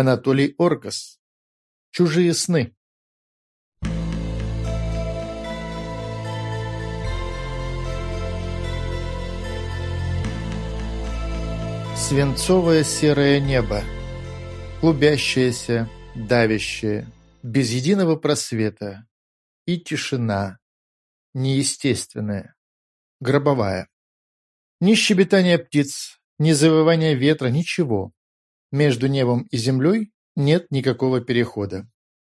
Анатолий Оргас. Чужие сны. Свинцовое серое небо, клубящееся, давящее, без единого просвета, и тишина, неестественная, гробовая. Ни щебетания птиц, ни завывания ветра, ничего. Между небом и землей нет никакого перехода.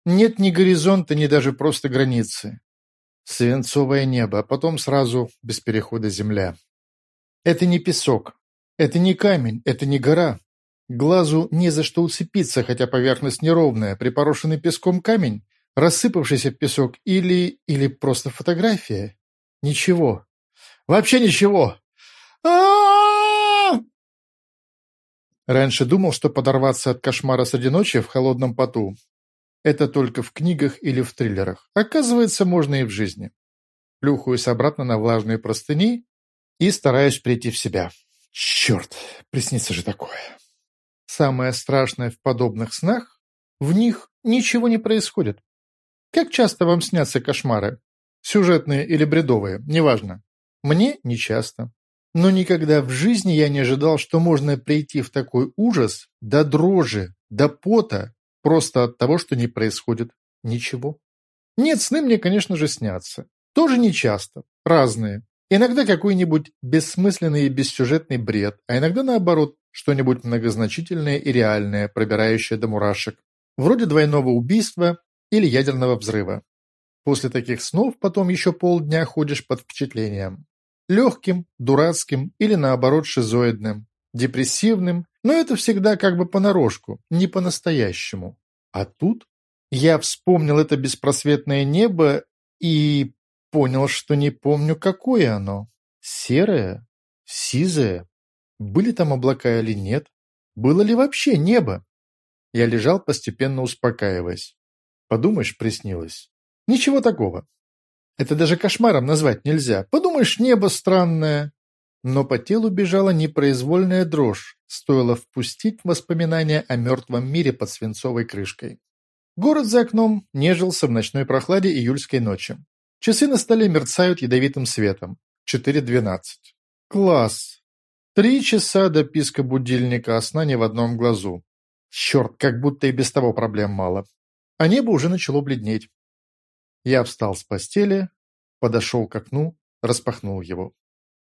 Нет ни горизонта, ни даже просто границы. Свинцовое небо, а потом сразу без перехода земля. Это не песок, это не камень, это не гора. Глазу не за что уцепиться, хотя поверхность неровная, припорошенный песком камень, рассыпавшийся песок или... или просто фотография. Ничего. Вообще ничего. а, -а, -а, Раньше думал, что подорваться от кошмара среди ночи в холодном поту – это только в книгах или в триллерах. Оказывается, можно и в жизни. Плюхаюсь обратно на влажные простыни и стараюсь прийти в себя. Черт, приснится же такое. Самое страшное в подобных снах – в них ничего не происходит. Как часто вам снятся кошмары? Сюжетные или бредовые, неважно. Мне не часто. Но никогда в жизни я не ожидал, что можно прийти в такой ужас, до дрожи, до пота, просто от того, что не происходит ничего. Нет, сны мне, конечно же, снятся. Тоже не часто, разные. Иногда какой-нибудь бессмысленный и бессюжетный бред, а иногда, наоборот, что-нибудь многозначительное и реальное, пробирающее до мурашек. Вроде двойного убийства или ядерного взрыва. После таких снов потом еще полдня ходишь под впечатлением. Легким, дурацким или наоборот шизоидным, депрессивным, но это всегда как бы понарошку, не по-настоящему. А тут я вспомнил это беспросветное небо и понял, что не помню, какое оно. Серое? Сизое? Были там облака или нет? Было ли вообще небо? Я лежал, постепенно успокаиваясь. Подумаешь, приснилось. Ничего такого. Это даже кошмаром назвать нельзя. Подумаешь, небо странное. Но по телу бежала непроизвольная дрожь, стоило впустить воспоминания о мертвом мире под свинцовой крышкой. Город за окном нежился в ночной прохладе июльской ночи. Часы на столе мерцают ядовитым светом. 4.12. Класс. Три часа до писка будильника, а сна не в одном глазу. Черт, как будто и без того проблем мало. А небо уже начало бледнеть. Я встал с постели, подошел к окну, распахнул его.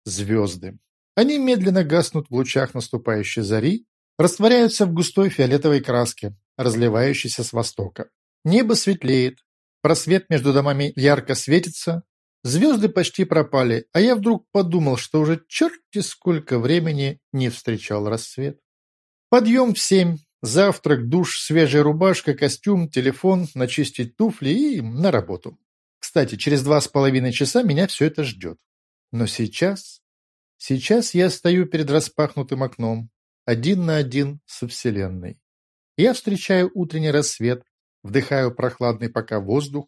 Звезды. Они медленно гаснут в лучах наступающей зари, растворяются в густой фиолетовой краске, разливающейся с востока. Небо светлеет, просвет между домами ярко светится, звезды почти пропали, а я вдруг подумал, что уже черти сколько времени не встречал рассвет. Подъем в семь, Завтрак, душ, свежая рубашка, костюм, телефон, начистить туфли и на работу. Кстати, через два с половиной часа меня все это ждет. Но сейчас... Сейчас я стою перед распахнутым окном, один на один со Вселенной. Я встречаю утренний рассвет, вдыхаю прохладный пока воздух,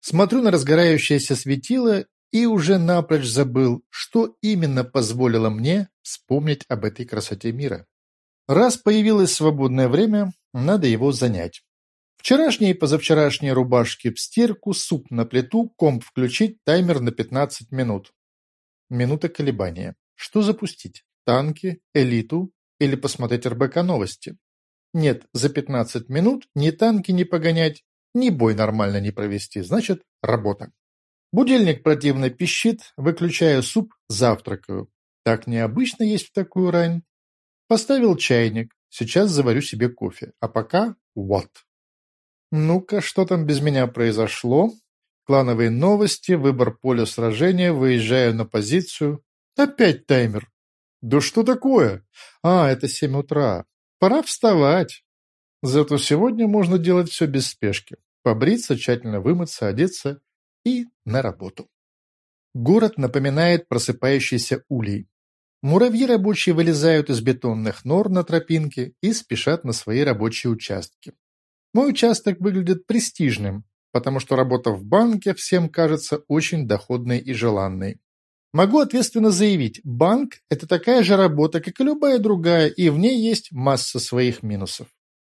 смотрю на разгорающееся светило и уже напрочь забыл, что именно позволило мне вспомнить об этой красоте мира. Раз появилось свободное время, надо его занять. Вчерашние и позавчерашние рубашки в стирку, суп на плиту, комп включить, таймер на 15 минут. Минута колебания. Что запустить? Танки, элиту или посмотреть РБК новости? Нет, за 15 минут ни танки не погонять, ни бой нормально не провести, значит, работа. Будильник противно пищит, выключаю суп, завтракаю. Так необычно есть в такую рань. Поставил чайник, сейчас заварю себе кофе, а пока вот. Ну-ка, что там без меня произошло? Клановые новости, выбор поля сражения, выезжаю на позицию. Опять таймер. Да что такое? А, это семь утра. Пора вставать. Зато сегодня можно делать все без спешки. Побриться, тщательно вымыться, одеться и на работу. Город напоминает просыпающийся улей. Муравьи рабочие вылезают из бетонных нор на тропинке и спешат на свои рабочие участки. Мой участок выглядит престижным, потому что работа в банке всем кажется очень доходной и желанной. Могу ответственно заявить, банк – это такая же работа, как и любая другая, и в ней есть масса своих минусов.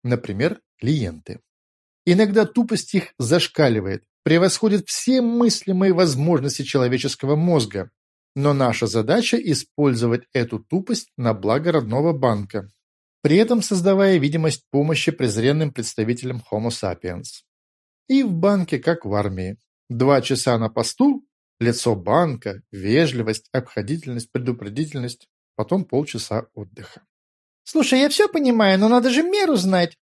Например, клиенты. Иногда тупость их зашкаливает, превосходит все мыслимые возможности человеческого мозга. Но наша задача – использовать эту тупость на благо родного банка, при этом создавая видимость помощи презренным представителям Homo sapiens. И в банке, как в армии. Два часа на посту, лицо банка, вежливость, обходительность, предупредительность, потом полчаса отдыха. «Слушай, я все понимаю, но надо же меру знать!»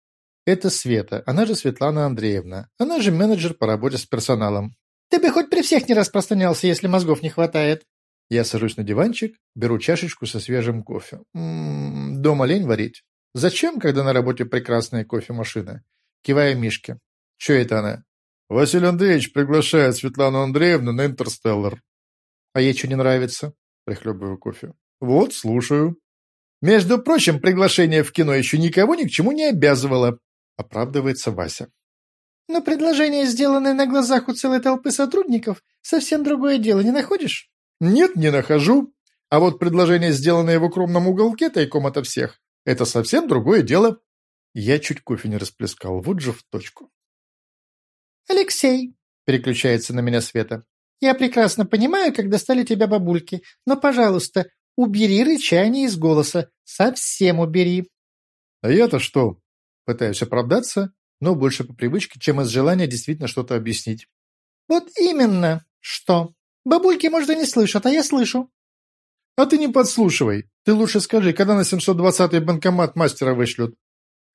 Это Света, она же Светлана Андреевна, она же менеджер по работе с персоналом. «Ты бы хоть при всех не распространялся, если мозгов не хватает!» Я сажусь на диванчик, беру чашечку со свежим кофе. М м-м, дома лень варить. Зачем, когда на работе прекрасная кофемашина? Кивая Мишке. Че это она? Василий Андреевич приглашает Светлану Андреевну на Интерстеллар. А ей что не нравится? Прихлебываю кофе. Вот, слушаю. Между прочим, приглашение в кино еще никого ни к чему не обязывало. Оправдывается Вася. Но предложение, сделанное на глазах у целой толпы сотрудников, совсем другое дело, не находишь? Нет, не нахожу. А вот предложение, сделанное в укромном уголке тайком ото всех, это совсем другое дело. Я чуть кофе не расплескал, вот же в точку. «Алексей», — переключается на меня Света, — «я прекрасно понимаю, как достали тебя бабульки, но, пожалуйста, убери рычание из голоса, совсем убери». «А я-то что?» Пытаюсь оправдаться, но больше по привычке, чем из желания действительно что-то объяснить. «Вот именно, что. Бабульки, может, и не слышат, а я слышу». «А ты не подслушивай. Ты лучше скажи, когда на 720-й банкомат мастера вышлют?»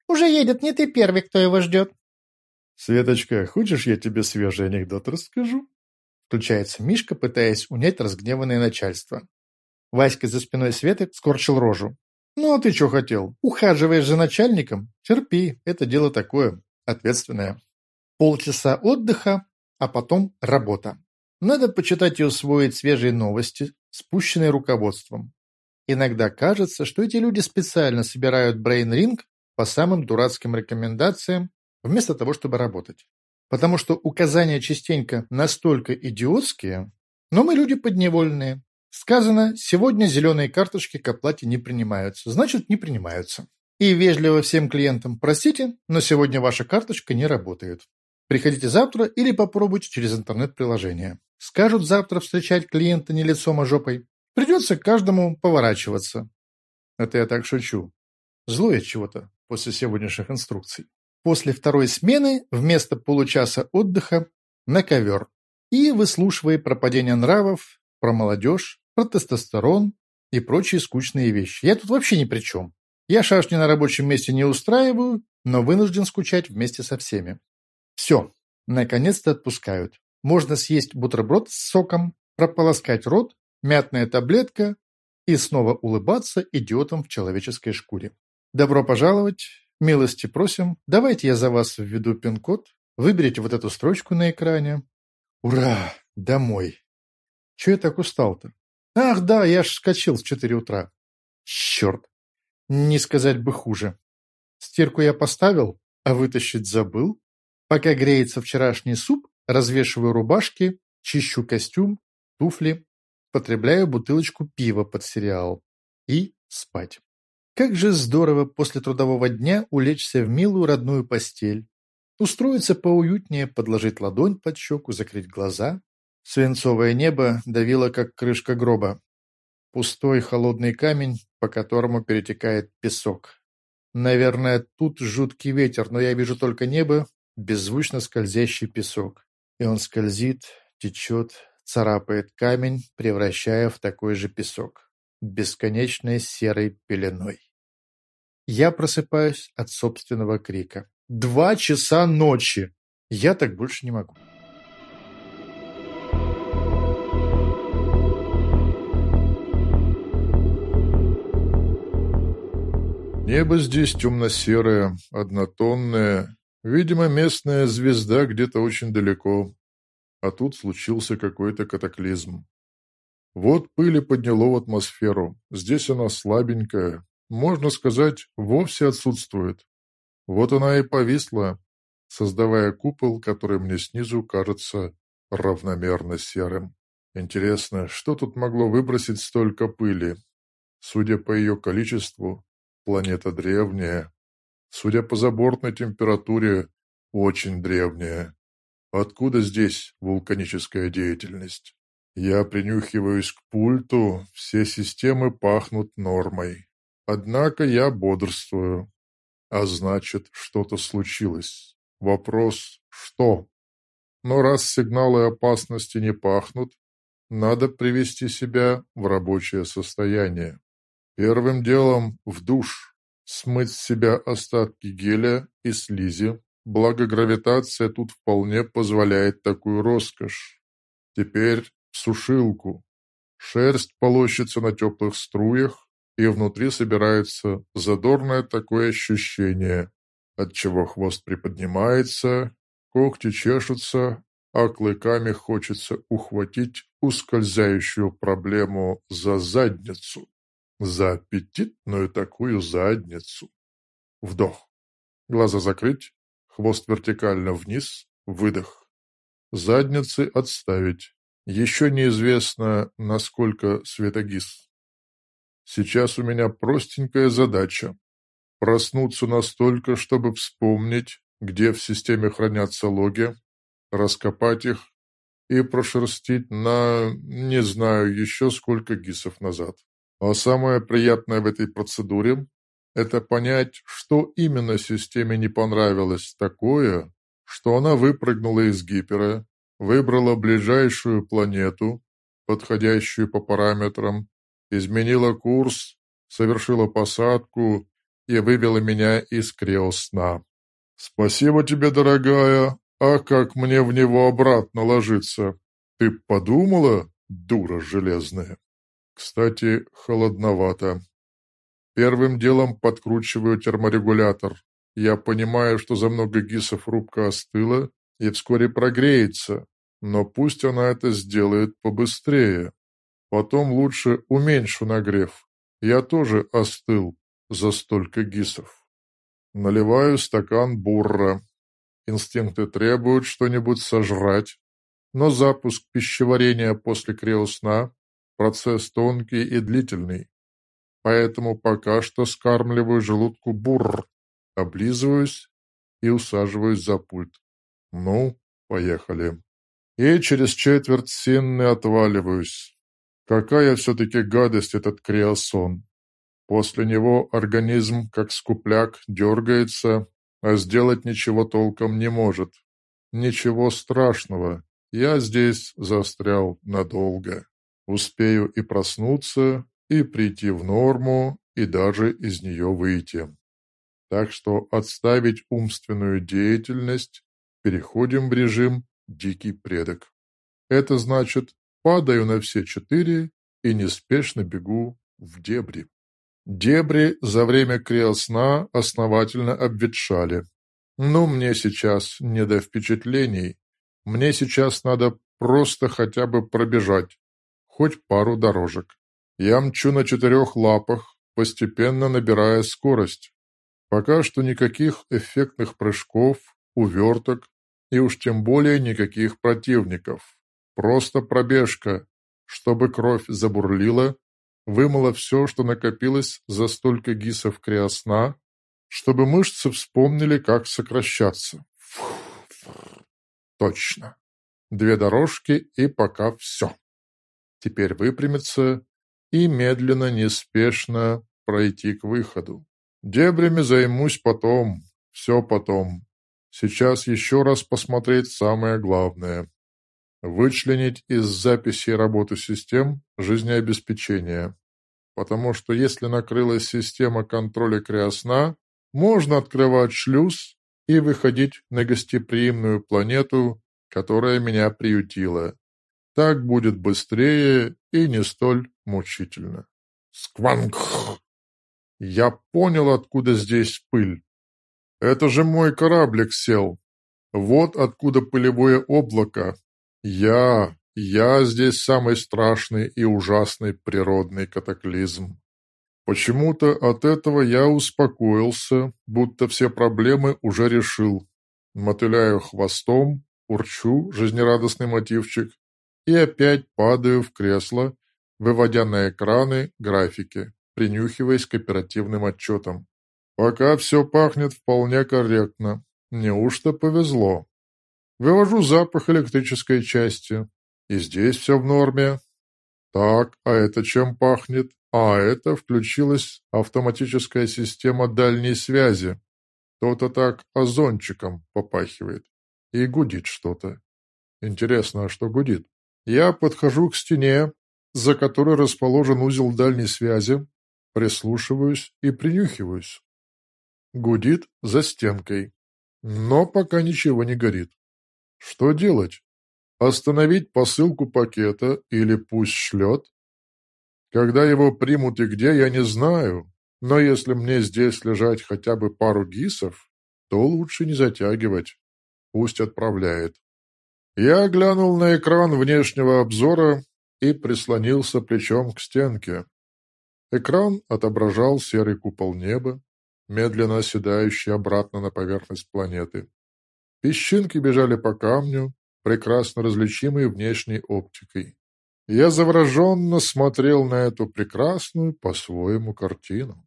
«Уже едет, не ты первый, кто его ждет». «Светочка, хочешь, я тебе свежий анекдот расскажу?» Включается Мишка, пытаясь унять разгневанное начальство. Васька за спиной Светы скорчил рожу. «Ну, а ты что хотел? Ухаживаешь за начальником? Терпи, это дело такое, ответственное. Полчаса отдыха, а потом работа. Надо почитать и усвоить свежие новости, спущенные руководством. Иногда кажется, что эти люди специально собирают брейн-ринг по самым дурацким рекомендациям, вместо того, чтобы работать. Потому что указания частенько настолько идиотские, но мы люди подневольные. Сказано, сегодня зеленые карточки к оплате не принимаются, значит не принимаются. И вежливо всем клиентам, простите, но сегодня ваша карточка не работает. Приходите завтра или попробуйте через интернет-приложение. Скажут завтра встречать клиента не лицом, а жопой. Придется каждому поворачиваться. Это я так шучу. Злое чего-то после сегодняшних инструкций. После второй смены вместо получаса отдыха на ковер и выслушивая про падение нравов, про молодежь, про тестостерон и прочие скучные вещи. Я тут вообще ни при чем. Я шашни на рабочем месте не устраиваю, но вынужден скучать вместе со всеми. Все, наконец-то отпускают. Можно съесть бутерброд с соком, прополоскать рот, мятная таблетка и снова улыбаться идиотом в человеческой шкуре. Добро пожаловать, милости просим, давайте я за вас введу пин-код, выберите вот эту строчку на экране. Ура, домой. Чего я так устал-то? Ах, да, я ж скачил в четыре утра. Черт, не сказать бы хуже. Стирку я поставил, а вытащить забыл. Пока греется вчерашний суп, развешиваю рубашки, чищу костюм, туфли, потребляю бутылочку пива под сериал и спать. Как же здорово после трудового дня улечься в милую родную постель, устроиться поуютнее, подложить ладонь под щеку, закрыть глаза. Свинцовое небо давило, как крышка гроба. Пустой холодный камень, по которому перетекает песок. Наверное, тут жуткий ветер, но я вижу только небо, беззвучно скользящий песок. И он скользит, течет, царапает камень, превращая в такой же песок, бесконечной серой пеленой. Я просыпаюсь от собственного крика. Два часа ночи! Я так больше не могу. Небо здесь темно-серое, однотонное. Видимо, местная звезда где-то очень далеко. А тут случился какой-то катаклизм. Вот пыли подняло в атмосферу. Здесь она слабенькая, можно сказать, вовсе отсутствует. Вот она и повисла, создавая купол, который мне снизу кажется равномерно серым. Интересно, что тут могло выбросить столько пыли? Судя по ее количеству, планета древняя. Судя по забортной температуре, очень древняя. Откуда здесь вулканическая деятельность? Я принюхиваюсь к пульту, все системы пахнут нормой. Однако я бодрствую. А значит, что-то случилось. Вопрос «что?». Но раз сигналы опасности не пахнут, надо привести себя в рабочее состояние. Первым делом в душ, смыть с себя остатки геля и слизи, благо гравитация тут вполне позволяет такую роскошь. Теперь в сушилку. Шерсть полощется на теплых струях, и внутри собирается задорное такое ощущение, от чего хвост приподнимается, когти чешутся, а клыками хочется ухватить ускользающую проблему за задницу, за аппетитную такую задницу. Вдох. Глаза закрыть, хвост вертикально вниз, выдох. Задницы отставить. Еще неизвестно, насколько светогиз. Сейчас у меня простенькая задача. Проснуться настолько, чтобы вспомнить, где в системе хранятся логи, раскопать их и прошерстить на не знаю еще сколько гисов назад. А самое приятное в этой процедуре – это понять, что именно системе не понравилось такое, что она выпрыгнула из гипера, выбрала ближайшую планету, подходящую по параметрам, изменила курс, совершила посадку и вывела меня из криосна. «Спасибо тебе, дорогая, а как мне в него обратно ложиться? Ты подумала, дура железная?» Кстати, холодновато. Первым делом подкручиваю терморегулятор. Я понимаю, что за много гисов рубка остыла и вскоре прогреется, но пусть она это сделает побыстрее. Потом лучше уменьшу нагрев. Я тоже остыл за столько гисов. Наливаю стакан бурра. Инстинкты требуют что-нибудь сожрать, но запуск пищеварения после криосна – процесс тонкий и длительный. Поэтому пока что скармливаю желудку бурр, облизываюсь и усаживаюсь за пульт. Ну, поехали. И через четверть синны отваливаюсь. Какая все-таки гадость этот криосон. После него организм, как скупляк, дергается, а сделать ничего толком не может. Ничего страшного, я здесь застрял надолго. Успею и проснуться, и прийти в норму, и даже из нее выйти. Так что отставить умственную деятельность, переходим в режим «дикий предок». Это значит падаю на все четыре и неспешно бегу в дебри. Дебри за время криосна основательно обветшали. Но мне сейчас не до впечатлений. Мне сейчас надо просто хотя бы пробежать, хоть пару дорожек. Я мчу на четырех лапах, постепенно набирая скорость. Пока что никаких эффектных прыжков, уверток и уж тем более никаких противников. Просто пробежка, чтобы кровь забурлила, вымыла все, что накопилось за столько гисов криосна, чтобы мышцы вспомнили, как сокращаться. Точно. Две дорожки и пока все. Теперь выпрямиться и медленно, неспешно пройти к выходу. Дебрями займусь потом, все потом. Сейчас еще раз посмотреть самое главное. Вычленить из записи работы систем жизнеобеспечения. Потому что если накрылась система контроля криосна, можно открывать шлюз и выходить на гостеприимную планету, которая меня приютила. Так будет быстрее и не столь мучительно. Скванг! Я понял, откуда здесь пыль. Это же мой кораблик сел. Вот откуда пылевое облако, я, я здесь самый страшный и ужасный природный катаклизм. Почему-то от этого я успокоился, будто все проблемы уже решил. Мотыляю хвостом, урчу жизнерадостный мотивчик и опять падаю в кресло, выводя на экраны графики, принюхиваясь к оперативным отчетам. Пока все пахнет вполне корректно. Неужто повезло? Вывожу запах электрической части. И здесь все в норме. Так, а это чем пахнет? А это включилась автоматическая система дальней связи. То-то так озончиком попахивает. И гудит что-то. Интересно, а что гудит? Я подхожу к стене, за которой расположен узел дальней связи, прислушиваюсь и принюхиваюсь. Гудит за стенкой, но пока ничего не горит. Что делать? Остановить посылку пакета или пусть шлет? Когда его примут и где, я не знаю, но если мне здесь лежать хотя бы пару гисов, то лучше не затягивать. Пусть отправляет. Я глянул на экран внешнего обзора и прислонился плечом к стенке. Экран отображал серый купол неба, медленно оседающий обратно на поверхность планеты. Песчинки бежали по камню, прекрасно различимые внешней оптикой. Я завороженно смотрел на эту прекрасную по-своему картину.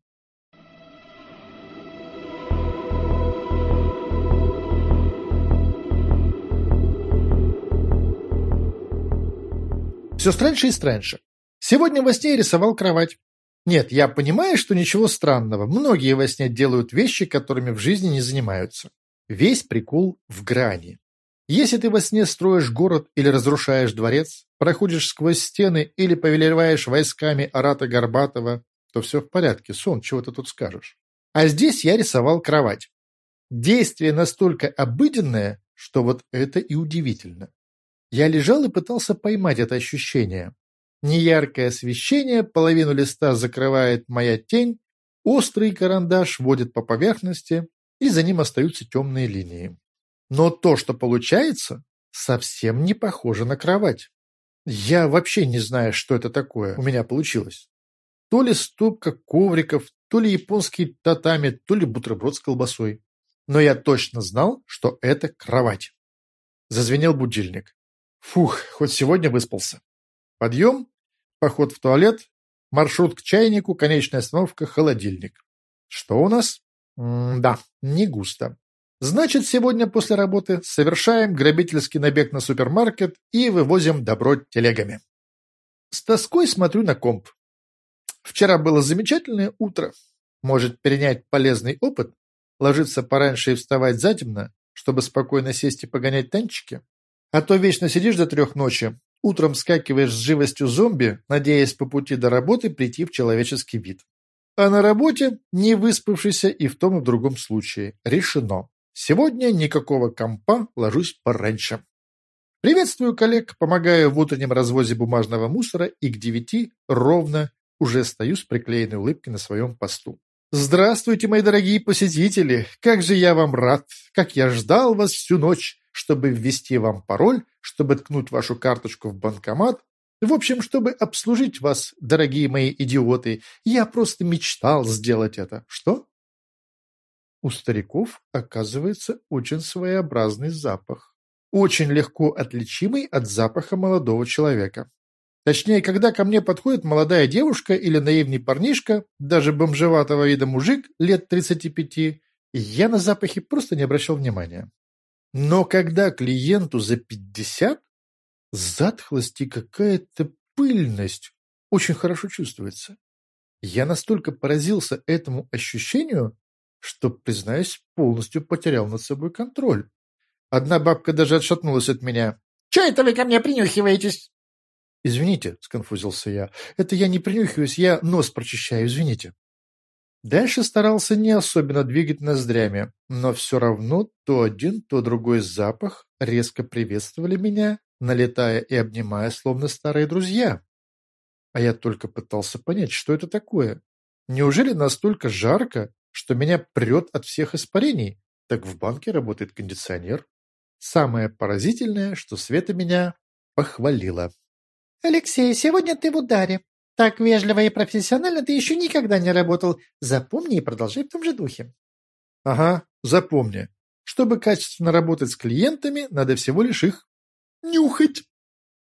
Все страньше и страньше. Сегодня во сне рисовал кровать. Нет, я понимаю, что ничего странного. Многие во сне делают вещи, которыми в жизни не занимаются. Весь прикол в грани. Если ты во сне строишь город или разрушаешь дворец, проходишь сквозь стены или повелеваешь войсками Арата Горбатова, то все в порядке, сон, чего ты тут скажешь. А здесь я рисовал кровать. Действие настолько обыденное, что вот это и удивительно. Я лежал и пытался поймать это ощущение. Неяркое освещение, половину листа закрывает моя тень, острый карандаш водит по поверхности, и за ним остаются темные линии. Но то, что получается, совсем не похоже на кровать. Я вообще не знаю, что это такое у меня получилось. То ли стопка ковриков, то ли японский татами, то ли бутерброд с колбасой. Но я точно знал, что это кровать. Зазвенел будильник. Фух, хоть сегодня выспался. Подъем, поход в туалет, маршрут к чайнику, конечная остановка, холодильник. Что у нас? М да, не густо. Значит, сегодня после работы совершаем грабительский набег на супермаркет и вывозим добро телегами. С тоской смотрю на комп. Вчера было замечательное утро. Может перенять полезный опыт, ложиться пораньше и вставать затемно, чтобы спокойно сесть и погонять танчики? А то вечно сидишь до трех ночи, утром скакиваешь с живостью зомби, надеясь по пути до работы прийти в человеческий вид. А на работе не выспавшийся и в том и в другом случае. Решено. Сегодня никакого компа, ложусь пораньше. Приветствую коллег, помогаю в утреннем развозе бумажного мусора и к девяти ровно уже стою с приклеенной улыбкой на своем посту. Здравствуйте, мои дорогие посетители! Как же я вам рад! Как я ждал вас всю ночь! Чтобы ввести вам пароль, чтобы ткнуть вашу карточку в банкомат. В общем, чтобы обслужить вас, дорогие мои идиоты. Я просто мечтал сделать это. Что? У стариков, оказывается, очень своеобразный запах. Очень легко отличимый от запаха молодого человека. Точнее, когда ко мне подходит молодая девушка или наивный парнишка, даже бомжеватого вида мужик лет 35, я на запахи просто не обращал внимания. Но когда клиенту за пятьдесят, затхлость и какая-то пыльность очень хорошо чувствуется. Я настолько поразился этому ощущению, что, признаюсь, полностью потерял над собой контроль. Одна бабка даже отшатнулась от меня. «Чего это вы ко мне принюхиваетесь?» «Извините», — сконфузился я. «Это я не принюхиваюсь, я нос прочищаю, извините». Дальше старался не особенно двигать ноздрями, но все равно то один, то другой запах резко приветствовали меня, налетая и обнимая, словно старые друзья. А я только пытался понять, что это такое. Неужели настолько жарко, что меня прет от всех испарений? Так в банке работает кондиционер. Самое поразительное, что Света меня похвалила. «Алексей, сегодня ты в ударе. Так вежливо и профессионально ты еще никогда не работал. Запомни и продолжай в том же духе. Ага, запомни. Чтобы качественно работать с клиентами, надо всего лишь их нюхать.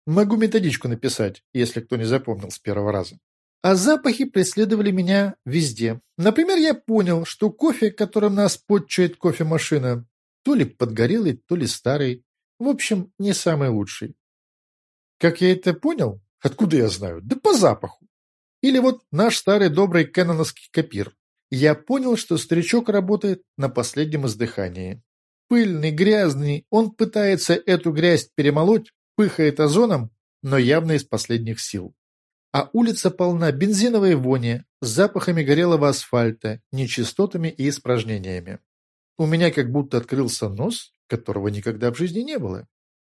Могу методичку написать, если кто не запомнил с первого раза. А запахи преследовали меня везде. Например, я понял, что кофе, которым нас подчует кофемашина, то ли подгорелый, то ли старый. В общем, не самый лучший. Как я это понял? Откуда я знаю? Да по запаху. Или вот наш старый добрый кэноновский копир. Я понял, что старичок работает на последнем издыхании. Пыльный, грязный, он пытается эту грязь перемолоть, пыхает озоном, но явно из последних сил. А улица полна бензиновой вони, запахами горелого асфальта, нечистотами и испражнениями. У меня как будто открылся нос, которого никогда в жизни не было.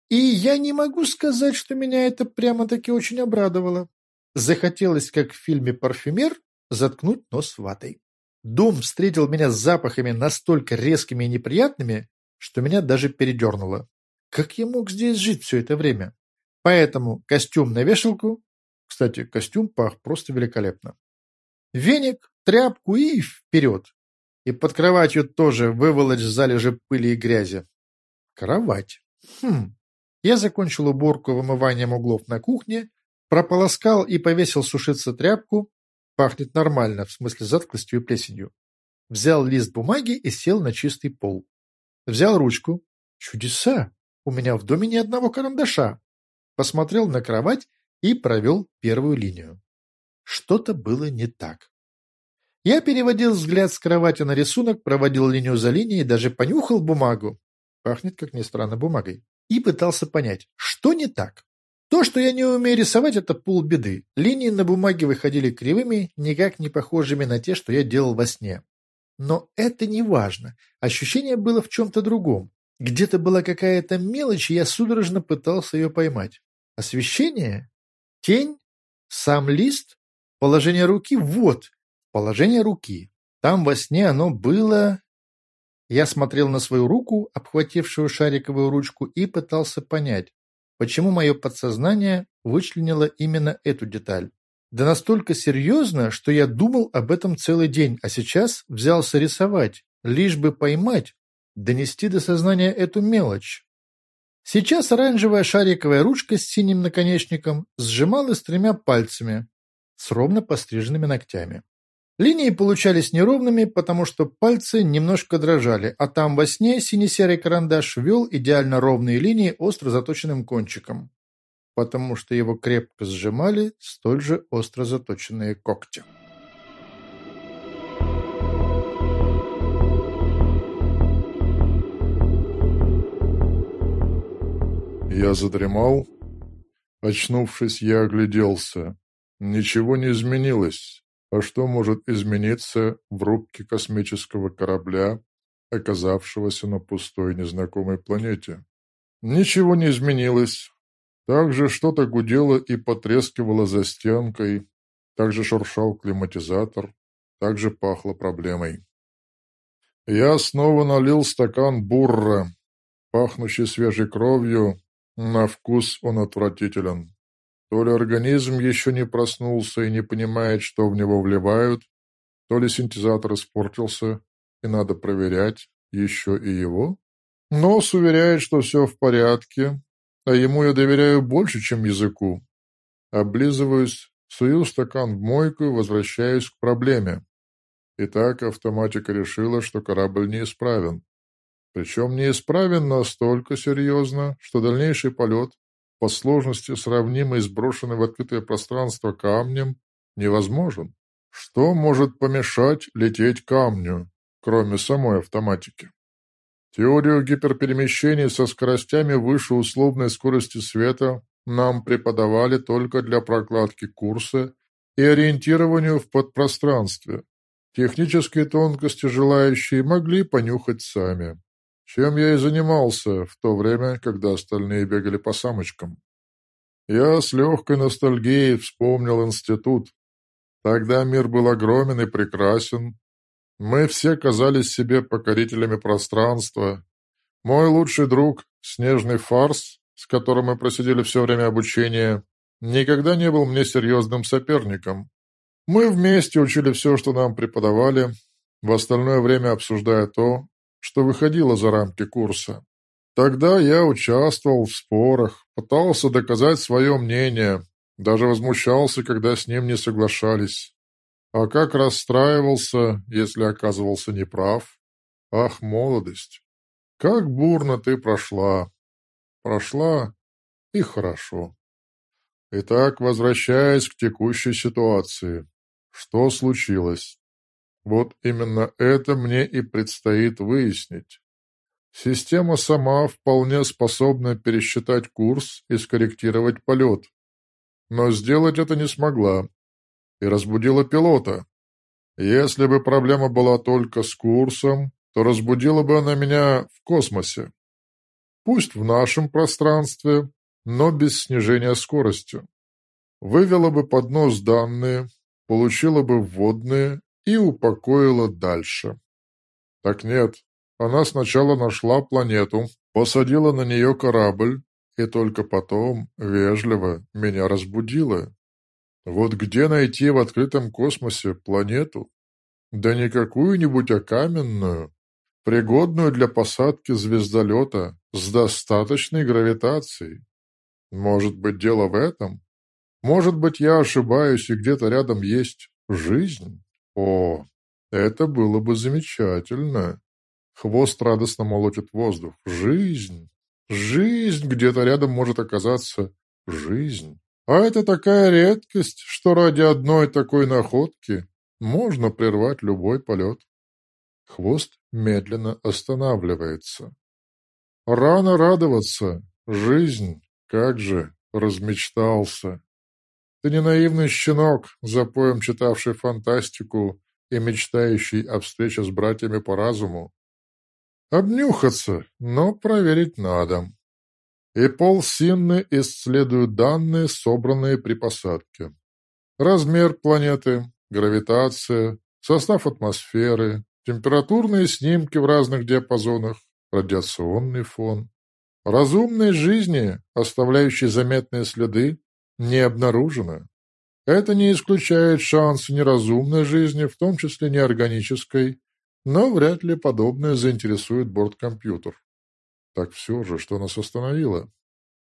И я не могу сказать, что меня это прямо-таки очень обрадовало. Захотелось, как в фильме «Парфюмер», заткнуть нос ватой. Дом встретил меня с запахами настолько резкими и неприятными, что меня даже передернуло. Как я мог здесь жить все это время? Поэтому костюм на вешалку. Кстати, костюм пах просто великолепно. Веник, тряпку и вперед. И под кроватью тоже выволочь залежи пыли и грязи. Кровать. Хм. Я закончил уборку вымыванием углов на кухне, прополоскал и повесил сушиться тряпку. Пахнет нормально, в смысле затклостью и плесенью. Взял лист бумаги и сел на чистый пол. Взял ручку. Чудеса! У меня в доме ни одного карандаша. Посмотрел на кровать и провел первую линию. Что-то было не так. Я переводил взгляд с кровати на рисунок, проводил линию за линией, даже понюхал бумагу. Пахнет, как ни странно, бумагой. И пытался понять, что не так. То, что я не умею рисовать, это полбеды. Линии на бумаге выходили кривыми, никак не похожими на те, что я делал во сне. Но это не важно. Ощущение было в чем-то другом. Где-то была какая-то мелочь, и я судорожно пытался ее поймать. Освещение? Тень? Сам лист? Положение руки? Вот, Положение руки. Там во сне оно было... Я смотрел на свою руку, обхватившую шариковую ручку, и пытался понять, почему мое подсознание вычленило именно эту деталь. Да настолько серьезно, что я думал об этом целый день, а сейчас взялся рисовать, лишь бы поймать, донести до сознания эту мелочь. Сейчас оранжевая шариковая ручка с синим наконечником сжималась тремя пальцами с ровно постриженными ногтями. Линии получались неровными, потому что пальцы немножко дрожали, а там во сне сине-серый карандаш вел идеально ровные линии остро заточенным кончиком, потому что его крепко сжимали столь же остро заточенные когти. Я задремал. Очнувшись, я огляделся. Ничего не изменилось. А что может измениться в рубке космического корабля, оказавшегося на пустой незнакомой планете? Ничего не изменилось. Также что-то гудело и потрескивало за стенкой, также шуршал климатизатор, также пахло проблемой. Я снова налил стакан бурра, пахнущий свежей кровью, на вкус он отвратителен. То ли организм еще не проснулся и не понимает, что в него вливают, то ли синтезатор испортился, и надо проверять еще и его. Нос уверяет, что все в порядке, а ему я доверяю больше, чем языку. Облизываюсь, сую стакан в мойку и возвращаюсь к проблеме. Итак, автоматика решила, что корабль неисправен. Причем неисправен настолько серьезно, что дальнейший полет по сложности сравнимый с брошенным в открытое пространство камнем, невозможен. Что может помешать лететь камню, кроме самой автоматики? Теорию гиперперемещений со скоростями выше условной скорости света нам преподавали только для прокладки курса и ориентированию в подпространстве. Технические тонкости желающие могли понюхать сами чем я и занимался в то время, когда остальные бегали по самочкам. Я с легкой ностальгией вспомнил институт. Тогда мир был огромен и прекрасен. Мы все казались себе покорителями пространства. Мой лучший друг, снежный фарс, с которым мы просидели все время обучения, никогда не был мне серьезным соперником. Мы вместе учили все, что нам преподавали, в остальное время обсуждая то, что выходило за рамки курса. Тогда я участвовал в спорах, пытался доказать свое мнение, Даже возмущался, когда с ним не соглашались. А как расстраивался, если оказывался неправ. Ах, молодость! Как бурно ты прошла! Прошла и хорошо. Итак, возвращаясь к текущей ситуации. Что случилось? Вот именно это мне и предстоит выяснить. Система сама вполне способна пересчитать курс и скорректировать полет. Но сделать это не смогла. И разбудила пилота. Если бы проблема была только с курсом, то разбудила бы она меня в космосе. Пусть в нашем пространстве, но без снижения скорости. Вывела бы под нос данные, получила бы вводные и упокоила дальше. Так нет, она сначала нашла планету, посадила на нее корабль и только потом, вежливо, меня разбудила. Вот где найти в открытом космосе планету? Да не какую-нибудь, а каменную, пригодную для посадки звездолета с достаточной гравитацией. Может быть, дело в этом? Может быть, я ошибаюсь, и где-то рядом есть жизнь? О, это было бы замечательно. Хвост радостно молотит воздух. Жизнь! Жизнь! Где-то рядом может оказаться жизнь. А это такая редкость, что ради одной такой находки можно прервать любой полет. Хвост медленно останавливается. Рано радоваться. Жизнь, как же, размечтался. Ты не наивный щенок, за поем читавший фантастику и мечтающий о встрече с братьями по разуму. Обнюхаться, но проверить надо. И Пол Синны исследует данные, собранные при посадке. Размер планеты, гравитация, состав атмосферы, температурные снимки в разных диапазонах, радиационный фон. Разумной жизни, оставляющей заметные следы, не обнаружено. Это не исключает шансы неразумной жизни, в том числе неорганической, но вряд ли подобное заинтересует борткомпьютер. Так все же, что нас остановило?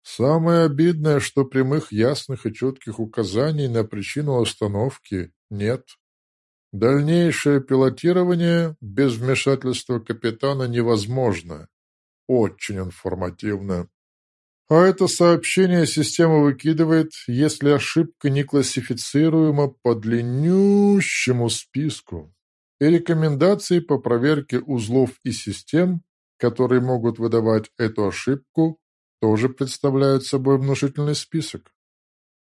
Самое обидное, что прямых, ясных и четких указаний на причину остановки нет. Дальнейшее пилотирование без вмешательства капитана невозможно. Очень информативно. А это сообщение система выкидывает, если ошибка не классифицируема по длиннющему списку и рекомендации по проверке узлов и систем, которые могут выдавать эту ошибку, тоже представляют собой внушительный список.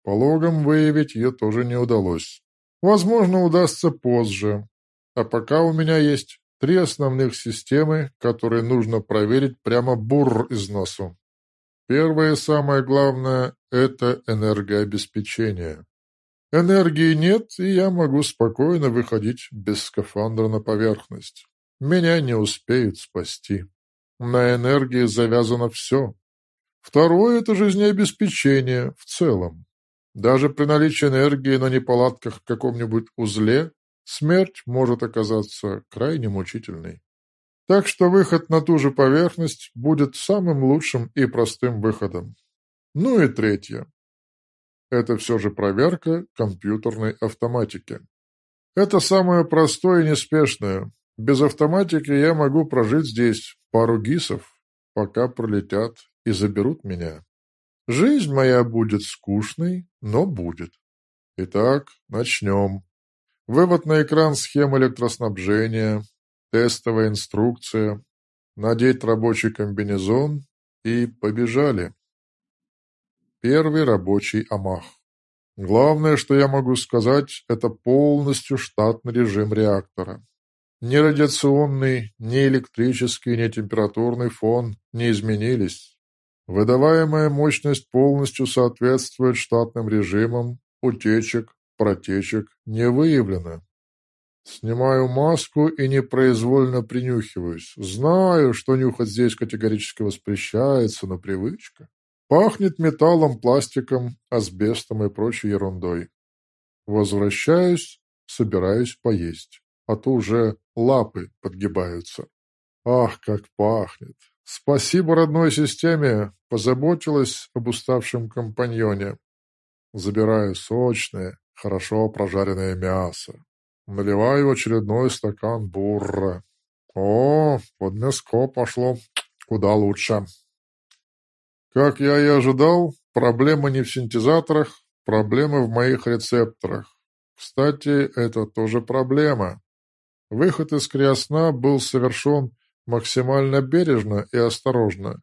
По логам выявить ее тоже не удалось. Возможно, удастся позже. А пока у меня есть три основных системы, которые нужно проверить прямо бур из носу. Первое и самое главное – это энергообеспечение. Энергии нет, и я могу спокойно выходить без скафандра на поверхность. Меня не успеют спасти. На энергии завязано все. Второе – это жизнеобеспечение в целом. Даже при наличии энергии на неполадках в каком-нибудь узле смерть может оказаться крайне мучительной. Так что выход на ту же поверхность будет самым лучшим и простым выходом. Ну и третье. Это все же проверка компьютерной автоматики. Это самое простое и неспешное. Без автоматики я могу прожить здесь пару гисов, пока пролетят и заберут меня. Жизнь моя будет скучной, но будет. Итак, начнем. Вывод на экран схем электроснабжения, тестовая инструкция, надеть рабочий комбинезон и побежали. Первый рабочий амах. Главное, что я могу сказать, это полностью штатный режим реактора. Ни радиационный, ни электрический, ни температурный фон не изменились. Выдаваемая мощность полностью соответствует штатным режимам, утечек, протечек не выявлено. Снимаю маску и непроизвольно принюхиваюсь. Знаю, что нюхать здесь категорически воспрещается, но привычка. Пахнет металлом, пластиком, асбестом и прочей ерундой. Возвращаюсь, собираюсь поесть, а то уже лапы подгибаются. Ах, как пахнет! Спасибо родной системе, позаботилась об уставшем компаньоне. Забираю сочное, хорошо прожаренное мясо. Наливаю очередной стакан бурра. О, под мяско пошло куда лучше. Как я и ожидал, проблема не в синтезаторах, проблема в моих рецепторах. Кстати, это тоже проблема. Выход из криосна был совершен максимально бережно и осторожно.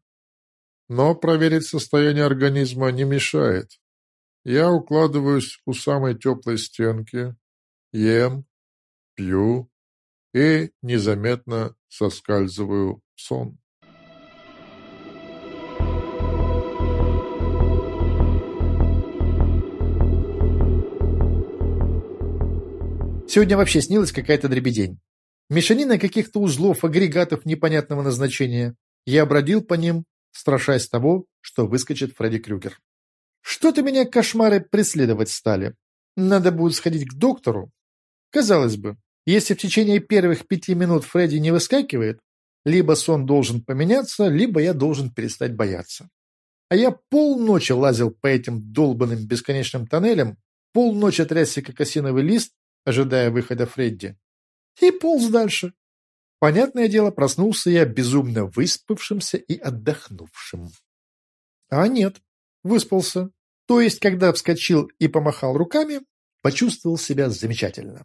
Но проверить состояние организма не мешает. Я укладываюсь у самой теплой стенки, ем, пью и незаметно соскальзываю в сон. Сегодня вообще снилась какая-то дребедень. Мешанина каких-то узлов, агрегатов непонятного назначения. Я бродил по ним, страшась того, что выскочит Фредди Крюгер. Что-то меня кошмары преследовать стали. Надо будет сходить к доктору. Казалось бы, если в течение первых пяти минут Фредди не выскакивает, либо сон должен поменяться, либо я должен перестать бояться. А я полночи лазил по этим долбанным бесконечным тоннелям, полночи трясся как осиновый лист, ожидая выхода Фредди. И полз дальше. Понятное дело, проснулся я безумно выспавшимся и отдохнувшим. А нет, выспался. То есть, когда вскочил и помахал руками, почувствовал себя замечательно.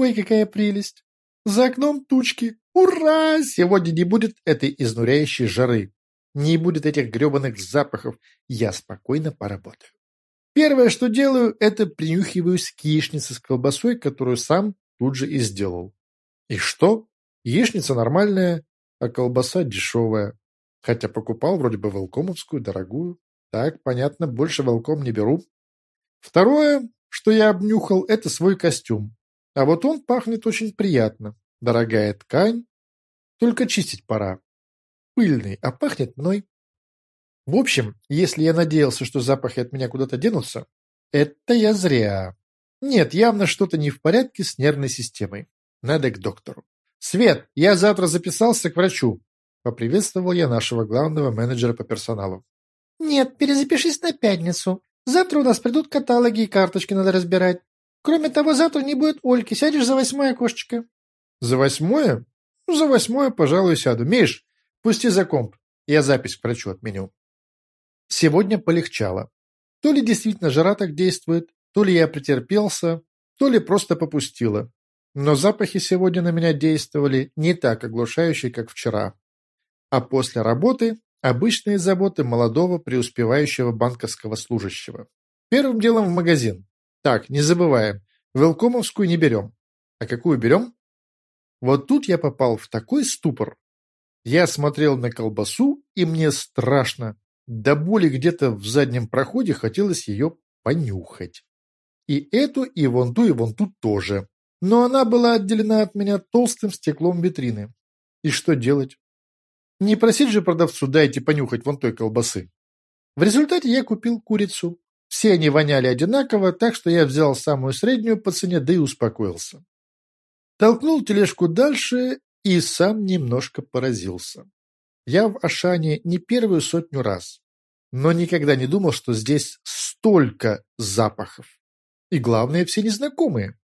Ой, какая прелесть! За окном тучки. Ура! Сегодня не будет этой изнуряющей жары. Не будет этих гребаных запахов. Я спокойно поработаю. Первое, что делаю, это принюхиваюсь к яичнице с колбасой, которую сам тут же и сделал. И что? Яичница нормальная, а колбаса дешевая. Хотя покупал вроде бы волкомовскую, дорогую. Так, понятно, больше волком не беру. Второе, что я обнюхал, это свой костюм. А вот он пахнет очень приятно. Дорогая ткань. Только чистить пора. Пыльный, а пахнет мной. В общем, если я надеялся, что запахи от меня куда-то денутся, это я зря. Нет, явно что-то не в порядке с нервной системой. Надо к доктору. «Свет, я завтра записался к врачу», — поприветствовал я нашего главного менеджера по персоналу. «Нет, перезапишись на пятницу. Завтра у нас придут каталоги и карточки надо разбирать. Кроме того, завтра не будет Ольки. Сядешь за восьмое окошечко». «За восьмое? Ну, за восьмое, пожалуй, сяду. Миш, пусти за комп. Я запись к врачу отменю». Сегодня полегчало. То ли действительно жара так действует, то ли я претерпелся, то ли просто попустило. Но запахи сегодня на меня действовали не так оглушающе, как вчера. А после работы – обычные заботы молодого преуспевающего банковского служащего. Первым делом в магазин. Так, не забываем, велкомовскую не берем. А какую берем? Вот тут я попал в такой ступор. Я смотрел на колбасу, и мне страшно, до боли где-то в заднем проходе хотелось ее понюхать. И эту, и вон ту, и вон ту тоже. Но она была отделена от меня толстым стеклом витрины. И что делать? Не просить же продавцу дайте понюхать вон той колбасы. В результате я купил курицу. Все они воняли одинаково, так что я взял самую среднюю по цене, да и успокоился. Толкнул тележку дальше и сам немножко поразился. Я в Ашане не первую сотню раз, но никогда не думал, что здесь столько запахов. И главное, все незнакомые.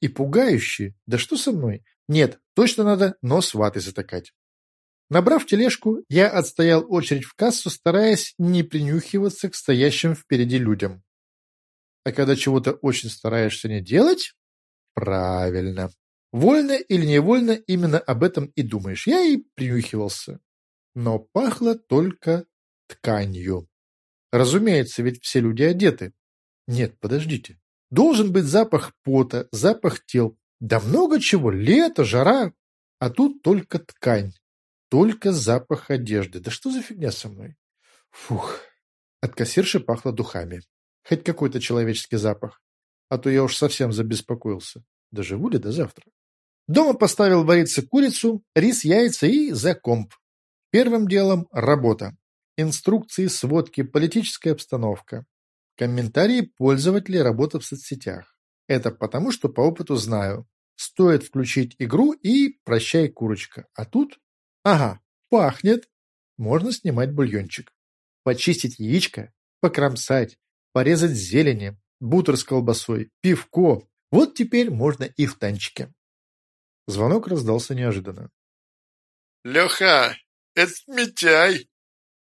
И пугающие. Да что со мной? Нет, точно надо нос ватой затыкать. Набрав тележку, я отстоял очередь в кассу, стараясь не принюхиваться к стоящим впереди людям. А когда чего-то очень стараешься не делать, правильно. Вольно или невольно именно об этом и думаешь. Я и принюхивался но пахло только тканью. Разумеется, ведь все люди одеты. Нет, подождите. Должен быть запах пота, запах тел. Да много чего, лето, жара. А тут только ткань, только запах одежды. Да что за фигня со мной? Фух. От кассирши пахло духами. Хоть какой-то человеческий запах. А то я уж совсем забеспокоился. Доживу ли до завтра? Дома поставил вариться курицу, рис, яйца и за комп. Первым делом – работа. Инструкции, сводки, политическая обстановка. Комментарии пользователей работы в соцсетях. Это потому, что по опыту знаю. Стоит включить игру и прощай, курочка. А тут, ага, пахнет. Можно снимать бульончик. Почистить яичко, покромсать, порезать зелени, бутер с колбасой, пивко. Вот теперь можно и в танчике. Звонок раздался неожиданно. «Леха, это Митяй!»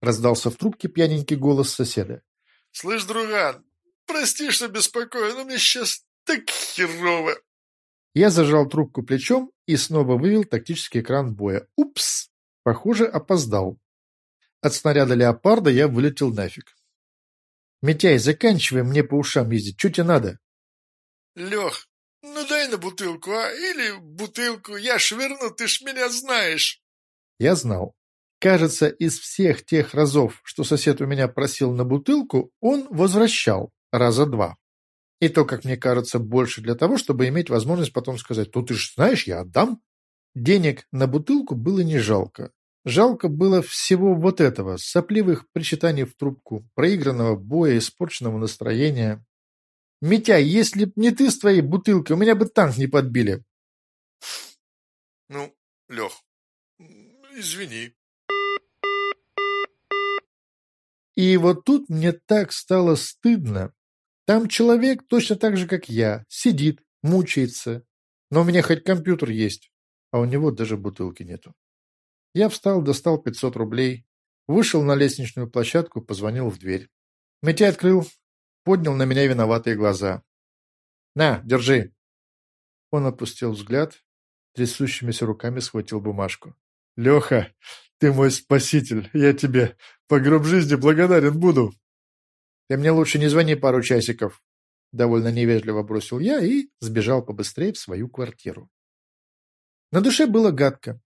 Раздался в трубке пьяненький голос соседа. «Слышь, друган, прости, что беспокою, но мне сейчас так херово!» Я зажал трубку плечом и снова вывел тактический экран боя. Упс! Похоже, опоздал. От снаряда леопарда я вылетел нафиг. «Митяй, заканчивай мне по ушам ездить. Что тебе надо?» «Лех, ну дай на бутылку, а? Или бутылку. Я ж верну, ты ж меня знаешь». Я знал. Кажется, из всех тех разов, что сосед у меня просил на бутылку, он возвращал раза два. И то, как мне кажется, больше для того, чтобы иметь возможность потом сказать, «Ну ты ж знаешь, я отдам». Денег на бутылку было не жалко. Жалко было всего вот этого, сопливых причитаний в трубку, проигранного боя, испорченного настроения. «Митя, если б не ты с твоей бутылкой, у меня бы танк не подбили». «Ну, Лех, извини». И вот тут мне так стало стыдно. Там человек точно так же, как я, сидит, мучается. Но у меня хоть компьютер есть, а у него даже бутылки нету. Я встал, достал 500 рублей, вышел на лестничную площадку, позвонил в дверь. Митя открыл, поднял на меня виноватые глаза. «На, держи!» Он опустил взгляд, трясущимися руками схватил бумажку. «Леха, ты мой спаситель, я тебе по гроб жизни благодарен буду!» «Ты мне лучше не звони пару часиков!» Довольно невежливо бросил я и сбежал побыстрее в свою квартиру. На душе было гадко.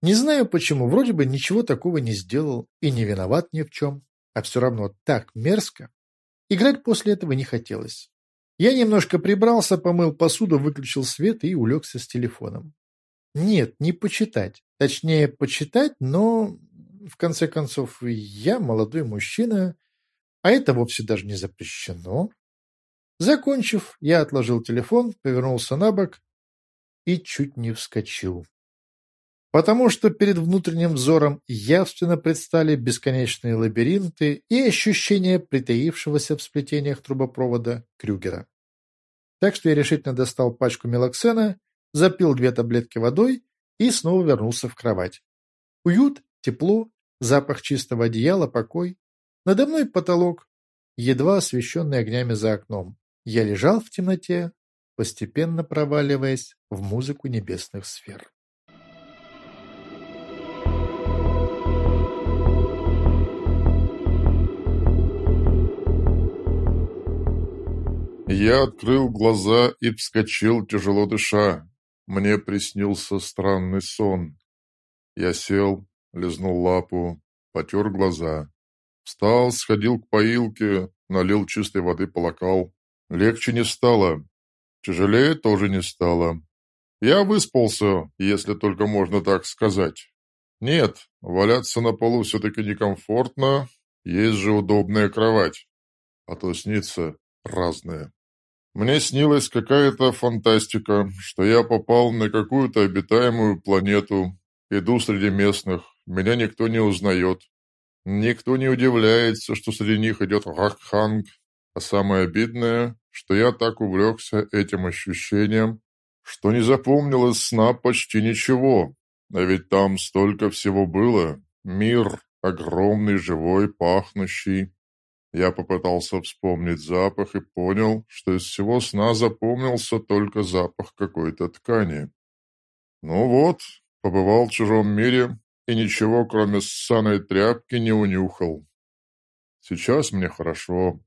Не знаю почему, вроде бы ничего такого не сделал и не виноват ни в чем, а все равно так мерзко. Играть после этого не хотелось. Я немножко прибрался, помыл посуду, выключил свет и улегся с телефоном. Нет, не почитать. Точнее, почитать, но, в конце концов, я молодой мужчина, а это вовсе даже не запрещено. Закончив, я отложил телефон, повернулся на бок и чуть не вскочил потому что перед внутренним взором явственно предстали бесконечные лабиринты и ощущение притаившегося в сплетениях трубопровода Крюгера. Так что я решительно достал пачку мелоксена, запил две таблетки водой и снова вернулся в кровать. Уют, тепло, запах чистого одеяла, покой. Надо мной потолок, едва освещенный огнями за окном. Я лежал в темноте, постепенно проваливаясь в музыку небесных сфер. Я открыл глаза и вскочил, тяжело дыша. Мне приснился странный сон. Я сел, лизнул лапу, потер глаза. Встал, сходил к поилке, налил чистой воды полокал. Легче не стало. Тяжелее тоже не стало. Я выспался, если только можно так сказать. Нет, валяться на полу все-таки некомфортно, есть же удобная кровать. А то снится разное. Мне снилась какая-то фантастика, что я попал на какую-то обитаемую планету, иду среди местных, меня никто не узнает. Никто не удивляется, что среди них идет Ракханг, а самое обидное, что я так увлекся этим ощущением, что не запомнил из сна почти ничего. А ведь там столько всего было. Мир огромный, живой, пахнущий. Я попытался вспомнить запах и понял, что из всего сна запомнился только запах какой-то ткани. Ну вот, побывал в чужом мире и ничего, кроме ссаной тряпки, не унюхал. Сейчас мне хорошо.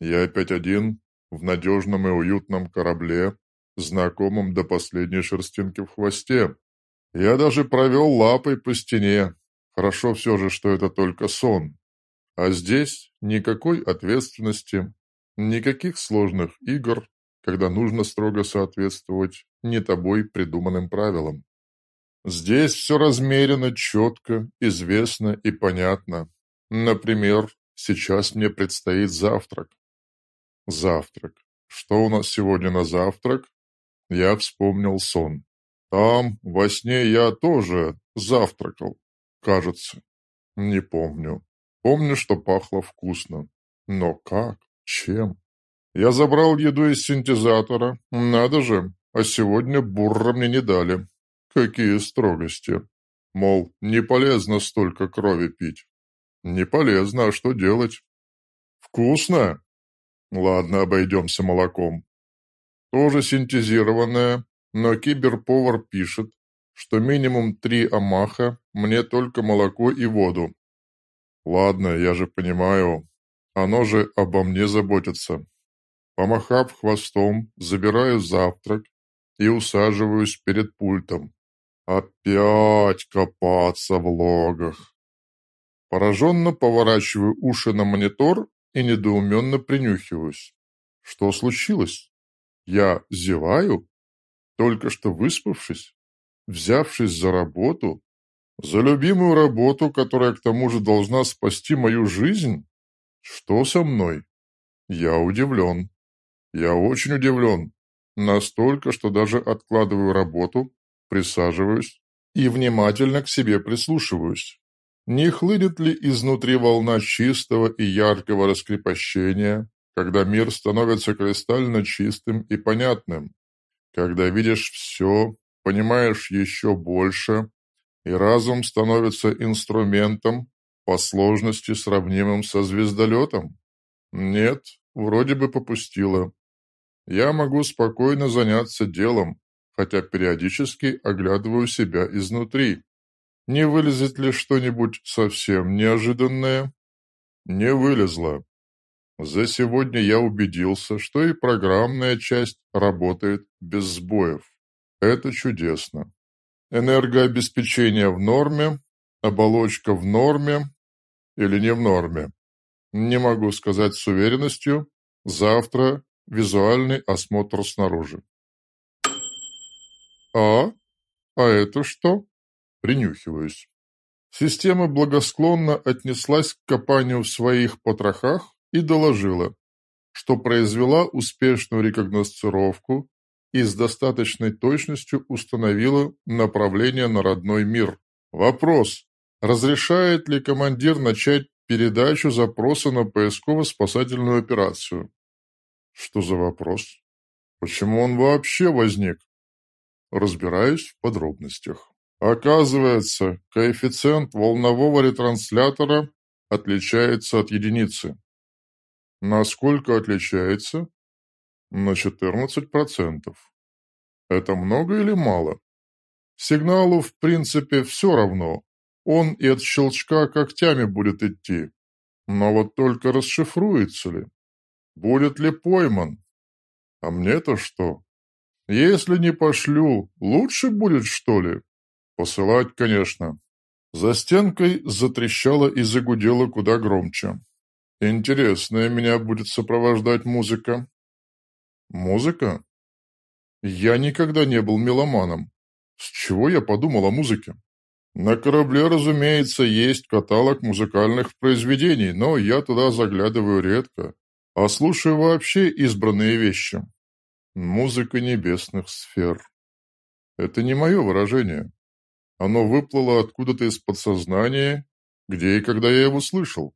Я опять один, в надежном и уютном корабле, знакомом до последней шерстинки в хвосте. Я даже провел лапой по стене. Хорошо все же, что это только сон. А здесь никакой ответственности, никаких сложных игр, когда нужно строго соответствовать не тобой придуманным правилам. Здесь все размерено, четко, известно и понятно. Например, сейчас мне предстоит завтрак. Завтрак. Что у нас сегодня на завтрак? Я вспомнил сон. Там, во сне, я тоже завтракал, кажется. Не помню. Помню, что пахло вкусно. Но как? Чем? Я забрал еду из синтезатора. Надо же, а сегодня бурра мне не дали. Какие строгости. Мол, не полезно столько крови пить. Не полезно, а что делать? Вкусно? Ладно, обойдемся молоком. Тоже синтезированное, но киберповар пишет, что минимум три амаха, мне только молоко и воду. Ладно, я же понимаю, оно же обо мне заботится. Помахав хвостом, забираю завтрак и усаживаюсь перед пультом. Опять копаться в логах. Пораженно поворачиваю уши на монитор и недоуменно принюхиваюсь. Что случилось? Я зеваю? Только что выспавшись? Взявшись за работу? За любимую работу, которая к тому же должна спасти мою жизнь? Что со мной? Я удивлен. Я очень удивлен. Настолько, что даже откладываю работу, присаживаюсь и внимательно к себе прислушиваюсь. Не хлынет ли изнутри волна чистого и яркого раскрепощения, когда мир становится кристально чистым и понятным, когда видишь все, понимаешь еще больше, и разум становится инструментом, по сложности сравнимым со звездолетом? Нет, вроде бы попустила. Я могу спокойно заняться делом, хотя периодически оглядываю себя изнутри. Не вылезет ли что-нибудь совсем неожиданное? Не вылезло. За сегодня я убедился, что и программная часть работает без сбоев. Это чудесно. Энергообеспечение в норме, оболочка в норме или не в норме. Не могу сказать с уверенностью. Завтра визуальный осмотр снаружи. А? А это что? Принюхиваюсь. Система благосклонно отнеслась к копанию в своих потрохах и доложила, что произвела успешную рекогносцировку и с достаточной точностью установила направление на родной мир. Вопрос, разрешает ли командир начать передачу запроса на поисково-спасательную операцию? Что за вопрос? Почему он вообще возник? Разбираюсь в подробностях. Оказывается, коэффициент волнового ретранслятора отличается от единицы. Насколько отличается? На 14%. Это много или мало? Сигналу, в принципе, все равно. Он и от щелчка когтями будет идти. Но вот только расшифруется ли? Будет ли пойман? А мне-то что? Если не пошлю, лучше будет, что ли? Посылать, конечно. За стенкой затрещало и загудело куда громче. Интересная меня будет сопровождать музыка. Музыка? Я никогда не был меломаном. С чего я подумал о музыке? На корабле, разумеется, есть каталог музыкальных произведений, но я туда заглядываю редко, а слушаю вообще избранные вещи. Музыка небесных сфер. Это не мое выражение. Оно выплыло откуда-то из подсознания, где и когда я его слышал.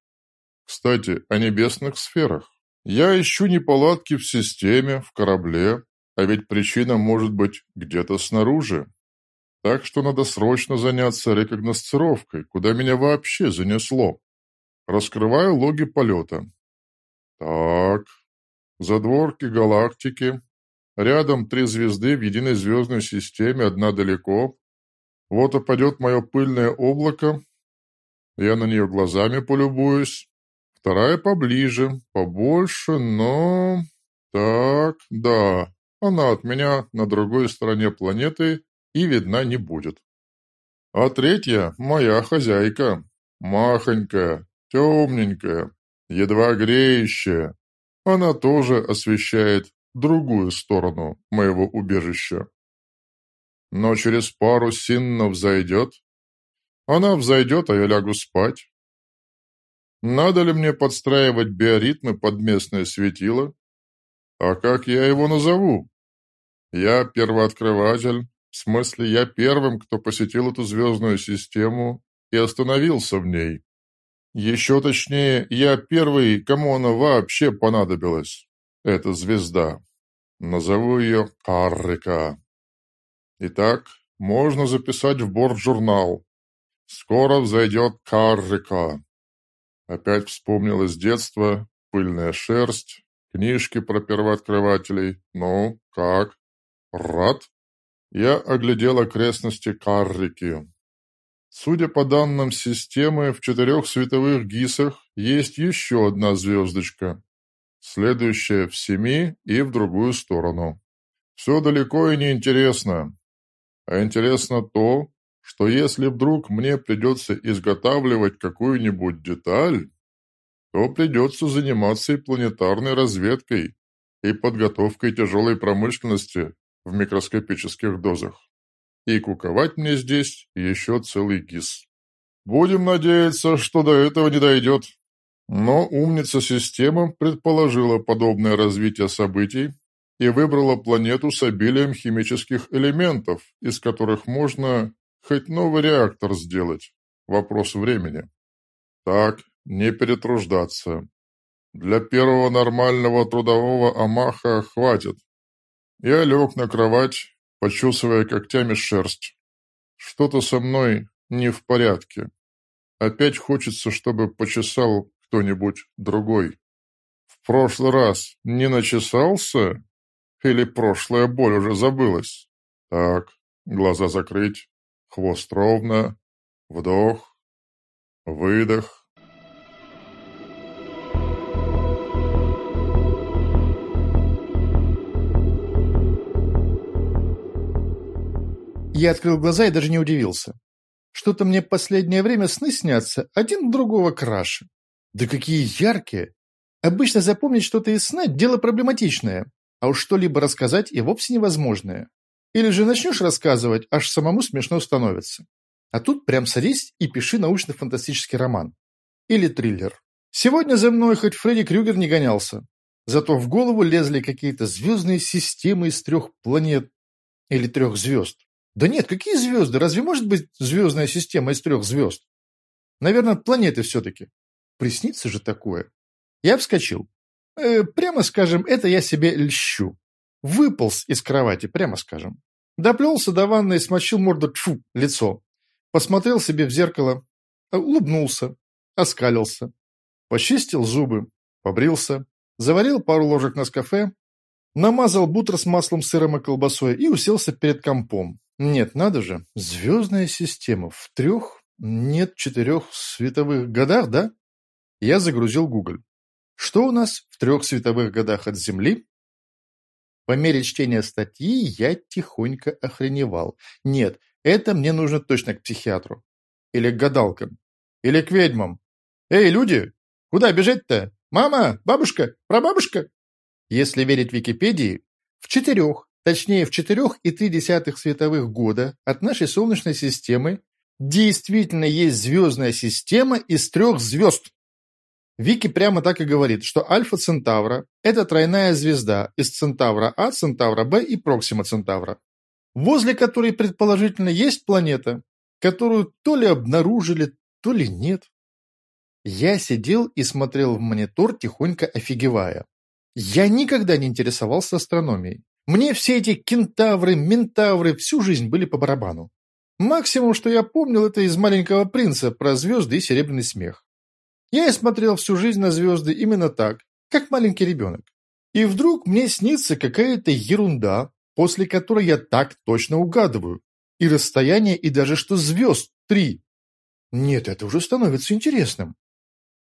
Кстати, о небесных сферах. Я ищу неполадки в системе, в корабле, а ведь причина может быть где-то снаружи. Так что надо срочно заняться рекогносцировкой, куда меня вообще занесло. Раскрываю логи полета. Так, задворки галактики. Рядом три звезды в единой звездной системе, одна далеко. Вот упадет мое пыльное облако. Я на нее глазами полюбуюсь. Вторая поближе, побольше, но... Так, да, она от меня на другой стороне планеты и видна не будет. А третья — моя хозяйка. Махонькая, темненькая, едва греющая. Она тоже освещает другую сторону моего убежища. Но через пару синна взойдет. Она взойдет, а я лягу спать. Надо ли мне подстраивать биоритмы под местное светило? А как я его назову? Я первооткрыватель, в смысле я первым, кто посетил эту звездную систему и остановился в ней. Еще точнее, я первый, кому она вообще понадобилась. Эта звезда. Назову ее Каррика. Итак, можно записать в борт-журнал. Скоро взойдет Каррика. Опять вспомнилось детство, пыльная шерсть, книжки про первооткрывателей. Ну, как? Рад? Я оглядел окрестности Каррики. Судя по данным системы, в четырех световых гисах есть еще одна звездочка, следующая в семи и в другую сторону. Все далеко и неинтересно. А интересно то, что если вдруг мне придется изготавливать какую-нибудь деталь, то придется заниматься и планетарной разведкой, и подготовкой тяжелой промышленности в микроскопических дозах. И куковать мне здесь еще целый ГИС. Будем надеяться, что до этого не дойдет. Но умница системы предположила подобное развитие событий и выбрала планету с обилием химических элементов, из которых можно хоть новый реактор сделать. Вопрос времени. Так, не перетруждаться. Для первого нормального трудового амаха хватит. Я лег на кровать почесывая когтями шерсть. Что-то со мной не в порядке. Опять хочется, чтобы почесал кто-нибудь другой. В прошлый раз не начесался? Или прошлая боль уже забылась? Так, глаза закрыть, хвост ровно, вдох, выдох. Я открыл глаза и даже не удивился. Что-то мне последнее время сны снятся, один другого краше. Да какие яркие! Обычно запомнить что-то из сна – дело проблематичное, а уж что-либо рассказать и вовсе невозможное. Или же начнешь рассказывать, аж самому смешно становится. А тут прям садись и пиши научно-фантастический роман. Или триллер. Сегодня за мной хоть Фредди Крюгер не гонялся. Зато в голову лезли какие-то звездные системы из трех планет или трех звезд. Да нет, какие звезды? Разве может быть звездная система из трех звезд? Наверное, планеты все-таки. Приснится же такое. Я вскочил. Э, прямо скажем, это я себе льщу. Выполз из кровати, прямо скажем. Доплелся до ванной, смочил морду, тьфу, лицо. Посмотрел себе в зеркало, э, улыбнулся, оскалился. Почистил зубы, побрился, заварил пару ложек на кафе, намазал бутер с маслом, сыром и колбасой и уселся перед компом. Нет, надо же, звездная система в трех, нет, четырех световых годах, да? Я загрузил Google. Что у нас в трех световых годах от Земли? По мере чтения статьи я тихонько охреневал. Нет, это мне нужно точно к психиатру. Или к гадалкам. Или к ведьмам. Эй, люди, куда бежать-то? Мама, бабушка, прабабушка? Если верить Википедии, в четырех точнее в 4,3 световых года от нашей Солнечной системы, действительно есть звездная система из трех звезд. Вики прямо так и говорит, что Альфа Центавра – это тройная звезда из Центавра А, Центавра Б и Проксима Центавра, возле которой предположительно есть планета, которую то ли обнаружили, то ли нет. Я сидел и смотрел в монитор, тихонько офигевая. Я никогда не интересовался астрономией. Мне все эти кентавры, ментавры всю жизнь были по барабану. Максимум, что я помнил, это из «Маленького принца» про звезды и серебряный смех. Я и смотрел всю жизнь на звезды именно так, как маленький ребенок. И вдруг мне снится какая-то ерунда, после которой я так точно угадываю. И расстояние, и даже что звезд три. Нет, это уже становится интересным.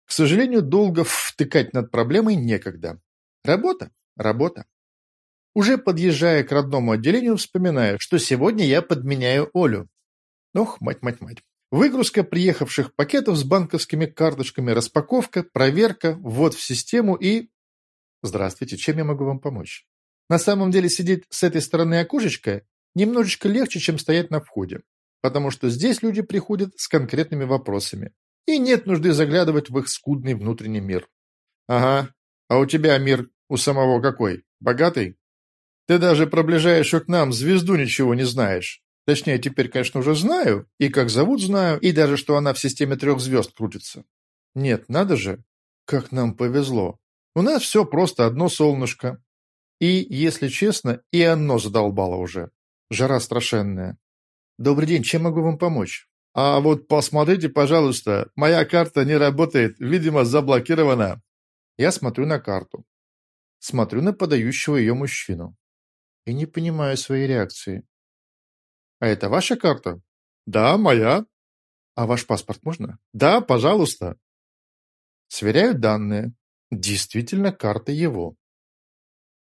К сожалению, долго втыкать над проблемой некогда. Работа, работа. Уже подъезжая к родному отделению, вспоминаю, что сегодня я подменяю Олю. Ох, мать-мать-мать. Выгрузка приехавших пакетов с банковскими карточками, распаковка, проверка, ввод в систему и... Здравствуйте, чем я могу вам помочь? На самом деле сидеть с этой стороны окошечка немножечко легче, чем стоять на входе, потому что здесь люди приходят с конкретными вопросами, и нет нужды заглядывать в их скудный внутренний мир. Ага, а у тебя мир у самого какой? Богатый? Ты даже про ближайшую к нам звезду ничего не знаешь. Точнее, теперь, конечно, уже знаю, и как зовут знаю, и даже, что она в системе трех звезд крутится. Нет, надо же, как нам повезло. У нас все просто одно солнышко. И, если честно, и оно задолбало уже. Жара страшенная. Добрый день, чем могу вам помочь? А вот посмотрите, пожалуйста, моя карта не работает, видимо, заблокирована. Я смотрю на карту. Смотрю на подающего ее мужчину. И не понимаю своей реакции. А это ваша карта? Да, моя. А ваш паспорт можно? Да, пожалуйста. Сверяю данные. Действительно, карта его.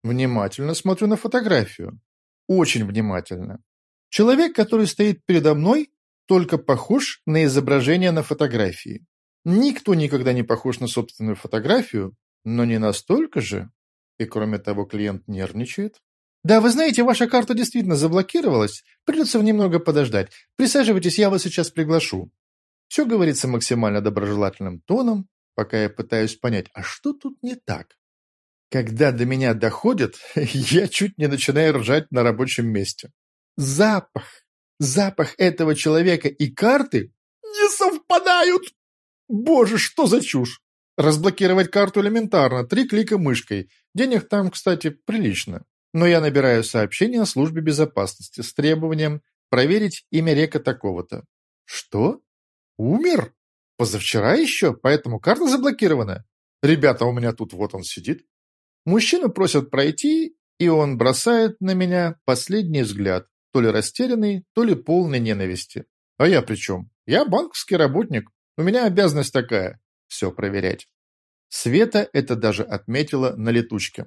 Внимательно смотрю на фотографию. Очень внимательно. Человек, который стоит передо мной, только похож на изображение на фотографии. Никто никогда не похож на собственную фотографию, но не настолько же. И кроме того, клиент нервничает. Да, вы знаете, ваша карта действительно заблокировалась. Придется немного подождать. Присаживайтесь, я вас сейчас приглашу. Все говорится максимально доброжелательным тоном, пока я пытаюсь понять, а что тут не так? Когда до меня доходит, я чуть не начинаю ржать на рабочем месте. Запах, запах этого человека и карты не совпадают. Боже, что за чушь! Разблокировать карту элементарно, три клика мышкой. Денег там, кстати, прилично. Но я набираю сообщение о службе безопасности с требованием проверить имя река такого-то. Что? Умер? Позавчера еще, поэтому карта заблокирована. Ребята, у меня тут вот он сидит. Мужчину просят пройти, и он бросает на меня последний взгляд, то ли растерянный, то ли полный ненависти. А я при чем? Я банковский работник. У меня обязанность такая – все проверять. Света это даже отметила на летучке.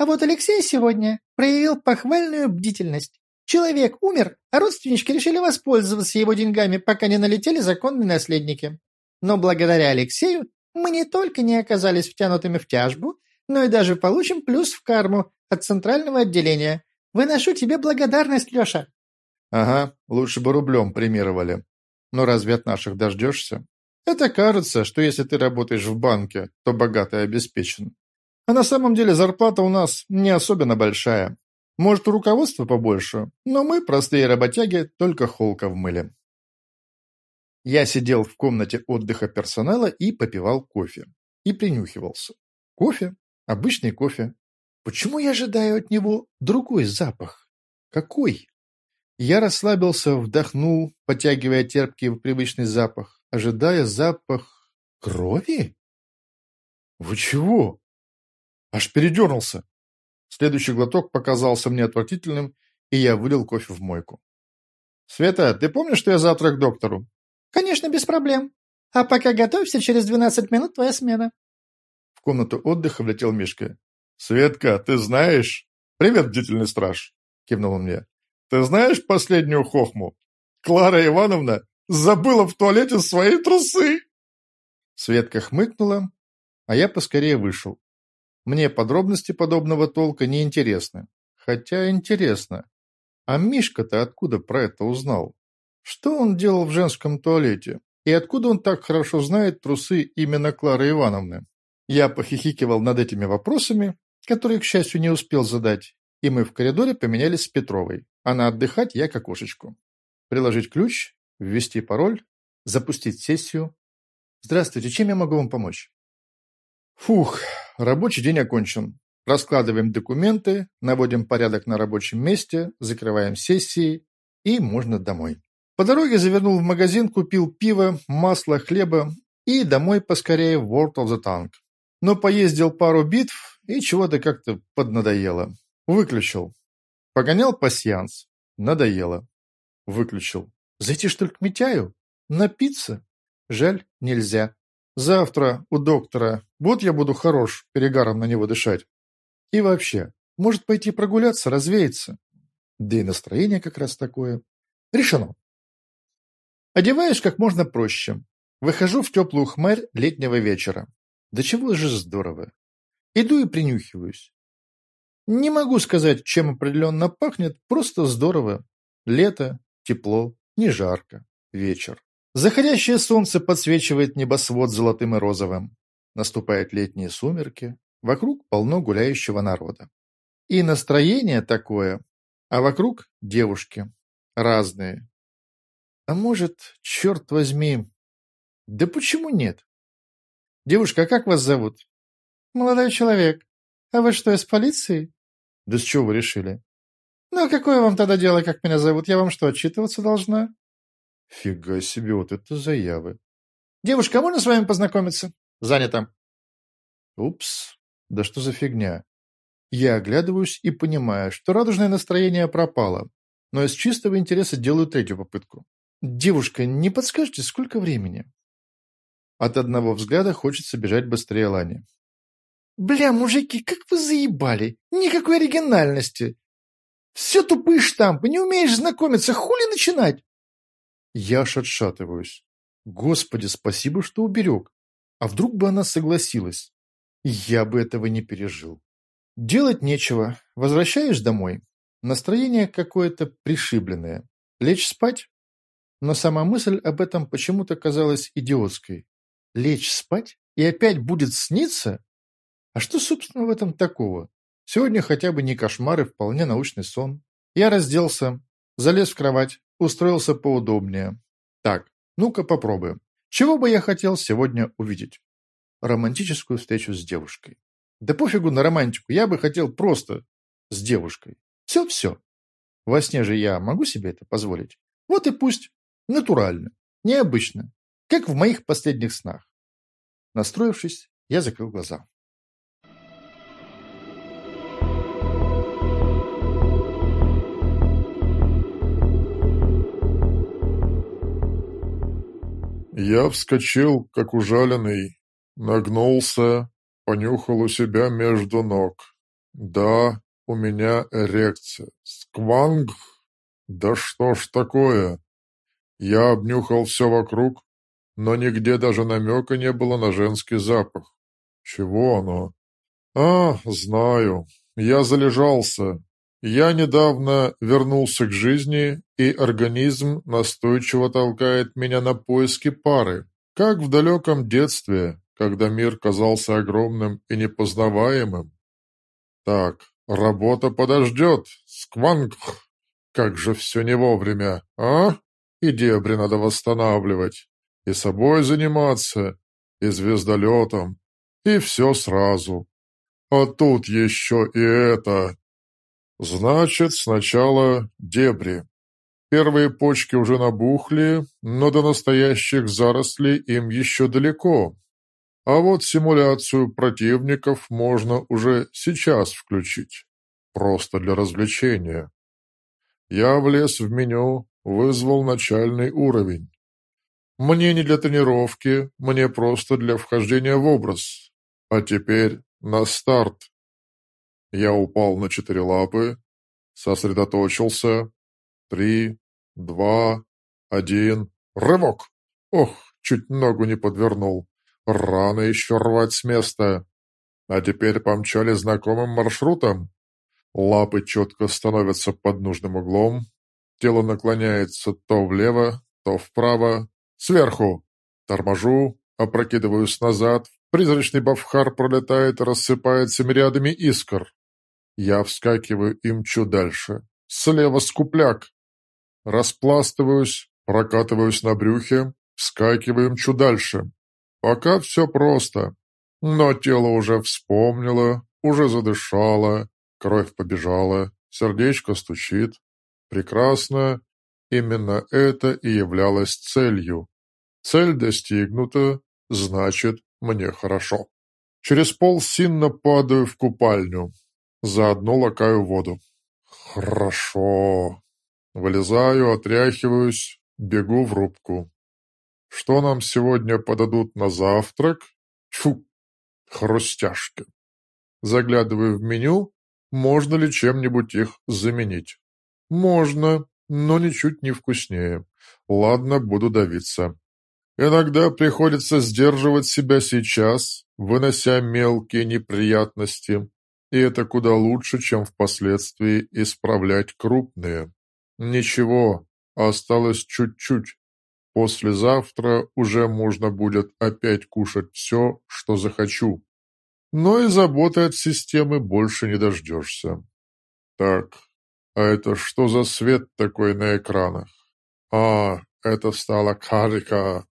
А вот Алексей сегодня проявил похвальную бдительность. Человек умер, а родственнички решили воспользоваться его деньгами, пока не налетели законные наследники. Но благодаря Алексею мы не только не оказались втянутыми в тяжбу, но и даже получим плюс в карму от центрального отделения. Выношу тебе благодарность, Леша. Ага, лучше бы рублем премировали. Но разве от наших дождешься? Это кажется, что если ты работаешь в банке, то богатый обеспечен. А на самом деле зарплата у нас не особенно большая. Может, у руководства побольше, но мы, простые работяги, только холка в мыле. Я сидел в комнате отдыха персонала и попивал кофе. И принюхивался. Кофе? Обычный кофе. Почему я ожидаю от него другой запах? Какой? Я расслабился, вдохнул, потягивая терпкий привычный запах, ожидая запах крови? Вы чего? Аж передернулся. Следующий глоток показался мне отвратительным, и я вылил кофе в мойку. «Света, ты помнишь, что я завтра к доктору?» «Конечно, без проблем. А пока готовься, через двенадцать минут твоя смена». В комнату отдыха влетел Мишка. «Светка, ты знаешь...» «Привет, бдительный страж!» — кивнул он мне. «Ты знаешь последнюю хохму? Клара Ивановна забыла в туалете свои трусы!» Светка хмыкнула, а я поскорее вышел. Мне подробности подобного толка не интересны. Хотя интересно. А Мишка-то откуда про это узнал? Что он делал в женском туалете? И откуда он так хорошо знает трусы именно Клары Ивановны? Я похихикивал над этими вопросами, которые, к счастью, не успел задать, и мы в коридоре поменялись с Петровой. Она отдыхать, я к окошечку. Приложить ключ, ввести пароль, запустить сессию. Здравствуйте, чем я могу вам помочь? Фух, рабочий день окончен. Раскладываем документы, наводим порядок на рабочем месте, закрываем сессии и можно домой. По дороге завернул в магазин, купил пиво, масло, хлеба и домой поскорее в World of the Tank. Но поездил пару битв и чего-то как-то поднадоело. Выключил. Погонял пасьянс. Надоело. Выключил. Зайти что ли к Митяю? Напиться? Жаль, нельзя. Завтра у доктора. Вот я буду хорош, перегаром на него дышать. И вообще, может пойти прогуляться, развеяться. Да и настроение как раз такое. Решено. Одеваюсь как можно проще. Выхожу в теплую хмарь летнего вечера. Да чего же здорово. Иду и принюхиваюсь. Не могу сказать, чем определенно пахнет, просто здорово. Лето, тепло, не жарко, вечер. Заходящее солнце подсвечивает небосвод золотым и розовым. Наступают летние сумерки, вокруг полно гуляющего народа. И настроение такое, а вокруг девушки. Разные. А может, черт возьми, да почему нет? Девушка, а как вас зовут? Молодой человек, а вы что, из полиции? Да с чего вы решили? Ну, а какое вам тогда дело, как меня зовут? Я вам что, отчитываться должна? Фига себе, вот это заявы. Девушка, а можно с вами познакомиться? Занято. Упс, да что за фигня? Я оглядываюсь и понимаю, что радужное настроение пропало, но из чистого интереса делаю третью попытку. «Девушка, не подскажете, сколько времени?» От одного взгляда хочется бежать быстрее Лани. «Бля, мужики, как вы заебали! Никакой оригинальности! Все тупые штампы, не умеешь знакомиться, хули начинать?» Я аж отшатываюсь. Господи, спасибо, что уберег. А вдруг бы она согласилась? Я бы этого не пережил. Делать нечего. Возвращаюсь домой. Настроение какое-то пришибленное. Лечь спать? Но сама мысль об этом почему-то казалась идиотской. Лечь спать? И опять будет сниться? А что, собственно, в этом такого? Сегодня хотя бы не кошмар и вполне научный сон. Я разделся, залез в кровать, устроился поудобнее. Так, ну-ка попробуем. Чего бы я хотел сегодня увидеть? Романтическую встречу с девушкой. Да пофигу на романтику, я бы хотел просто с девушкой. Все-все. Во сне же я могу себе это позволить. Вот и пусть. Натурально. Необычно. Как в моих последних снах. Настроившись, я закрыл глаза. Я вскочил, как ужаленный, нагнулся, понюхал у себя между ног. Да, у меня эрекция. Скванг! Да что ж такое? Я обнюхал все вокруг, но нигде даже намека не было на женский запах. Чего оно? А, знаю. Я залежался. Я недавно вернулся к жизни, и организм настойчиво толкает меня на поиски пары, как в далеком детстве, когда мир казался огромным и непознаваемым. Так, работа подождет, скванг. Как же все не вовремя, а? И дебри надо восстанавливать, и собой заниматься, и звездолетом, и все сразу. А тут еще и это. Значит, сначала дебри. Первые почки уже набухли, но до настоящих зарослей им еще далеко. А вот симуляцию противников можно уже сейчас включить. Просто для развлечения. Я влез в меню, Вызвал начальный уровень. Мне не для тренировки, мне просто для вхождения в образ. А теперь на старт. Я упал на четыре лапы, сосредоточился. Три, два, один, рывок. Ох, чуть ногу не подвернул. Рано еще рвать с места. А теперь помчали знакомым маршрутом. Лапы четко становятся под нужным углом, Тело наклоняется то влево, то вправо, сверху. Торможу, опрокидываюсь назад. Призрачный бафхар пролетает и рассыпается мириадами искр. Я вскакиваю и мчу дальше. Слева скупляк. Распластываюсь, прокатываюсь на брюхе, вскакиваю, мчу дальше. Пока все просто. Но тело уже вспомнило, уже задышало, кровь побежала, сердечко стучит. Прекрасно. Именно это и являлось целью. Цель достигнута, значит, мне хорошо. Через пол синно падаю в купальню. Заодно лакаю воду. Хорошо. Вылезаю, отряхиваюсь, бегу в рубку. Что нам сегодня подадут на завтрак? Тьфу, хрустяшки. Заглядываю в меню, можно ли чем-нибудь их заменить. Можно, но ничуть не вкуснее. Ладно, буду давиться. Иногда приходится сдерживать себя сейчас, вынося мелкие неприятности, и это куда лучше, чем впоследствии исправлять крупные. Ничего, осталось чуть-чуть. Послезавтра уже можно будет опять кушать все, что захочу. Но и заботы от системы больше не дождешься. Так, а это что за свет такой на экранах? А, это стала карика.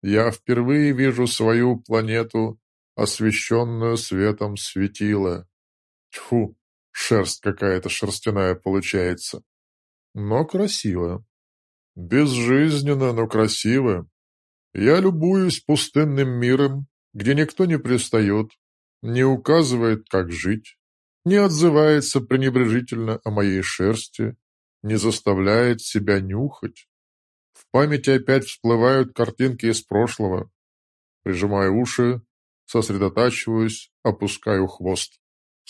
Я впервые вижу свою планету, освещенную светом светила. Тьфу, шерсть какая-то шерстяная получается. Но красиво. Безжизненно, но красиво. Я любуюсь пустынным миром, где никто не пристает, не указывает, как жить, не отзывается пренебрежительно о моей шерсти, не заставляет себя нюхать. В памяти опять всплывают картинки из прошлого. Прижимаю уши, сосредотачиваюсь, опускаю хвост.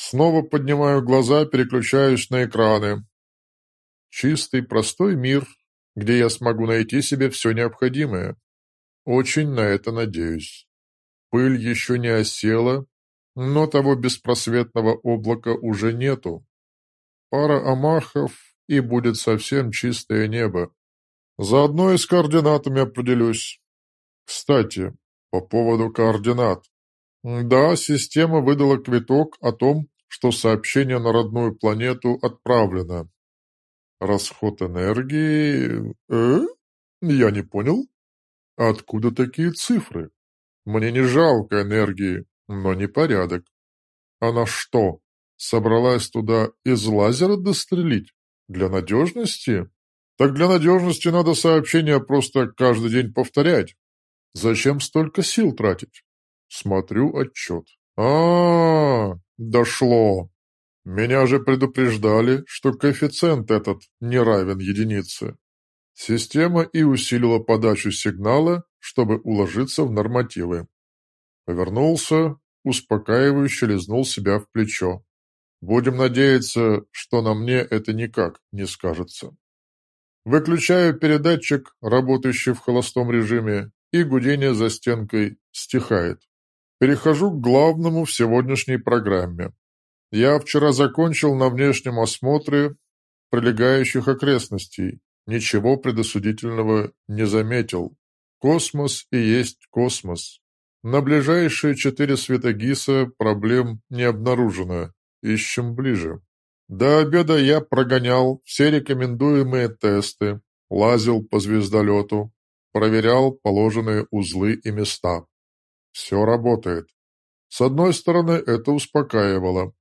Снова поднимаю глаза, переключаюсь на экраны. Чистый, простой мир, где я смогу найти себе все необходимое. Очень на это надеюсь. Пыль еще не осела, но того беспросветного облака уже нету. Пара амахов, и будет совсем чистое небо. Заодно и с координатами определюсь. Кстати, по поводу координат. Да, система выдала квиток о том, что сообщение на родную планету отправлено. Расход энергии... Э? Я не понял. Откуда такие цифры? Мне не жалко энергии, но не порядок. Она что, собралась туда из лазера дострелить? Для надежности? Так для надежности надо сообщение просто каждый день повторять. Зачем столько сил тратить? Смотрю отчет. а, -а, дошло. Меня же предупреждали, что коэффициент этот не равен единице. Система и усилила подачу сигнала, чтобы уложиться в нормативы. Повернулся, успокаивающе лизнул себя в плечо. Будем надеяться, что на мне это никак не скажется. Выключаю передатчик, работающий в холостом режиме, и гудение за стенкой стихает. Перехожу к главному в сегодняшней программе. Я вчера закончил на внешнем осмотре прилегающих окрестностей. Ничего предосудительного не заметил. Космос и есть космос. На ближайшие четыре светогиса проблем не обнаружено. Ищем ближе. До обеда я прогонял все рекомендуемые тесты, лазил по звездолету, проверял положенные узлы и места. Все работает. С одной стороны, это успокаивало,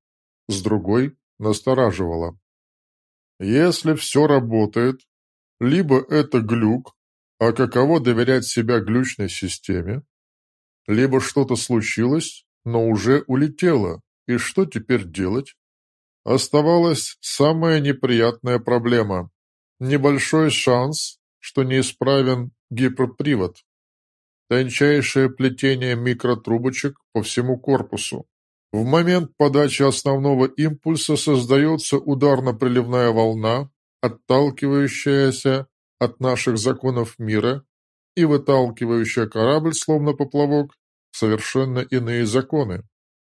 с другой – настораживало. Если все работает, либо это глюк, а каково доверять себя глючной системе, либо что-то случилось, но уже улетело, и что теперь делать? Оставалась самая неприятная проблема – небольшой шанс, что неисправен гиперпривод. Тончайшее плетение микротрубочек по всему корпусу. В момент подачи основного импульса создается ударно-приливная волна, отталкивающаяся от наших законов мира и выталкивающая корабль, словно поплавок, совершенно иные законы.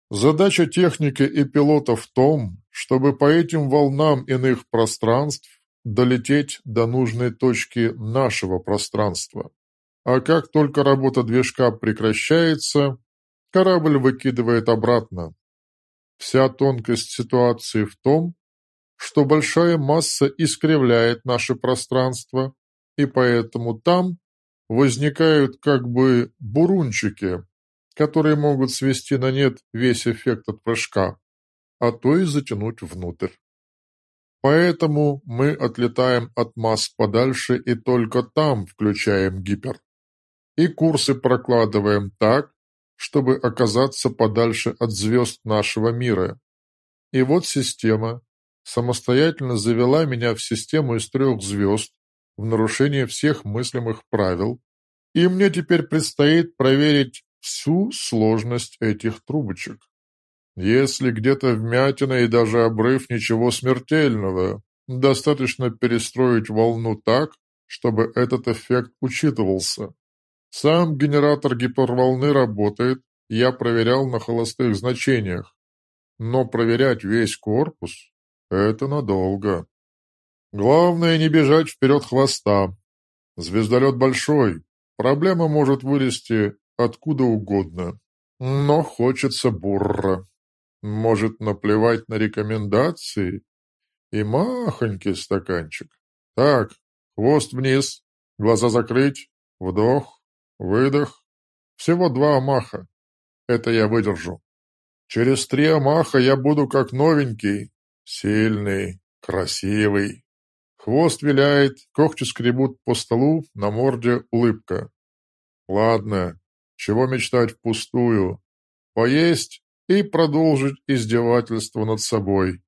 Задача техники и пилота в том, чтобы по этим волнам иных пространств долететь до нужной точки нашего пространства. А как только работа движка прекращается, корабль выкидывает обратно. Вся тонкость ситуации в том, что большая масса искривляет наше пространство, и поэтому там возникают как бы бурунчики, которые могут свести на нет весь эффект от прыжка, а то и затянуть внутрь. Поэтому мы отлетаем от масс подальше и только там включаем гипер. И курсы прокладываем так, чтобы оказаться подальше от звезд нашего мира. И вот система самостоятельно завела меня в систему из трех звезд в нарушение всех мыслимых правил, и мне теперь предстоит проверить всю сложность этих трубочек. Если где-то вмятина и даже обрыв ничего смертельного, достаточно перестроить волну так, чтобы этот эффект учитывался. Сам генератор гиперволны работает, я проверял на холостых значениях. Но проверять весь корпус – это надолго. Главное не бежать вперед хвоста. Звездолет большой, проблема может вылезти откуда угодно. Но хочется бурра. Может наплевать на рекомендации и махонький стаканчик. Так, хвост вниз, глаза закрыть, вдох, выдох. Всего два маха. Это я выдержу. Через три маха я буду как новенький, сильный, красивый. Хвост виляет, когти скребут по столу, на морде улыбка. Ладно, чего мечтать впустую? Поесть и продолжить издевательство над собой.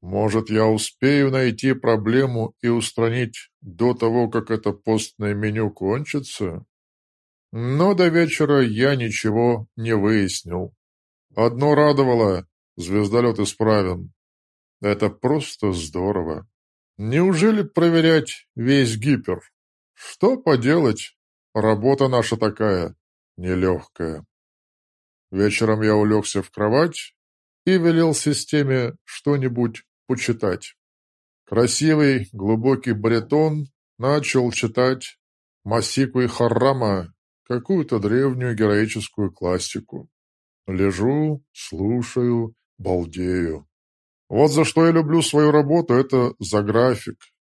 Может, я успею найти проблему и устранить до того, как это постное меню кончится? Но до вечера я ничего не выяснил. Одно радовало – звездолет исправен. Это просто здорово. Неужели проверять весь гипер? Что поделать? Работа наша такая, нелегкая. Вечером я улегся в кровать и велел системе что-нибудь почитать. Красивый, глубокий баритон начал читать Масику и Харрама, какую-то древнюю героическую классику. Лежу, слушаю, балдею. Вот за что я люблю свою работу, это за график.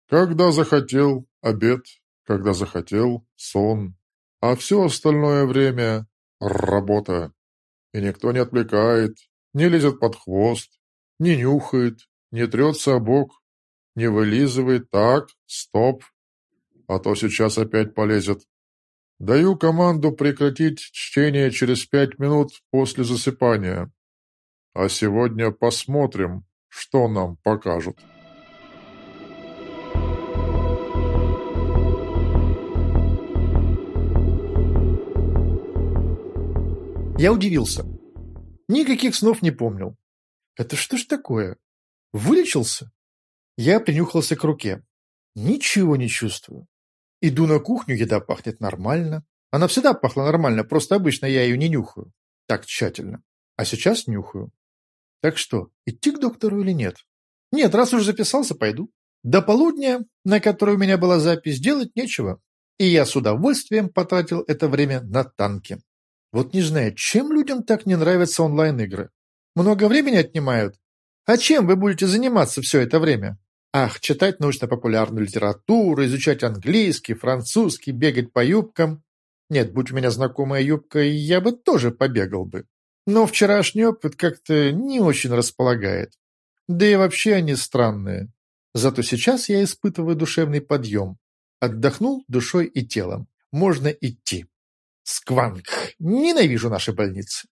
Когда захотел – обед, когда захотел – сон, а все остальное время – работа. И никто не отвлекает, не лезет под хвост, не нюхает, не трется о бок, не вылизывает. Так, стоп, а то сейчас опять полезет. Даю команду прекратить чтение через пять минут после засыпания. А сегодня посмотрим, что нам покажут. Я удивился. Никаких снов не помнил. Это что ж такое? Вылечился? Я принюхался к руке. Ничего не чувствую. Иду на кухню, еда пахнет нормально. Она всегда пахла нормально, просто обычно я ее не нюхаю. Так тщательно. А сейчас нюхаю. Так что, идти к доктору или нет? Нет, раз уж записался, пойду. До полудня, на которое у меня была запись, делать нечего. И я с удовольствием потратил это время на танки. Вот не знаю, чем людям так не нравятся онлайн-игры? Много времени отнимают а чем вы будете заниматься все это время? Ах, читать научно-популярную литературу, изучать английский, французский, бегать по юбкам. Нет, будь у меня знакомая юбка, я бы тоже побегал бы. Но вчерашний опыт как-то не очень располагает. Да и вообще они странные. Зато сейчас я испытываю душевный подъем. Отдохнул душой и телом. Можно идти. Скванг. Ненавижу наши больницы.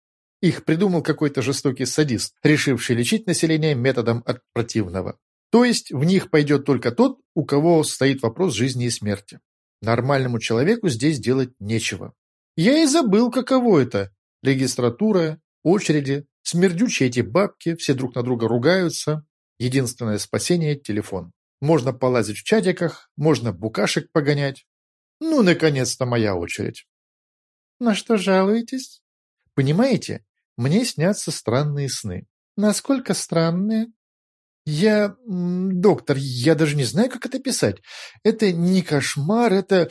Их придумал какой-то жестокий садист, решивший лечить население методом от противного. То есть в них пойдет только тот, у кого стоит вопрос жизни и смерти. Нормальному человеку здесь делать нечего. Я и забыл, каково это. Регистратура, очереди, смердючие эти бабки, все друг на друга ругаются. Единственное спасение – телефон. Можно полазить в чатиках, можно букашек погонять. Ну, наконец-то моя очередь. На что жалуетесь? Понимаете, мне снятся странные сны. Насколько странные? Я... Доктор, я даже не знаю, как это писать. Это не кошмар, это...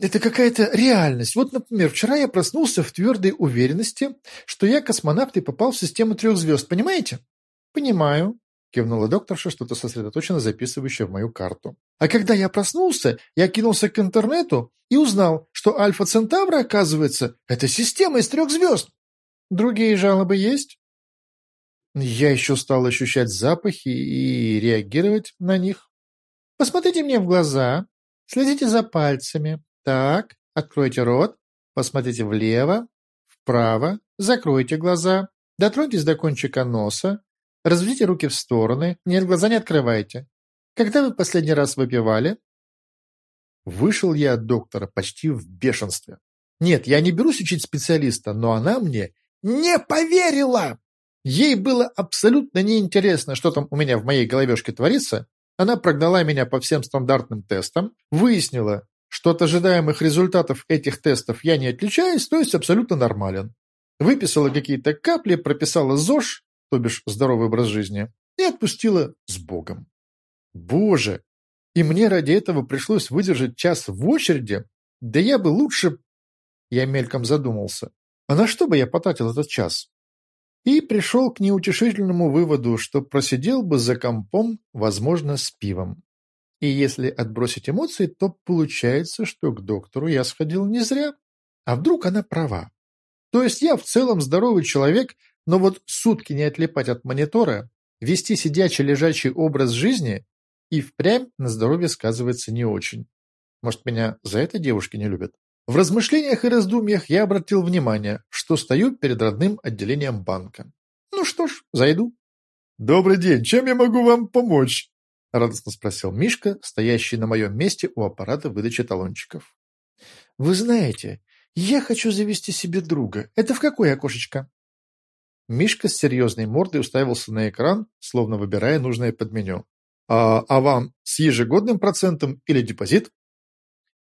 Это какая-то реальность. Вот, например, вчера я проснулся в твердой уверенности, что я космонавт и попал в систему трех звезд. Понимаете? Понимаю. Кивнула докторша, что-то сосредоточенно записывающее в мою карту. А когда я проснулся, я кинулся к интернету и узнал, что Альфа Центавра, оказывается, это система из трех звезд. Другие жалобы есть? Я еще стал ощущать запахи и реагировать на них. Посмотрите мне в глаза, следите за пальцами. Так, откройте рот, посмотрите влево, вправо, закройте глаза, дотроньтесь до кончика носа, разведите руки в стороны, нет, глаза не открывайте. Когда вы последний раз выпивали? Вышел я от доктора почти в бешенстве. Нет, я не берусь учить специалиста, но она мне не поверила! Ей было абсолютно неинтересно, что там у меня в моей головешке творится. Она прогнала меня по всем стандартным тестам, выяснила, что от ожидаемых результатов этих тестов я не отличаюсь, то есть абсолютно нормален. Выписала какие-то капли, прописала ЗОЖ, то бишь здоровый образ жизни, и отпустила с Богом. Боже! И мне ради этого пришлось выдержать час в очереди? Да я бы лучше... Я мельком задумался. А на что бы я потратил этот час? И пришел к неутешительному выводу, что просидел бы за компом, возможно, с пивом. И если отбросить эмоции, то получается, что к доктору я сходил не зря. А вдруг она права? То есть я в целом здоровый человек, но вот сутки не отлипать от монитора, вести сидячий-лежачий образ жизни и впрямь на здоровье сказывается не очень. Может, меня за это девушки не любят? В размышлениях и раздумьях я обратил внимание, что стою перед родным отделением банка. Ну что ж, зайду. «Добрый день, чем я могу вам помочь?» — радостно спросил Мишка, стоящий на моем месте у аппарата выдачи талончиков. «Вы знаете, я хочу завести себе друга. Это в какое окошечко?» Мишка с серьезной мордой уставился на экран, словно выбирая нужное подменю. «А, а вам с ежегодным процентом или депозит?»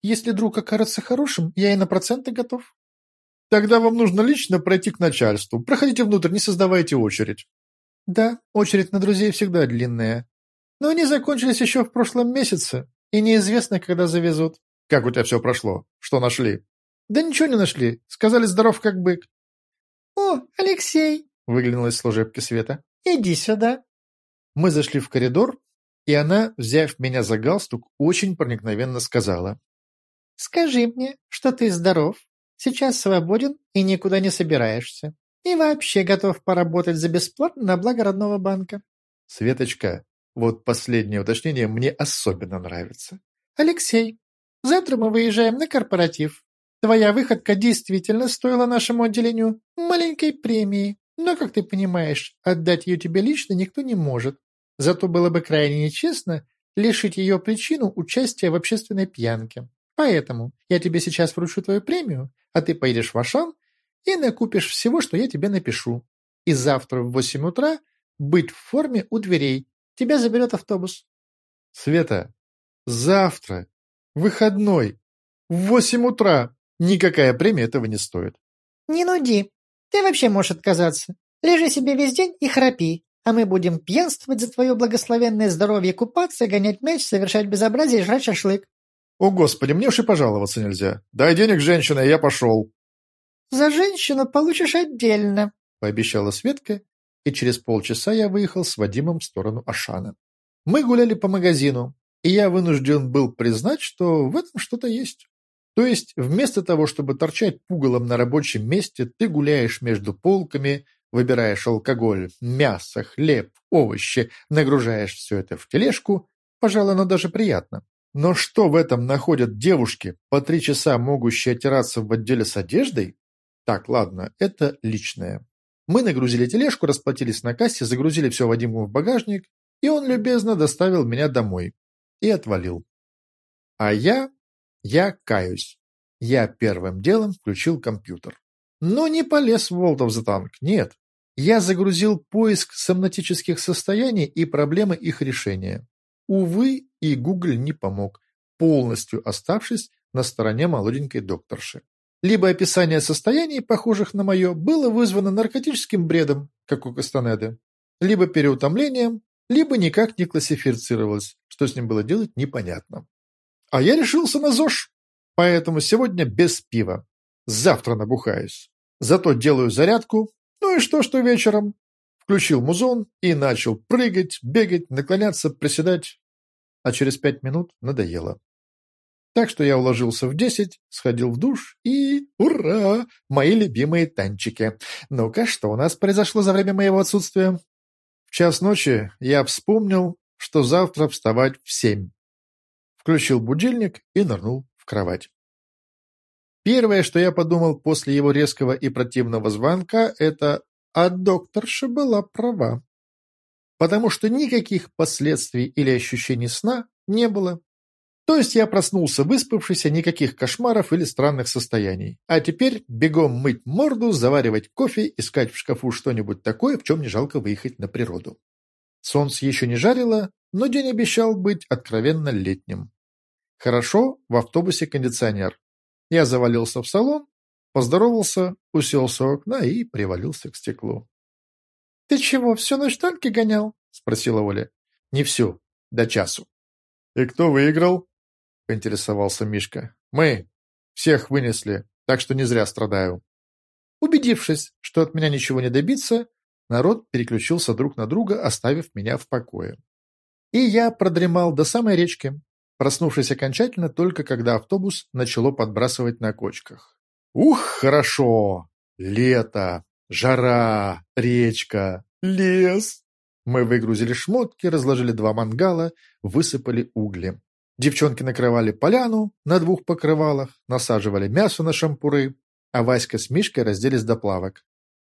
«Если друг окажется хорошим, я и на проценты готов». «Тогда вам нужно лично пройти к начальству. Проходите внутрь, не создавайте очередь». «Да, очередь на друзей всегда длинная. Но они закончились еще в прошлом месяце, и неизвестно, когда завезут». «Как у тебя все прошло? Что нашли?» «Да ничего не нашли. Сказали, здоров как бык». «О, Алексей!» — выглянула из служебки Света. «Иди сюда». Мы зашли в коридор, и она, взяв меня за галстук, очень проникновенно сказала. «Скажи мне, что ты здоров, сейчас свободен и никуда не собираешься, и вообще готов поработать за бесплатно на благо родного банка». «Светочка, вот последнее уточнение мне особенно нравится». «Алексей, завтра мы выезжаем на корпоратив. Твоя выходка действительно стоила нашему отделению маленькой премии, но, как ты понимаешь, отдать ее тебе лично никто не может. Зато было бы крайне нечестно лишить ее причину участия в общественной пьянке. Поэтому я тебе сейчас вручу твою премию, а ты поедешь в Ашан и накупишь всего, что я тебе напишу. И завтра в восемь утра быть в форме у дверей. Тебя заберет автобус. Света, завтра, выходной, в восемь утра. Никакая премия этого не стоит. Не нуди. Ты вообще можешь отказаться. Лежи себе весь день и храпи, а мы будем пьянствовать за твое благословенное здоровье, купаться, гонять мяч, совершать безобразие и жрать шашлык. О, Господи, мне уж и пожаловаться нельзя. Дай денег, женщина, я пошел. За женщину получишь отдельно, пообещала Светка, и через полчаса я выехал с Вадимом в сторону Ашана. Мы гуляли по магазину, и я вынужден был признать, что в этом что-то есть. То есть вместо того, чтобы торчать пугалом на рабочем месте, ты гуляешь между полками, выбираешь алкоголь, мясо, хлеб, овощи, нагружаешь все это в тележку, пожалуй, оно даже приятно. Но что в этом находят девушки, по три часа могущие отираться в отделе с одеждой? Так, ладно, это личное. Мы нагрузили тележку, расплатились на кассе, загрузили все Вадиму в багажник, и он любезно доставил меня домой. И отвалил. А я я каюсь. Я первым делом включил компьютер. Но не полез Волтов за танк, нет. Я загрузил поиск сомнатических состояний и проблемы их решения. Увы, и Google не помог, полностью оставшись на стороне молоденькой докторши. Либо описание состояний, похожих на мое, было вызвано наркотическим бредом, как у Кастанеды, либо переутомлением, либо никак не классифицировалось, что с ним было делать непонятно. А я решился на ЗОЖ, поэтому сегодня без пива. Завтра набухаюсь. Зато делаю зарядку, ну и что, что вечером. Включил музон и начал прыгать, бегать, наклоняться, приседать. А через пять минут надоело. Так что я уложился в десять, сходил в душ и... Ура! Мои любимые танчики. Ну-ка, что у нас произошло за время моего отсутствия? В час ночи я вспомнил, что завтра вставать в семь включил будильник и нырнул в кровать. Первое, что я подумал после его резкого и противного звонка, это «а докторша была права». Потому что никаких последствий или ощущений сна не было. То есть я проснулся выспавшийся, никаких кошмаров или странных состояний. А теперь бегом мыть морду, заваривать кофе, искать в шкафу что-нибудь такое, в чем не жалко выехать на природу. Солнце еще не жарило, но день обещал быть откровенно летним. Хорошо, в автобусе кондиционер. Я завалился в салон, поздоровался, уселся у окна и привалился к стеклу. — Ты чего, всю ночь танки гонял? — спросила Оля. — Не всю, до часу. — И кто выиграл? — поинтересовался Мишка. — Мы. Всех вынесли, так что не зря страдаю. Убедившись, что от меня ничего не добиться, народ переключился друг на друга, оставив меня в покое. И я продремал до самой речки, проснувшись окончательно только когда автобус начало подбрасывать на кочках. Ух, хорошо! Лето, жара, речка, лес. Мы выгрузили шмотки, разложили два мангала, высыпали угли. Девчонки накрывали поляну на двух покрывалах, насаживали мясо на шампуры, а Васька с Мишкой разделись до плавок.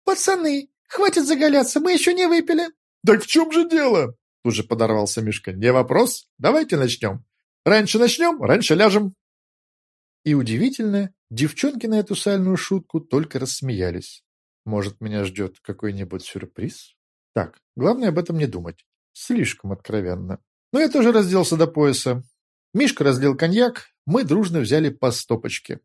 «Пацаны, хватит заголяться, мы еще не выпили!» «Так в чем же дело?» Тут же подорвался Мишка. «Не вопрос, давайте начнем. Раньше начнем, раньше ляжем». И удивительно, девчонки на эту сальную шутку только рассмеялись. Может, меня ждет какой-нибудь сюрприз? Так, главное об этом не думать. Слишком откровенно. Но я тоже разделся до пояса. Мишка разлил коньяк, мы дружно взяли по стопочке.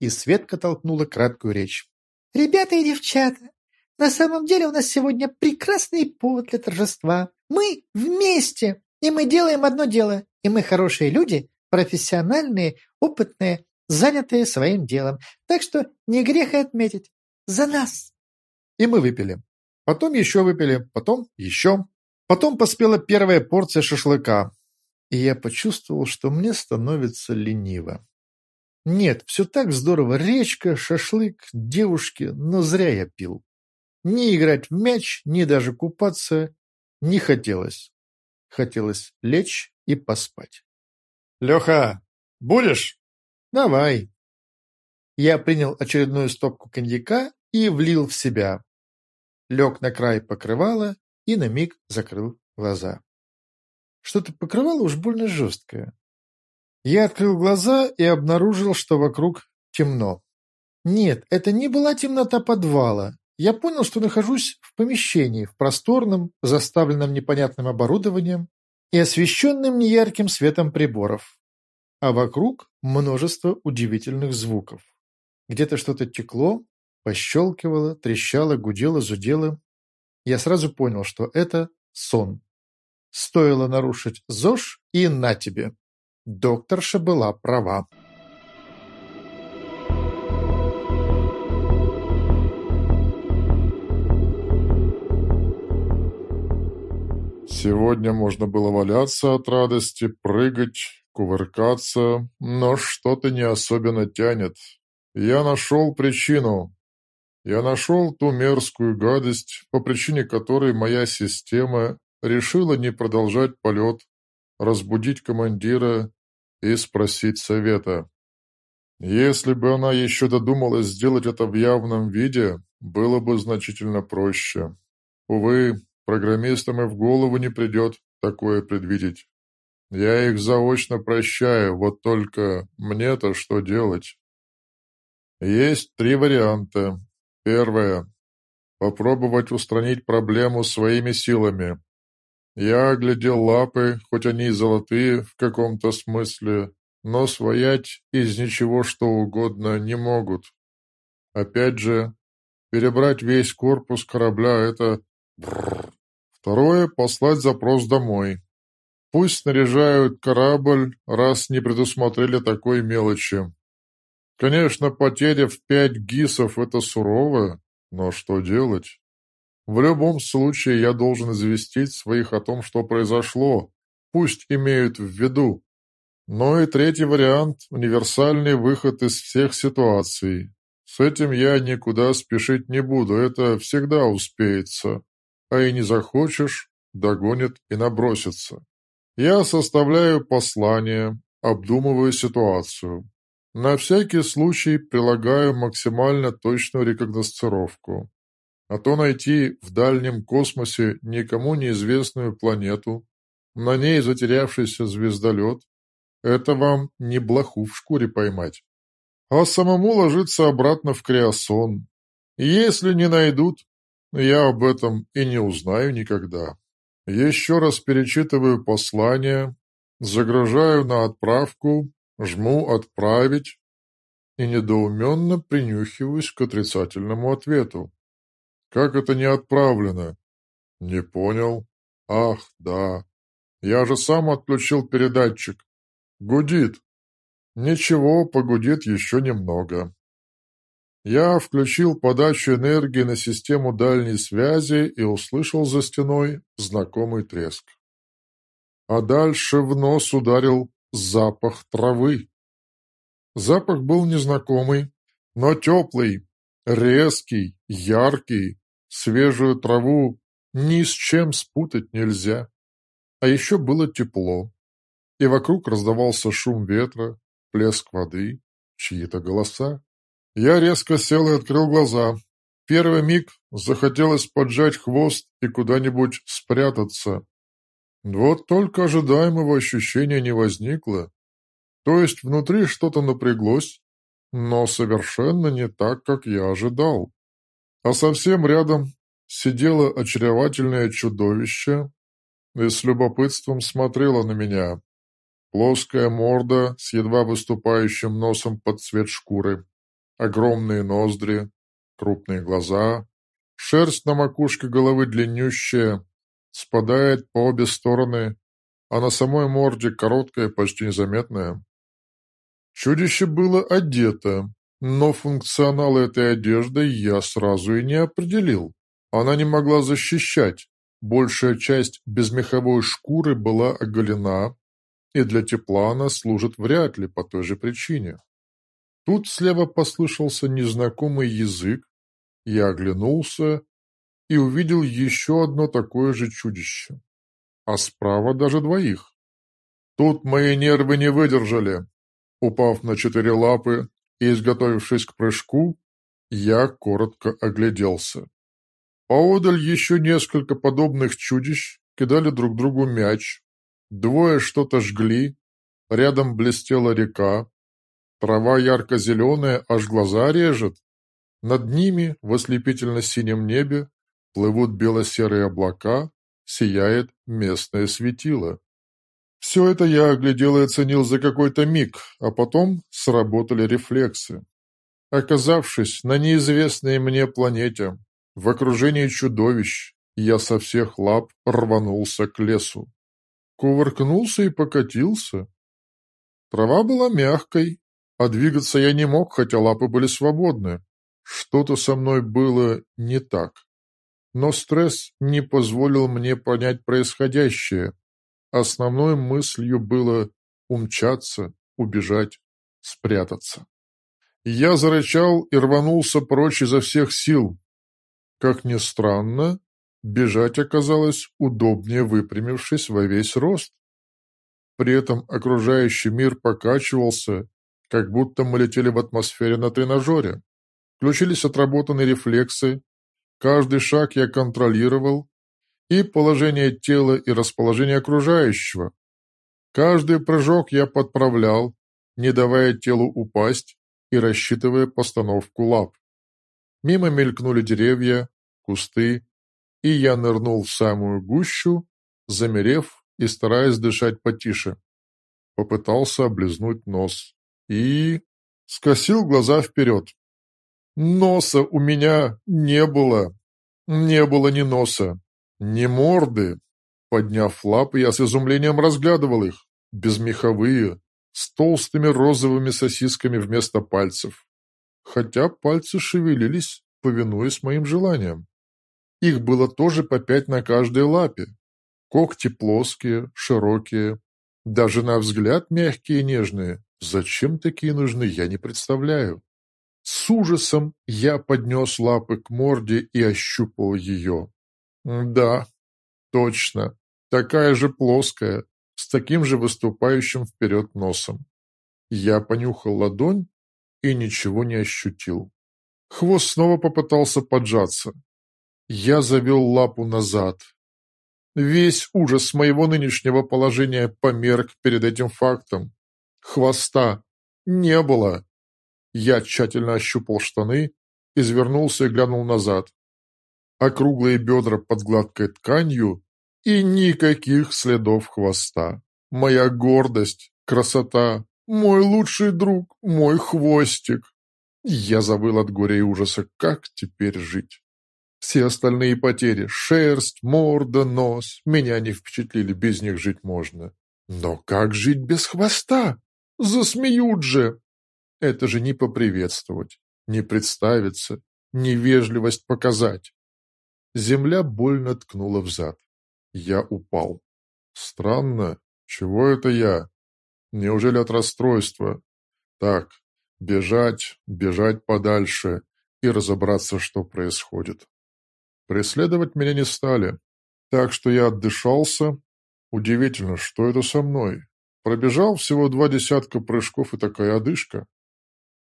И Светка толкнула краткую речь. «Ребята и девчата, на самом деле у нас сегодня прекрасный повод для торжества. Мы вместе, и мы делаем одно дело. И мы хорошие люди, профессиональные, опытные, занятые своим делом. Так что не грех и отметить. За нас!» И мы выпили. Потом еще выпили, потом еще. Потом поспела первая порция шашлыка и я почувствовал, что мне становится лениво. Нет, все так здорово. Речка, шашлык, девушки, но зря я пил. Ни играть в мяч, ни даже купаться не хотелось. Хотелось лечь и поспать. «Леха, будешь?» «Давай». Я принял очередную стопку коньяка и влил в себя. Лег на край покрывала и на миг закрыл глаза. Что-то покрывало уж больно жесткое. Я открыл глаза и обнаружил, что вокруг темно. Нет, это не была темнота подвала. Я понял, что нахожусь в помещении, в просторном, заставленном непонятным оборудованием и освещенным неярким светом приборов. А вокруг множество удивительных звуков. Где-то что-то текло, пощелкивало, трещало, гудело, зудело. Я сразу понял, что это сон. Стоило нарушить ЗОЖ, и на тебе. Докторша была права. Сегодня можно было валяться от радости, прыгать, кувыркаться, но что-то не особенно тянет. Я нашел причину. Я нашел ту мерзкую гадость, по причине которой моя система решила не продолжать полет, разбудить командира и спросить совета. Если бы она еще додумалась сделать это в явном виде, было бы значительно проще. Увы, программистам и в голову не придет такое предвидеть. Я их заочно прощаю, вот только мне-то что делать? Есть три варианта. Первое. Попробовать устранить проблему своими силами. Я оглядел лапы, хоть они и золотые в каком-то смысле, но своять из ничего что угодно не могут. Опять же, перебрать весь корпус корабля — это... Второе — послать запрос домой. Пусть снаряжают корабль, раз не предусмотрели такой мелочи. Конечно, потеря в пять гисов — это сурово, но что делать? В любом случае я должен известить своих о том, что произошло. Пусть имеют в виду. Но и третий вариант – универсальный выход из всех ситуаций. С этим я никуда спешить не буду, это всегда успеется. А и не захочешь – догонит и набросится. Я составляю послание, обдумываю ситуацию. На всякий случай прилагаю максимально точную рекогносцировку. А то найти в дальнем космосе никому неизвестную планету, на ней затерявшийся звездолет, это вам не блоху в шкуре поймать. А самому ложиться обратно в криосон. Если не найдут, я об этом и не узнаю никогда. Еще раз перечитываю послание, загружаю на отправку, жму «Отправить» и недоуменно принюхиваюсь к отрицательному ответу. Как это не отправлено? Не понял. Ах, да. Я же сам отключил передатчик. Гудит. Ничего, погудит еще немного. Я включил подачу энергии на систему дальней связи и услышал за стеной знакомый треск. А дальше в нос ударил запах травы. Запах был незнакомый, но теплый, резкий, яркий, свежую траву ни с чем спутать нельзя. А еще было тепло, и вокруг раздавался шум ветра, плеск воды, чьи-то голоса. Я резко сел и открыл глаза. Первый миг захотелось поджать хвост и куда-нибудь спрятаться. Вот только ожидаемого ощущения не возникло. То есть внутри что-то напряглось, но совершенно не так, как я ожидал. А совсем рядом сидело очаровательное чудовище и с любопытством смотрело на меня. Плоская морда с едва выступающим носом под цвет шкуры, огромные ноздри, крупные глаза, шерсть на макушке головы длиннющая, спадает по обе стороны, а на самой морде короткая, почти незаметная. Чудище было одето, но функционал этой одежды я сразу и не определил. Она не могла защищать, большая часть безмеховой шкуры была оголена, и для тепла она служит вряд ли по той же причине. Тут слева послышался незнакомый язык, я оглянулся и увидел еще одно такое же чудище, а справа даже двоих. Тут мои нервы не выдержали. Упав на четыре лапы и изготовившись к прыжку, я коротко огляделся. Поодаль еще несколько подобных чудищ кидали друг другу мяч, двое что-то жгли, рядом блестела река, трава ярко-зеленая, аж глаза режет. Над ними в ослепительно-синем небе плывут бело-серые облака, сияет местное светило. Все это я оглядел и оценил за какой-то миг, а потом сработали рефлексы. Оказавшись на неизвестной мне планете, в окружении чудовищ, я со всех лап рванулся к лесу. Кувыркнулся и покатился. Трава была мягкой, а двигаться я не мог, хотя лапы были свободны. Что-то со мной было не так. Но стресс не позволил мне понять происходящее, Основной мыслью было умчаться, убежать, спрятаться. Я зарычал и рванулся прочь изо всех сил. Как ни странно, бежать оказалось удобнее, выпрямившись во весь рост. При этом окружающий мир покачивался, как будто мы летели в атмосфере на тренажере. Включились отработанные рефлексы. Каждый шаг я контролировал, и положение тела и расположение окружающего. Каждый прыжок я подправлял, не давая телу упасть и рассчитывая постановку лап. Мимо мелькнули деревья, кусты, и я нырнул в самую гущу, замерев и стараясь дышать потише. Попытался облизнуть нос и... скосил глаза вперед. Носа у меня не было. Не было ни носа. Не морды. Подняв лапы, я с изумлением разглядывал их. Безмеховые, с толстыми розовыми сосисками вместо пальцев. Хотя пальцы шевелились, повинуясь моим желаниям. Их было тоже по пять на каждой лапе. Когти плоские, широкие, даже на взгляд мягкие и нежные. Зачем такие нужны, я не представляю. С ужасом я поднес лапы к морде и ощупал ее. Да, точно. Такая же плоская, с таким же выступающим вперед носом. Я понюхал ладонь и ничего не ощутил. Хвост снова попытался поджаться. Я завел лапу назад. Весь ужас моего нынешнего положения померк перед этим фактом. Хвоста не было. Я тщательно ощупал штаны, извернулся и глянул назад округлые бедра под гладкой тканью и никаких следов хвоста. Моя гордость, красота, мой лучший друг, мой хвостик. Я забыл от горя и ужаса, как теперь жить. Все остальные потери — шерсть, морда, нос — меня не впечатлили, без них жить можно. Но как жить без хвоста? Засмеют же! Это же не поприветствовать, не представиться, невежливость показать. Земля больно ткнула в зад. Я упал. Странно, чего это я? Неужели от расстройства? Так, Бежать, бежать подальше и разобраться, что происходит. Преследовать меня не стали, так что я отдышался. Удивительно, что это со мной. Пробежал всего два десятка прыжков и такая одышка.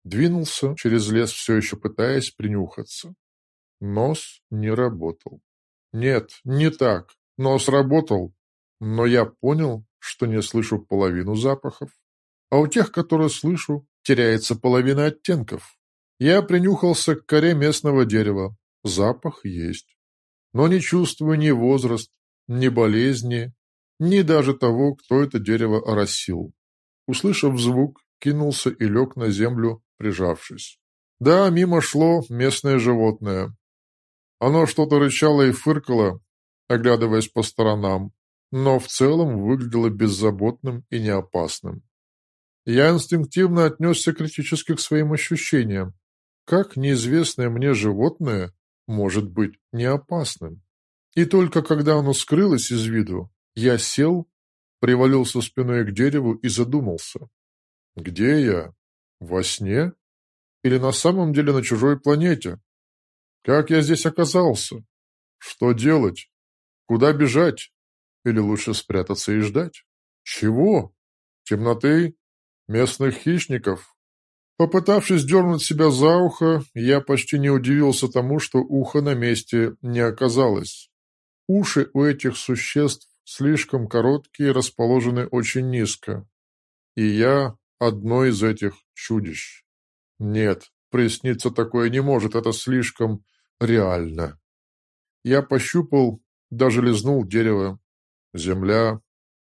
Двинулся через лес, все еще пытаясь принюхаться. Нос не работал. Нет, не так. Нос работал, но я понял, что не слышу половину запахов. А у тех, которые слышу, теряется половина оттенков. Я принюхался к коре местного дерева. Запах есть. Но не чувствую ни возраст, ни болезни, ни даже того, кто это дерево оросил. Услышав звук, кинулся и лег на землю, прижавшись. Да, мимо шло местное животное. Оно что-то рычало и фыркало, оглядываясь по сторонам, но в целом выглядело беззаботным и неопасным. Я инстинктивно отнесся критически к своим ощущениям. Как неизвестное мне животное может быть неопасным? И только когда оно скрылось из виду, я сел, привалился спиной к дереву и задумался. Где я? Во сне? Или на самом деле на чужой планете? Как я здесь оказался? Что делать? Куда бежать? Или лучше спрятаться и ждать? Чего? Темноты? Местных хищников? Попытавшись дернуть себя за ухо, я почти не удивился тому, что ухо на месте не оказалось. Уши у этих существ слишком короткие расположены очень низко. И я одно из этих чудищ. Нет, присниться такое не может, это слишком реально. Я пощупал, даже лизнул дерево. Земля,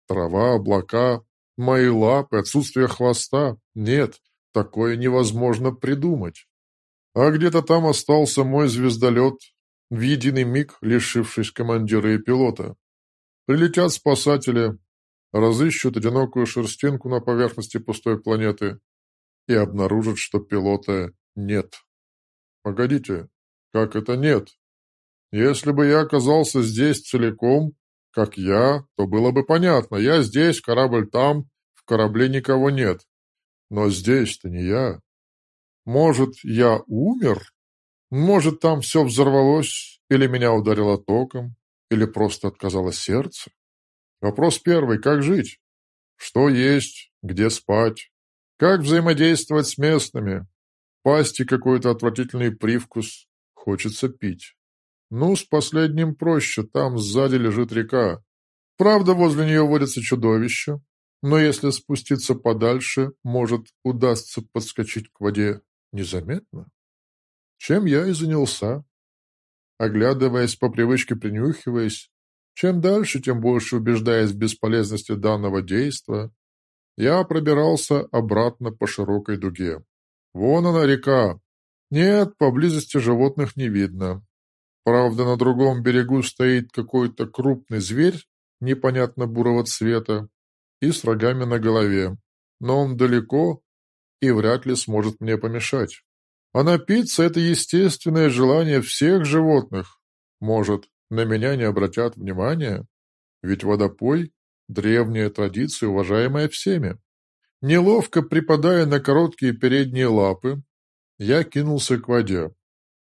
трава, облака, мои лапы, отсутствие хвоста. Нет, такое невозможно придумать. А где-то там остался мой звездолет, в единый миг лишившись командира и пилота. Прилетят спасатели, разыщут одинокую шерстинку на поверхности пустой планеты и обнаружат, что пилота нет. Погодите, как это нет? Если бы я оказался здесь целиком, как я, то было бы понятно. Я здесь, корабль там, в корабле никого нет. Но здесь-то не я. Может, я умер? Может, там все взорвалось, или меня ударило током, или просто отказало сердце? Вопрос первый – как жить? Что есть? Где спать? Как взаимодействовать с местными? Пасти какой-то отвратительный привкус. Хочется пить. Ну, с последним проще, там сзади лежит река. Правда, возле нее водятся чудовища, но если спуститься подальше, может, удастся подскочить к воде незаметно. Чем я и занялся. Оглядываясь, по привычке принюхиваясь, чем дальше, тем больше убеждаясь в бесполезности данного действа, я пробирался обратно по широкой дуге. Вон она река. Нет, поблизости животных не видно. Правда, на другом берегу стоит какой-то крупный зверь, непонятно бурого цвета, и с рогами на голове. Но он далеко и вряд ли сможет мне помешать. А напиться – это естественное желание всех животных. Может, на меня не обратят внимания? Ведь водопой – древняя традиция, уважаемая всеми. Неловко припадая на короткие передние лапы, я кинулся к воде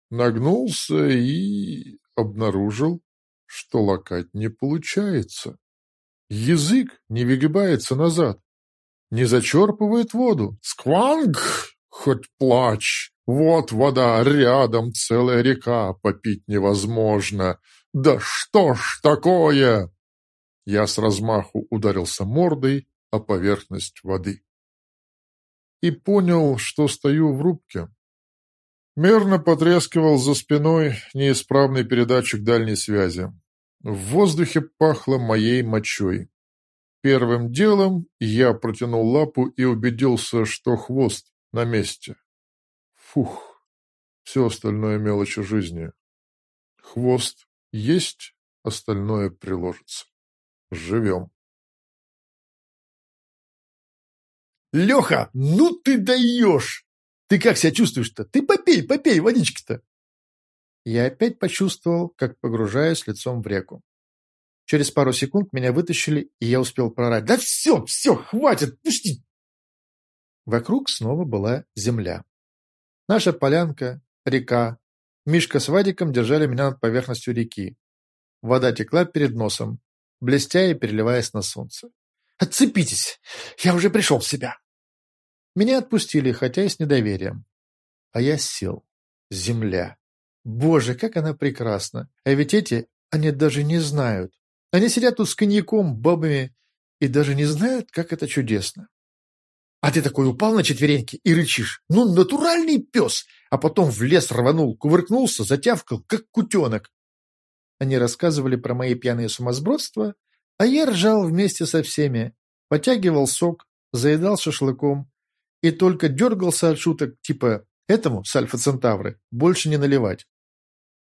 нагнулся и обнаружил, что лакать не получается. Язык не выгибается назад, не зачерпывает воду. Скванг! Хоть плачь! Вот вода, рядом целая река, попить невозможно. Да что ж такое? Я с размаху ударился мордой о поверхность воды. И понял, что стою в рубке. Мерно потрескивал за спиной неисправный передатчик дальней связи. В воздухе пахло моей мочой. Первым делом я протянул лапу и убедился, что хвост на месте. Фух, все остальное мелочи жизни. Хвост есть, остальное приложится. Живем. «Леха, ну ты даешь!» Ты как себя чувствуешь-то? Ты попей, попей водички-то!» Я опять почувствовал, как погружаюсь лицом в реку. Через пару секунд меня вытащили, и я успел прорать. «Да все, все, хватит, пусти!» Вокруг снова была земля. Наша полянка, река. Мишка с Вадиком держали меня над поверхностью реки. Вода текла перед носом, блестя и переливаясь на солнце. «Отцепитесь! Я уже пришел в себя!» Меня отпустили, хотя и с недоверием. А я сел. Земля. Боже, как она прекрасна! А ведь эти, они даже не знают. Они сидят тут с коньяком, бабами и даже не знают, как это чудесно. А ты такой упал на четвереньки и рычишь. Ну, натуральный пес! А потом в лес рванул, кувыркнулся, затявкал, как кутенок. Они рассказывали про мои пьяные сумасбродства, а я ржал вместе со всеми, потягивал сок, заедал шашлыком и только дергался от шуток типа «этому с Альфа-Центавры больше не наливать».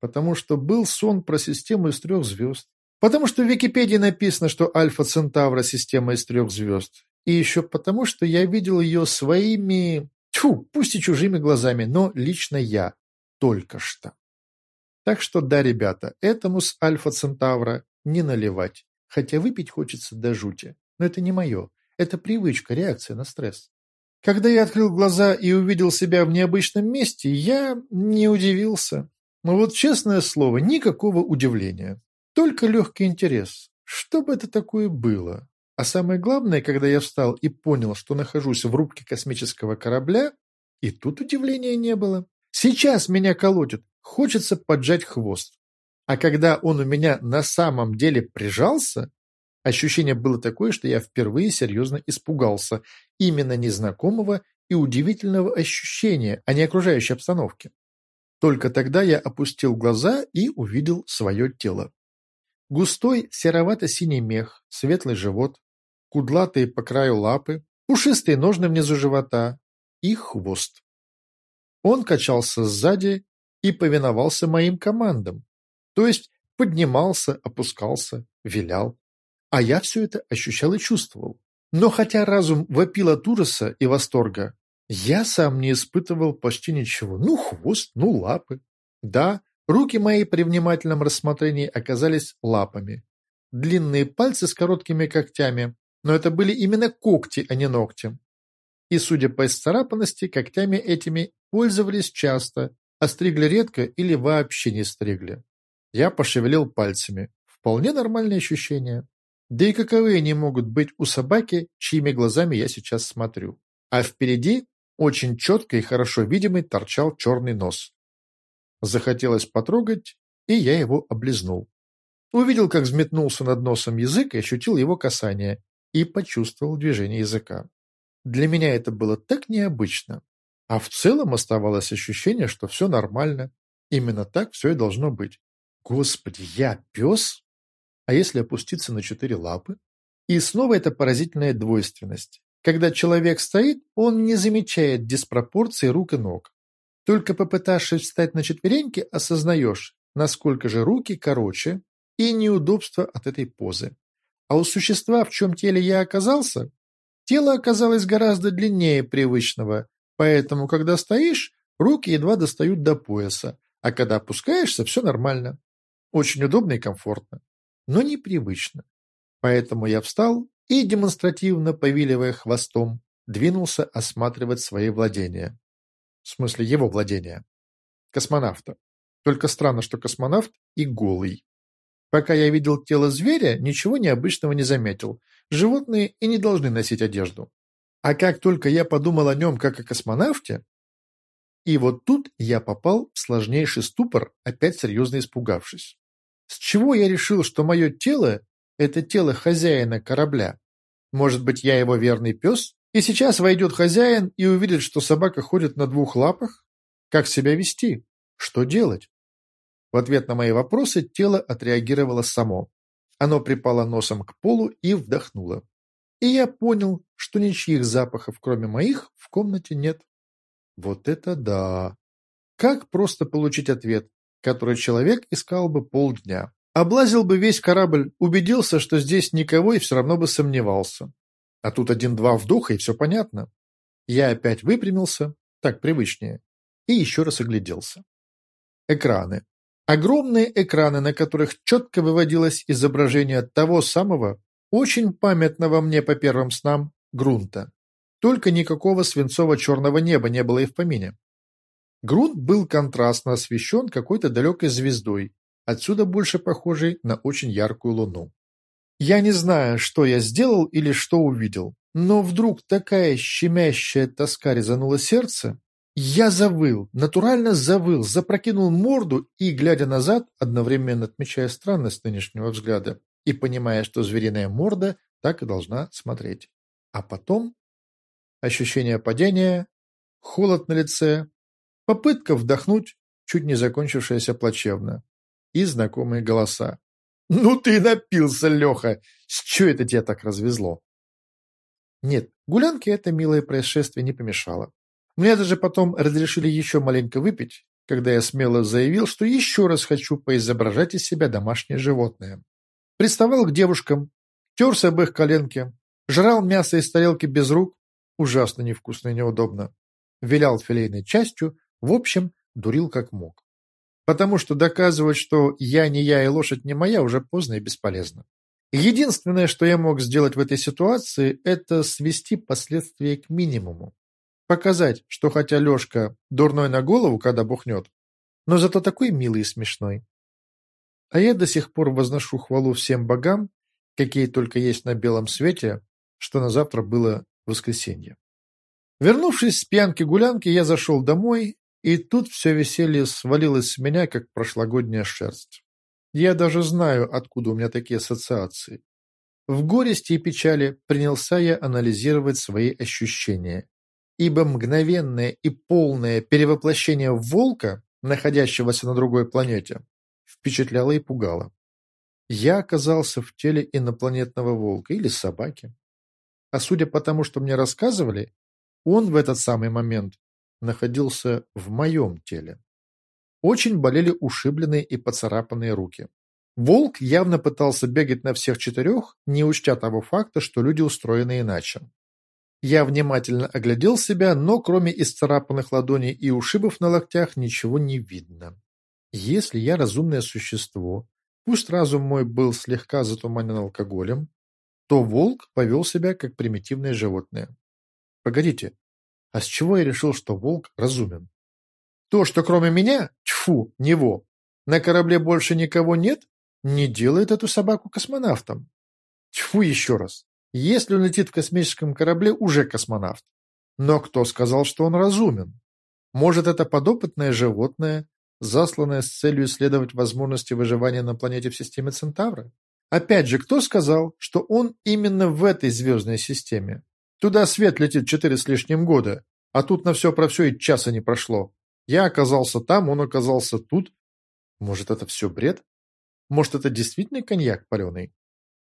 Потому что был сон про систему из трех звезд. Потому что в Википедии написано, что Альфа-Центавра – система из трех звезд. И еще потому, что я видел ее своими, тьфу, пусть и чужими глазами, но лично я. Только что. Так что да, ребята, этому с Альфа-Центавра не наливать. Хотя выпить хочется до жути. Но это не мое. Это привычка, реакция на стресс. Когда я открыл глаза и увидел себя в необычном месте, я не удивился. Но вот честное слово, никакого удивления. Только легкий интерес. Что бы это такое было? А самое главное, когда я встал и понял, что нахожусь в рубке космического корабля, и тут удивления не было. Сейчас меня колотит, хочется поджать хвост. А когда он у меня на самом деле прижался, ощущение было такое, что я впервые серьезно испугался именно незнакомого и удивительного ощущения, а не окружающей обстановки. Только тогда я опустил глаза и увидел свое тело. Густой серовато-синий мех, светлый живот, кудлатые по краю лапы, пушистые ножны внизу живота и хвост. Он качался сзади и повиновался моим командам, то есть поднимался, опускался, вилял. А я все это ощущал и чувствовал. Но хотя разум вопил от ужаса и восторга, я сам не испытывал почти ничего. Ну, хвост, ну, лапы. Да, руки мои при внимательном рассмотрении оказались лапами. Длинные пальцы с короткими когтями, но это были именно когти, а не ногти. И, судя по исцарапанности, когтями этими пользовались часто, а стригли редко или вообще не стригли. Я пошевелил пальцами. Вполне нормальные ощущения. Да и каковы они могут быть у собаки, чьими глазами я сейчас смотрю. А впереди очень четко и хорошо видимый торчал черный нос. Захотелось потрогать, и я его облизнул. Увидел, как взметнулся над носом язык и ощутил его касание, и почувствовал движение языка. Для меня это было так необычно. А в целом оставалось ощущение, что все нормально. Именно так все и должно быть. Господи, я пес? А если опуститься на четыре лапы? И снова эта поразительная двойственность. Когда человек стоит, он не замечает диспропорции рук и ног. Только попытавшись встать на четвереньки, осознаешь, насколько же руки короче и неудобство от этой позы. А у существа, в чем теле я оказался, тело оказалось гораздо длиннее привычного, поэтому, когда стоишь, руки едва достают до пояса, а когда опускаешься, все нормально. Очень удобно и комфортно, но непривычно. Поэтому я встал и, демонстративно повиливая хвостом, двинулся осматривать свои владения. В смысле, его владения. Космонавта. Только странно, что космонавт и голый. Пока я видел тело зверя, ничего необычного не заметил. Животные и не должны носить одежду. А как только я подумал о нем как о космонавте, и вот тут я попал в сложнейший ступор, опять серьезно испугавшись. С чего я решил, что мое тело – это тело хозяина корабля? Может быть, я его верный пес? И сейчас войдет хозяин и увидит, что собака ходит на двух лапах? Как себя вести? Что делать? В ответ на мои вопросы тело отреагировало само. Оно припало носом к полу и вдохнуло. И я понял, что ничьих запахов, кроме моих, в комнате нет. Вот это да! Как просто получить ответ, который человек искал бы полдня. Облазил бы весь корабль, убедился, что здесь никого и все равно бы сомневался. А тут один-два вдоха, и все понятно. Я опять выпрямился, так привычнее, и еще раз огляделся. Экраны. Огромные экраны, на которых четко выводилось изображение того самого, очень памятного мне по первым снам, грунта. Только никакого свинцово-черного неба не было и в помине. Грунт был контрастно освещен какой-то далекой звездой, отсюда больше похожей на очень яркую луну. Я не знаю, что я сделал или что увидел, но вдруг такая щемящая тоска резанула сердце. Я завыл, натурально завыл, запрокинул морду и, глядя назад, одновременно отмечая странность нынешнего взгляда и понимая, что звериная морда так и должна смотреть. А потом ощущение падения, холод на лице, Попытка вдохнуть, чуть не закончившаяся плачевно. И знакомые голоса. «Ну ты напился, Леха! С чего это тебя так развезло?» Нет, гулянке это милое происшествие не помешало. Мне даже потом разрешили еще маленько выпить, когда я смело заявил, что еще раз хочу поизображать из себя домашнее животное. Приставал к девушкам, терся об их коленки, жрал мясо из тарелки без рук, ужасно невкусно и неудобно, вилял филейной частью, в общем, дурил как мог. Потому что доказывать, что я не я и лошадь не моя, уже поздно и бесполезно. Единственное, что я мог сделать в этой ситуации, это свести последствия к минимуму. Показать, что хотя Лешка дурной на голову, когда бухнет, но зато такой милый и смешной. А я до сих пор возношу хвалу всем богам, какие только есть на белом свете, что на завтра было воскресенье. Вернувшись с пьянки-гулянки, я зашел домой и тут все веселье свалилось с меня, как прошлогодняя шерсть. Я даже знаю, откуда у меня такие ассоциации. В горести и печали принялся я анализировать свои ощущения, ибо мгновенное и полное перевоплощение волка, находящегося на другой планете, впечатляло и пугало. Я оказался в теле инопланетного волка или собаки. А судя по тому, что мне рассказывали, он в этот самый момент находился в моем теле. Очень болели ушибленные и поцарапанные руки. Волк явно пытался бегать на всех четырех, не учтя того факта, что люди устроены иначе. Я внимательно оглядел себя, но кроме исцарапанных ладоней и ушибов на локтях ничего не видно. Если я разумное существо, пусть разум мой был слегка затуманен алкоголем, то волк повел себя как примитивное животное. Погодите, а с чего я решил, что волк разумен? То, что кроме меня, тьфу, него, на корабле больше никого нет, не делает эту собаку космонавтом. Тьфу еще раз. Если он летит в космическом корабле, уже космонавт. Но кто сказал, что он разумен? Может, это подопытное животное, засланное с целью исследовать возможности выживания на планете в системе Центавра? Опять же, кто сказал, что он именно в этой звездной системе? Туда свет летит четыре с лишним года, а тут на все про все и часа не прошло. Я оказался там, он оказался тут. Может, это все бред? Может, это действительно коньяк паленый?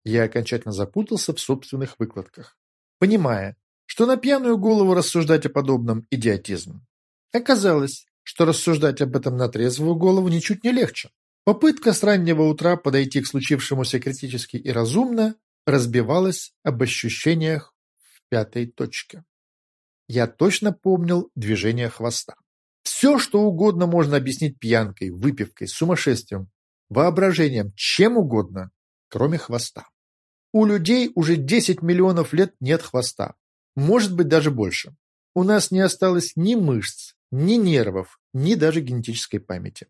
Я окончательно запутался в собственных выкладках, понимая, что на пьяную голову рассуждать о подобном – идиотизм. Оказалось, что рассуждать об этом на трезвую голову ничуть не легче. Попытка с раннего утра подойти к случившемуся критически и разумно разбивалась об ощущениях пятой точке. Я точно помнил движение хвоста. Все, что угодно можно объяснить пьянкой, выпивкой, сумасшествием, воображением, чем угодно, кроме хвоста. У людей уже 10 миллионов лет нет хвоста. Может быть, даже больше. У нас не осталось ни мышц, ни нервов, ни даже генетической памяти.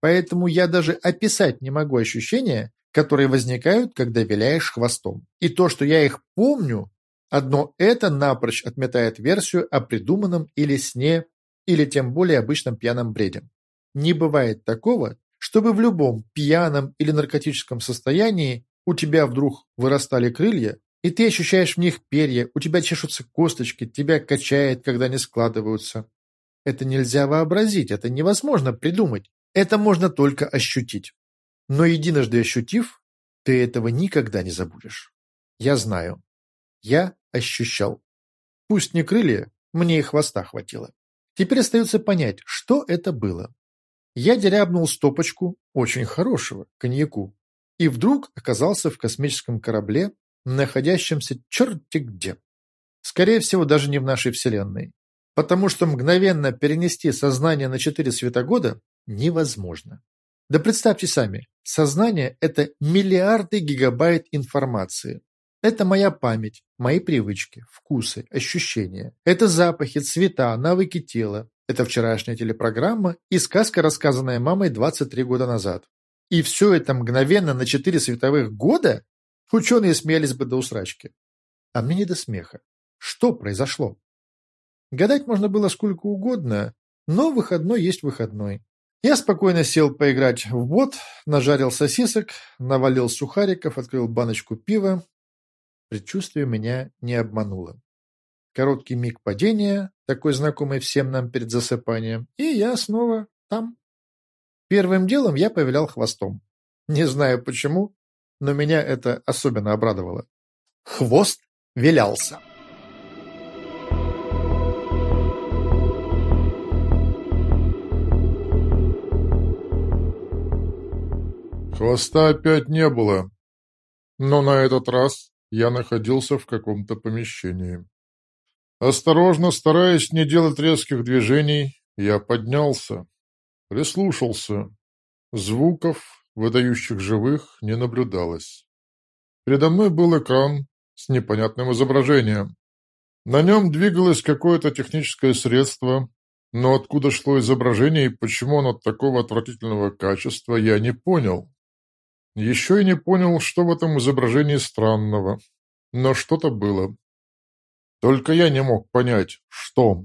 Поэтому я даже описать не могу ощущения, которые возникают, когда виляешь хвостом. И то, что я их помню, Одно это напрочь отметает версию о придуманном или сне, или тем более обычном пьяном бреде. Не бывает такого, чтобы в любом пьяном или наркотическом состоянии у тебя вдруг вырастали крылья, и ты ощущаешь в них перья, у тебя чешутся косточки, тебя качает, когда они складываются. Это нельзя вообразить, это невозможно придумать. Это можно только ощутить. Но единожды ощутив, ты этого никогда не забудешь. Я знаю. Я ощущал. Пусть не крылья, мне и хвоста хватило. Теперь остается понять, что это было. Я дерябнул стопочку очень хорошего коньяку и вдруг оказался в космическом корабле, находящемся черти где. Скорее всего, даже не в нашей Вселенной. Потому что мгновенно перенести сознание на четыре светогода невозможно. Да представьте сами, сознание – это миллиарды гигабайт информации. Это моя память, мои привычки, вкусы, ощущения. Это запахи, цвета, навыки тела. Это вчерашняя телепрограмма и сказка, рассказанная мамой 23 года назад. И все это мгновенно на 4 световых года? Ученые смеялись бы до усрачки. А мне не до смеха. Что произошло? Гадать можно было сколько угодно, но выходной есть выходной. Я спокойно сел поиграть в бот, нажарил сосисок, навалил сухариков, открыл баночку пива, Предчувствие меня не обмануло. Короткий миг падения, такой знакомый всем нам перед засыпанием, и я снова там. Первым делом я повилял хвостом. Не знаю почему, но меня это особенно обрадовало. Хвост вилялся. Хвоста опять не было, но на этот раз я находился в каком-то помещении. Осторожно, стараясь не делать резких движений, я поднялся, прислушался. Звуков, выдающих живых, не наблюдалось. Передо мной был экран с непонятным изображением. На нем двигалось какое-то техническое средство, но откуда шло изображение и почему оно такого отвратительного качества, я не понял. Еще и не понял, что в этом изображении странного, но что-то было. Только я не мог понять, что.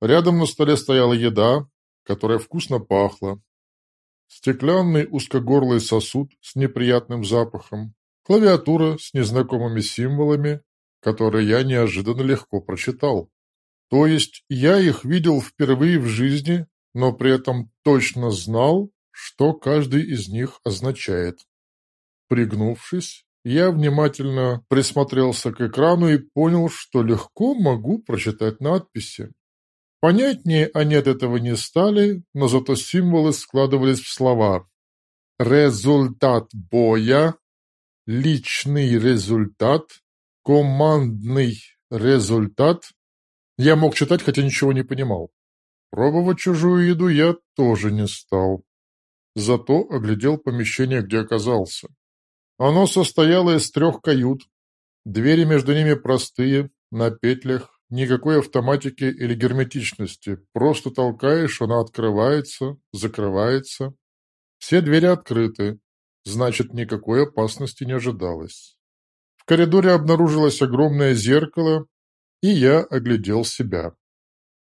Рядом на столе стояла еда, которая вкусно пахла. Стеклянный узкогорлый сосуд с неприятным запахом, клавиатура с незнакомыми символами, которые я неожиданно легко прочитал. То есть я их видел впервые в жизни, но при этом точно знал, что каждый из них означает. Пригнувшись, я внимательно присмотрелся к экрану и понял, что легко могу прочитать надписи. Понятнее они от этого не стали, но зато символы складывались в слова. Результат боя, личный результат, командный результат. Я мог читать, хотя ничего не понимал. Пробовать чужую еду я тоже не стал. Зато оглядел помещение, где оказался. Оно состояло из трех кают. Двери между ними простые, на петлях, никакой автоматики или герметичности. Просто толкаешь, она открывается, закрывается. Все двери открыты, значит, никакой опасности не ожидалось. В коридоре обнаружилось огромное зеркало, и я оглядел себя.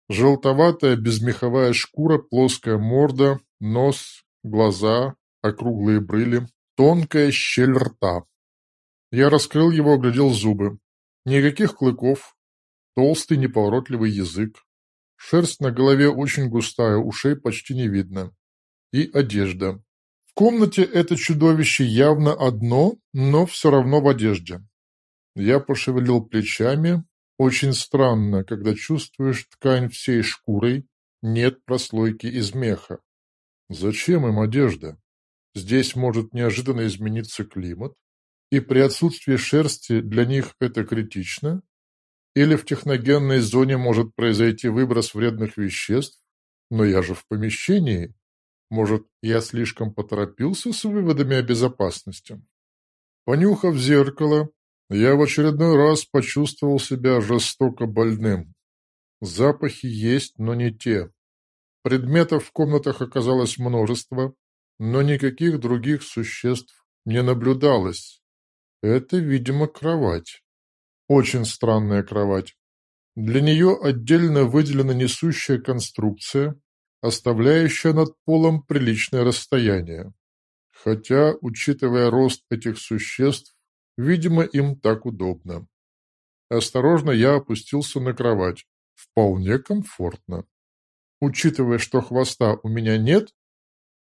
Желтоватая безмеховая шкура, плоская морда, нос, глаза, округлые брыли, Тонкая щель рта. Я раскрыл его, оглядел зубы. Никаких клыков. Толстый неповоротливый язык. Шерсть на голове очень густая, ушей почти не видно. И одежда. В комнате это чудовище явно одно, но все равно в одежде. Я пошевелил плечами. Очень странно, когда чувствуешь ткань всей шкурой, нет прослойки из меха. Зачем им одежда? Здесь может неожиданно измениться климат, и при отсутствии шерсти для них это критично, или в техногенной зоне может произойти выброс вредных веществ, но я же в помещении. Может, я слишком поторопился с выводами о безопасности? Понюхав зеркало, я в очередной раз почувствовал себя жестоко больным. Запахи есть, но не те. Предметов в комнатах оказалось множество, но никаких других существ не наблюдалось. Это, видимо, кровать. Очень странная кровать. Для нее отдельно выделена несущая конструкция, оставляющая над полом приличное расстояние. Хотя, учитывая рост этих существ, видимо, им так удобно. Осторожно я опустился на кровать. Вполне комфортно. Учитывая, что хвоста у меня нет,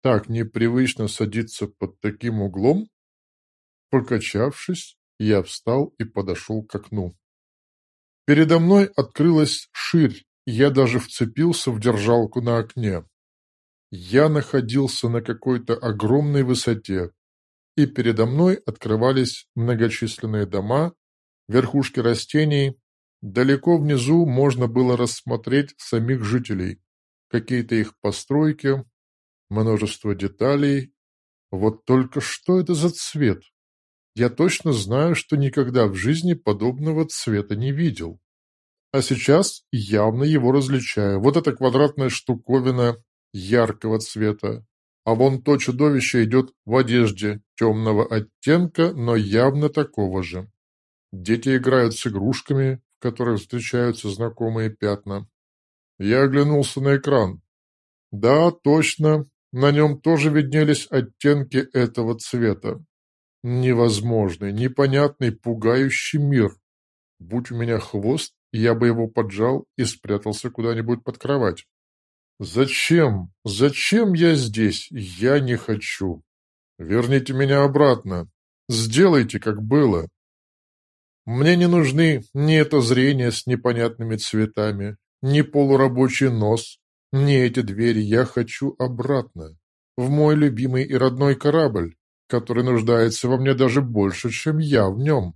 так непривычно садиться под таким углом. Покачавшись, я встал и подошел к окну. Передо мной открылась ширь, я даже вцепился в держалку на окне. Я находился на какой-то огромной высоте, и передо мной открывались многочисленные дома, верхушки растений. Далеко внизу можно было рассмотреть самих жителей, какие-то их постройки, множество деталей. Вот только что это за цвет? Я точно знаю, что никогда в жизни подобного цвета не видел. А сейчас явно его различаю. Вот эта квадратная штуковина яркого цвета. А вон то чудовище идет в одежде темного оттенка, но явно такого же. Дети играют с игрушками, в которых встречаются знакомые пятна. Я оглянулся на экран. Да, точно, на нем тоже виднелись оттенки этого цвета. Невозможный, непонятный, пугающий мир. Будь у меня хвост, я бы его поджал и спрятался куда-нибудь под кровать. Зачем? Зачем я здесь? Я не хочу. Верните меня обратно. Сделайте, как было. Мне не нужны ни это зрение с непонятными цветами, ни полурабочий нос, ни эти двери. Я хочу обратно, в мой любимый и родной корабль, который нуждается во мне даже больше, чем я в нем.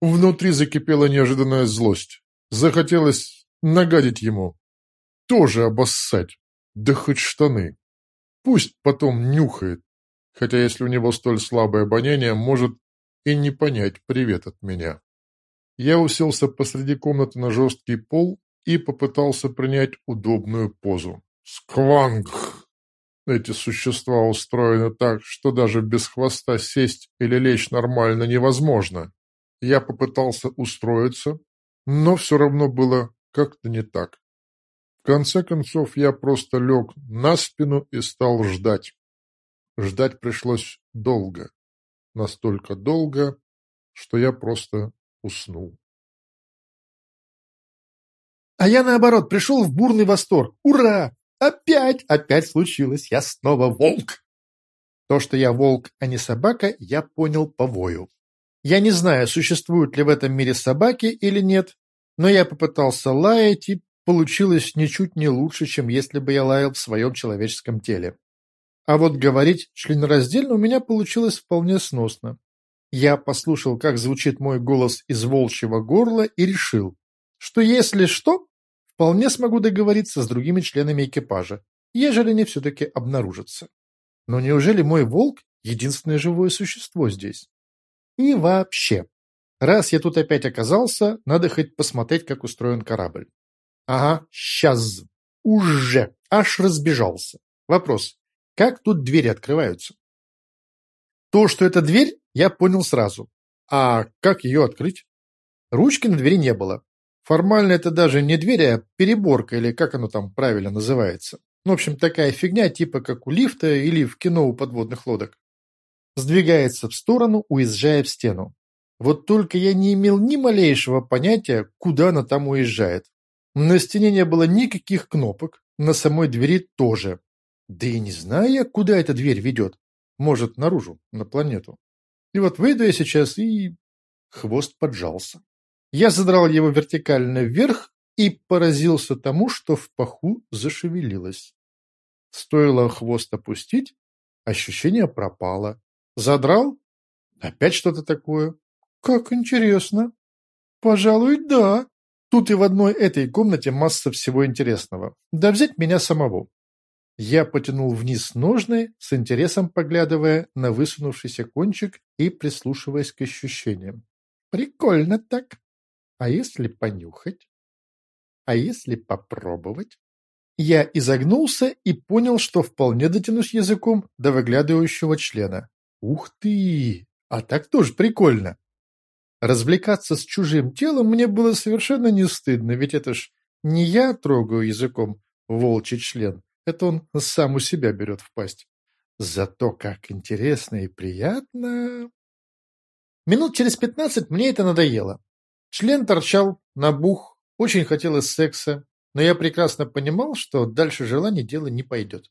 Внутри закипела неожиданная злость. Захотелось нагадить ему. Тоже обоссать. Да хоть штаны. Пусть потом нюхает. Хотя если у него столь слабое обоняние, может и не понять привет от меня. Я уселся посреди комнаты на жесткий пол и попытался принять удобную позу. Скванг! Эти существа устроены так, что даже без хвоста сесть или лечь нормально невозможно. Я попытался устроиться, но все равно было как-то не так. В конце концов, я просто лег на спину и стал ждать. Ждать пришлось долго. Настолько долго, что я просто уснул. А я, наоборот, пришел в бурный восторг. Ура! Опять, опять случилось. Я снова волк. То, что я волк, а не собака, я понял по вою. Я не знаю, существуют ли в этом мире собаки или нет, но я попытался лаять, и получилось ничуть не лучше, чем если бы я лаял в своем человеческом теле. А вот говорить членораздельно у меня получилось вполне сносно. Я послушал, как звучит мой голос из волчьего горла и решил, что если что, вполне смогу договориться с другими членами экипажа, ежели они все-таки обнаружатся. Но неужели мой волк — единственное живое существо здесь? И вообще, раз я тут опять оказался, надо хоть посмотреть, как устроен корабль. Ага, сейчас. Уже. Аж разбежался. Вопрос. Как тут двери открываются? То, что это дверь, я понял сразу. А как ее открыть? Ручки на двери не было. Формально это даже не дверь, а переборка, или как оно там правильно называется. В общем, такая фигня, типа как у лифта или в кино у подводных лодок сдвигается в сторону, уезжая в стену. Вот только я не имел ни малейшего понятия, куда она там уезжает. На стене не было никаких кнопок, на самой двери тоже. Да и не знаю я, куда эта дверь ведет. Может, наружу, на планету. И вот выйду я сейчас и... Хвост поджался. Я задрал его вертикально вверх и поразился тому, что в паху зашевелилось. Стоило хвост опустить, ощущение пропало. Задрал? Опять что-то такое? Как интересно. Пожалуй, да. Тут и в одной этой комнате масса всего интересного. Да взять меня самого. Я потянул вниз ножны, с интересом поглядывая на высунувшийся кончик и прислушиваясь к ощущениям. Прикольно так. А если понюхать? А если попробовать? Я изогнулся и понял, что вполне дотянусь языком до выглядывающего члена. Ух ты! А так тоже прикольно. Развлекаться с чужим телом мне было совершенно не стыдно, ведь это ж не я трогаю языком волчий член, это он сам у себя берет в пасть. Зато как интересно и приятно. Минут через пятнадцать мне это надоело. Член торчал, набух, очень хотелось секса, но я прекрасно понимал, что дальше желание дело не пойдет.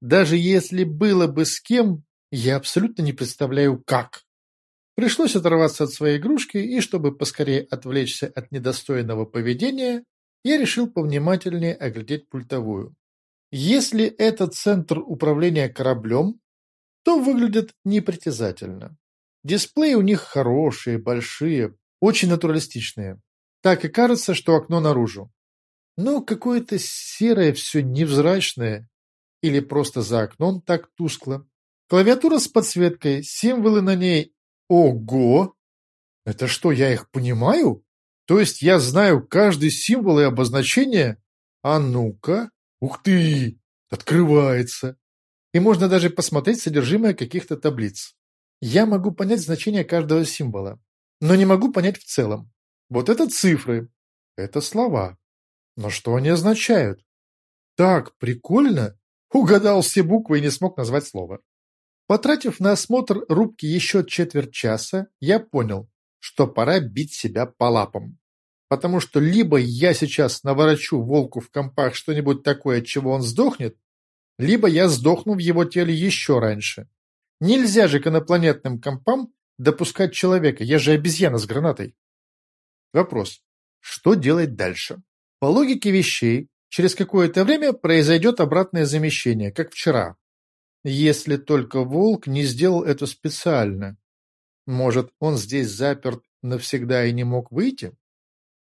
Даже если было бы с кем, я абсолютно не представляю, как. Пришлось оторваться от своей игрушки, и чтобы поскорее отвлечься от недостойного поведения, я решил повнимательнее оглядеть пультовую. Если это центр управления кораблем, то выглядит непритязательно. Дисплеи у них хорошие, большие, очень натуралистичные. Так и кажется, что окно наружу. Но какое-то серое все невзрачное, или просто за окном так тускло. Клавиатура с подсветкой, символы на ней Ого! Это что, я их понимаю? То есть я знаю каждый символ и обозначение? А ну-ка! Ух ты! Открывается! И можно даже посмотреть содержимое каких-то таблиц. Я могу понять значение каждого символа, но не могу понять в целом. Вот это цифры, это слова. Но что они означают? Так, прикольно. Угадал все буквы и не смог назвать слово. Потратив на осмотр рубки еще четверть часа, я понял, что пора бить себя по лапам. Потому что либо я сейчас наворочу волку в компах что-нибудь такое, от чего он сдохнет, либо я сдохну в его теле еще раньше. Нельзя же к инопланетным компам допускать человека, я же обезьяна с гранатой. Вопрос. Что делать дальше? По логике вещей, через какое-то время произойдет обратное замещение, как вчера. Если только волк не сделал это специально. Может, он здесь заперт навсегда и не мог выйти?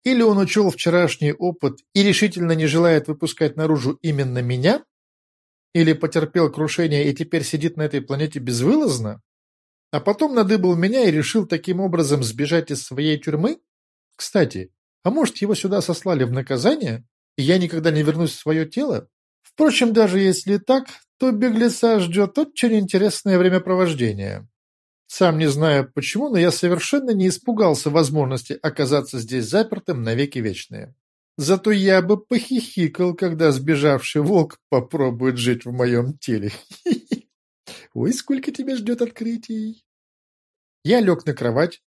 Или он учел вчерашний опыт и решительно не желает выпускать наружу именно меня? Или потерпел крушение и теперь сидит на этой планете безвылазно? А потом надыбал меня и решил таким образом сбежать из своей тюрьмы? Кстати, а может его сюда сослали в наказание, и я никогда не вернусь в свое тело? Впрочем, даже если так, то беглеца ждет очень интересное времяпровождение. Сам не знаю почему, но я совершенно не испугался возможности оказаться здесь запертым навеки вечные. Зато я бы похихикал, когда сбежавший волк попробует жить в моем теле. Ой, сколько тебя ждет открытий. Я лег на кровать.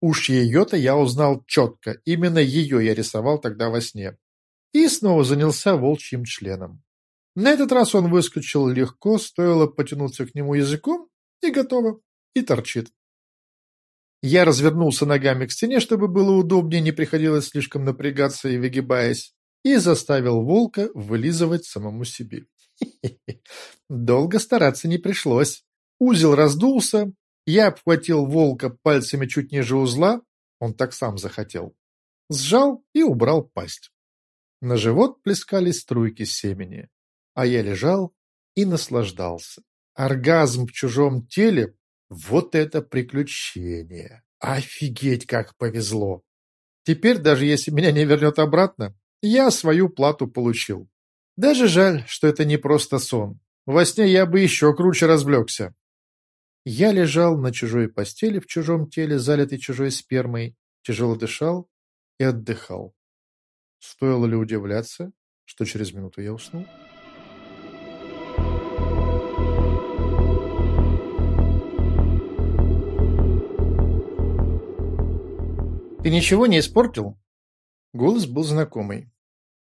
Уж ее-то я узнал четко. Именно ее я рисовал тогда во сне. И снова занялся волчьим членом. На этот раз он выскочил легко, стоило потянуться к нему языком, и готово, и торчит. Я развернулся ногами к стене, чтобы было удобнее, не приходилось слишком напрягаться и выгибаясь, и заставил волка вылизывать самому себе. Долго стараться не пришлось. Узел раздулся, я обхватил волка пальцами чуть ниже узла, он так сам захотел. Сжал и убрал пасть. На живот плескались струйки семени а я лежал и наслаждался. Оргазм в чужом теле — вот это приключение! Офигеть, как повезло! Теперь, даже если меня не вернет обратно, я свою плату получил. Даже жаль, что это не просто сон. Во сне я бы еще круче развлекся. Я лежал на чужой постели в чужом теле, залитый чужой спермой, тяжело дышал и отдыхал. Стоило ли удивляться, что через минуту я уснул? Ты ничего не испортил?» Голос был знакомый.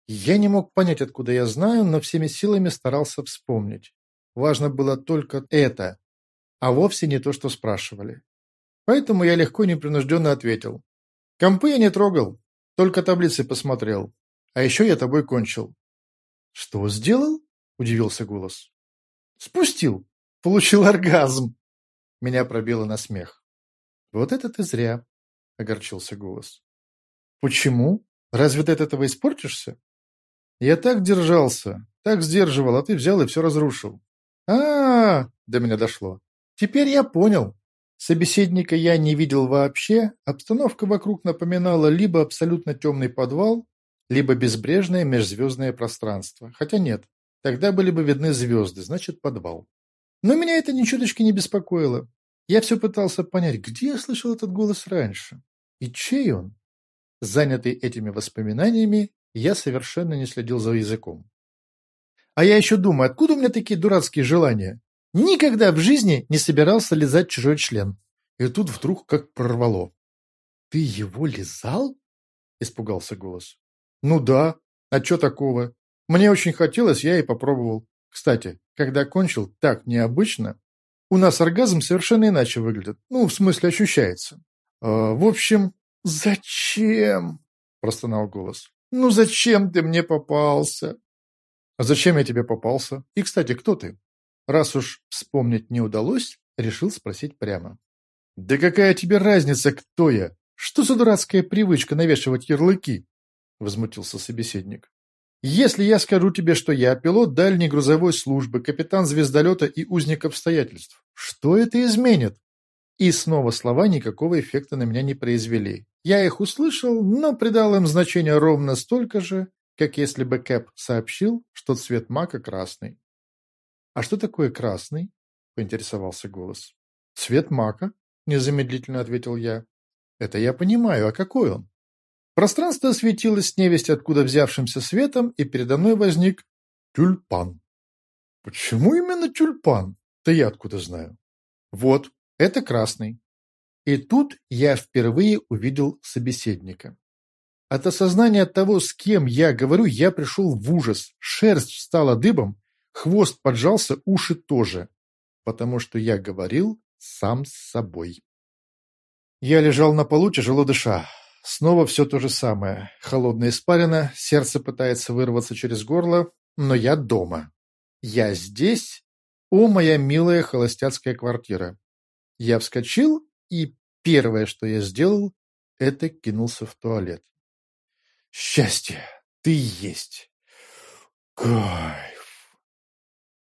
Я не мог понять, откуда я знаю, но всеми силами старался вспомнить. Важно было только это, а вовсе не то, что спрашивали. Поэтому я легко и непринужденно ответил. «Компы я не трогал, только таблицы посмотрел. А еще я тобой кончил». «Что сделал?» – удивился голос. «Спустил. Получил оргазм». Меня пробило на смех. «Вот это ты зря. — огорчился голос. «Почему? Разве ты от этого испортишься?» «Я так держался, так сдерживал, а ты взял и все разрушил». А, -а, -а до меня дошло. «Теперь я понял. Собеседника я не видел вообще, обстановка вокруг напоминала либо абсолютно темный подвал, либо безбрежное межзвездное пространство. Хотя нет, тогда были бы видны звезды, значит подвал. Но меня это ни чуточки не беспокоило. Я все пытался понять, где я слышал этот голос раньше. И чей он? Занятый этими воспоминаниями, я совершенно не следил за языком. А я еще думаю, откуда у меня такие дурацкие желания? Никогда в жизни не собирался лизать чужой член. И тут вдруг как прорвало. «Ты его лизал?» – испугался голос. «Ну да. А что такого? Мне очень хотелось, я и попробовал. Кстати, когда кончил так необычно, у нас оргазм совершенно иначе выглядит. Ну, в смысле, ощущается. А, в общем, зачем? Простонал голос. Ну, зачем ты мне попался? А зачем я тебе попался? И, кстати, кто ты? Раз уж вспомнить не удалось, решил спросить прямо. Да какая тебе разница, кто я? Что за дурацкая привычка навешивать ярлыки? Возмутился собеседник. Если я скажу тебе, что я пилот дальней грузовой службы, капитан звездолета и узник обстоятельств, что это изменит? И снова слова никакого эффекта на меня не произвели. Я их услышал, но придал им значение ровно столько же, как если бы Кэп сообщил, что цвет мака красный. «А что такое красный?» – поинтересовался голос. «Цвет мака», – незамедлительно ответил я. «Это я понимаю, а какой он?» Пространство осветилось невесть откуда взявшимся светом, и передо мной возник тюльпан. Почему именно тюльпан? Да я откуда знаю. Вот, это красный. И тут я впервые увидел собеседника. От осознания того, с кем я говорю, я пришел в ужас. Шерсть встала дыбом, хвост поджался, уши тоже. Потому что я говорил сам с собой. Я лежал на полу, тяжело дыша. Снова все то же самое. Холодная испарина, сердце пытается вырваться через горло, но я дома. Я здесь, о, моя милая холостяцкая квартира. Я вскочил, и первое, что я сделал, это кинулся в туалет. Счастье, ты есть. Кайф.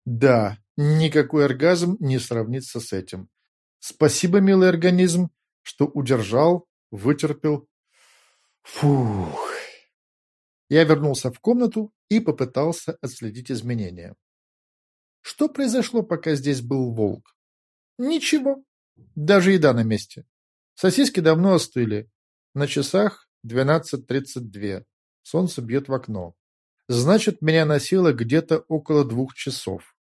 Да, никакой оргазм не сравнится с этим. Спасибо, милый организм, что удержал, вытерпел Фух. Я вернулся в комнату и попытался отследить изменения. Что произошло, пока здесь был волк? Ничего. Даже еда на месте. Сосиски давно остыли. На часах 12.32. Солнце бьет в окно. Значит, меня носило где-то около двух часов.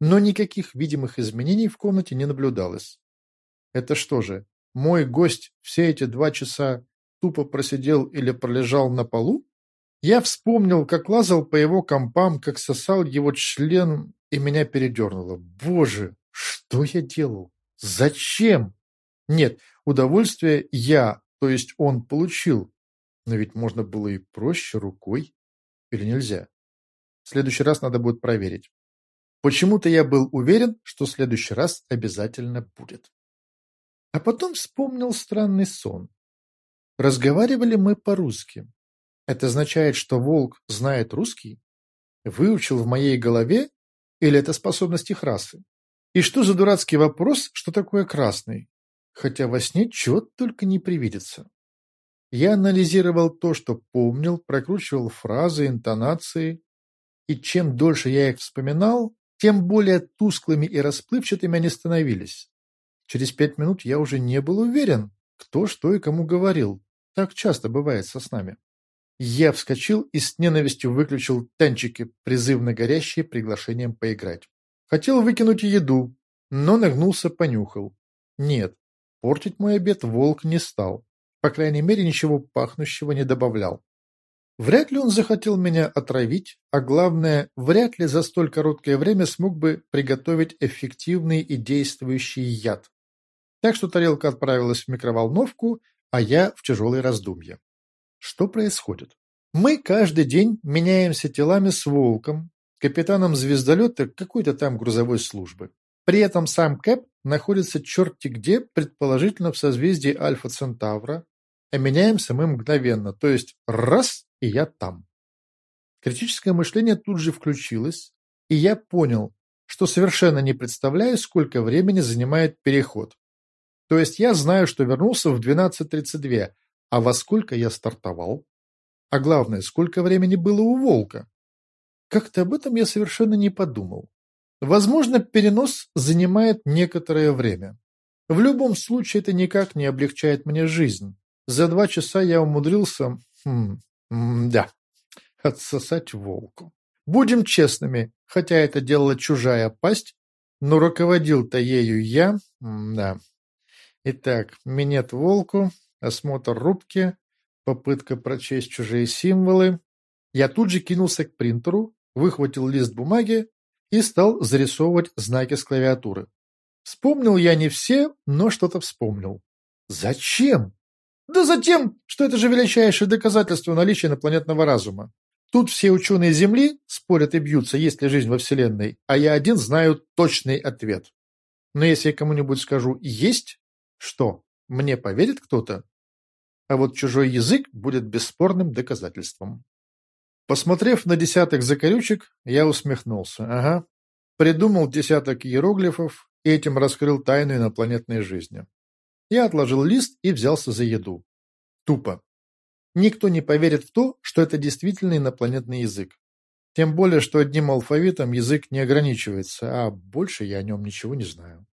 Но никаких видимых изменений в комнате не наблюдалось. Это что же, мой гость все эти два часа тупо просидел или пролежал на полу? Я вспомнил, как лазал по его компам, как сосал его член, и меня передернуло. Боже, что я делал? Зачем? Нет, удовольствие я, то есть он, получил. Но ведь можно было и проще рукой. Или нельзя? В следующий раз надо будет проверить. Почему-то я был уверен, что в следующий раз обязательно будет. А потом вспомнил странный сон. Разговаривали мы по-русски. Это означает, что волк знает русский? Выучил в моей голове? Или это способность их расы? И что за дурацкий вопрос, что такое красный? Хотя во сне чего только не привидится. Я анализировал то, что помнил, прокручивал фразы, интонации, и чем дольше я их вспоминал, тем более тусклыми и расплывчатыми они становились. Через пять минут я уже не был уверен, кто что и кому говорил, так часто бывает со снами. Я вскочил и с ненавистью выключил танчики, призывно горящие приглашением поиграть. Хотел выкинуть еду, но нагнулся, понюхал. Нет, портить мой обед волк не стал. По крайней мере, ничего пахнущего не добавлял. Вряд ли он захотел меня отравить, а главное, вряд ли за столь короткое время смог бы приготовить эффективный и действующий яд. Так что тарелка отправилась в микроволновку, а я в тяжелые раздумья. Что происходит? Мы каждый день меняемся телами с Волком, капитаном звездолета какой-то там грузовой службы. При этом сам Кэп находится черти где, предположительно в созвездии Альфа Центавра, а меняемся мы мгновенно, то есть раз, и я там. Критическое мышление тут же включилось, и я понял, что совершенно не представляю, сколько времени занимает переход. То есть я знаю, что вернулся в 12.32, а во сколько я стартовал? А главное, сколько времени было у волка? Как-то об этом я совершенно не подумал. Возможно, перенос занимает некоторое время. В любом случае, это никак не облегчает мне жизнь. За два часа я умудрился... Хм, да, отсосать волку. Будем честными, хотя это делала чужая пасть, но руководил-то ею я, да. Итак, минет волку, осмотр рубки, попытка прочесть чужие символы. Я тут же кинулся к принтеру, выхватил лист бумаги и стал зарисовывать знаки с клавиатуры. Вспомнил я не все, но что-то вспомнил. Зачем? Да затем, что это же величайшее доказательство наличия инопланетного разума. Тут все ученые Земли спорят и бьются, есть ли жизнь во Вселенной, а я один знаю точный ответ. Но если я кому-нибудь скажу «есть», что, мне поверит кто-то? А вот чужой язык будет бесспорным доказательством. Посмотрев на десяток закорючек, я усмехнулся. Ага, придумал десяток иероглифов и этим раскрыл тайну инопланетной жизни. Я отложил лист и взялся за еду. Тупо. Никто не поверит в то, что это действительно инопланетный язык. Тем более, что одним алфавитом язык не ограничивается, а больше я о нем ничего не знаю.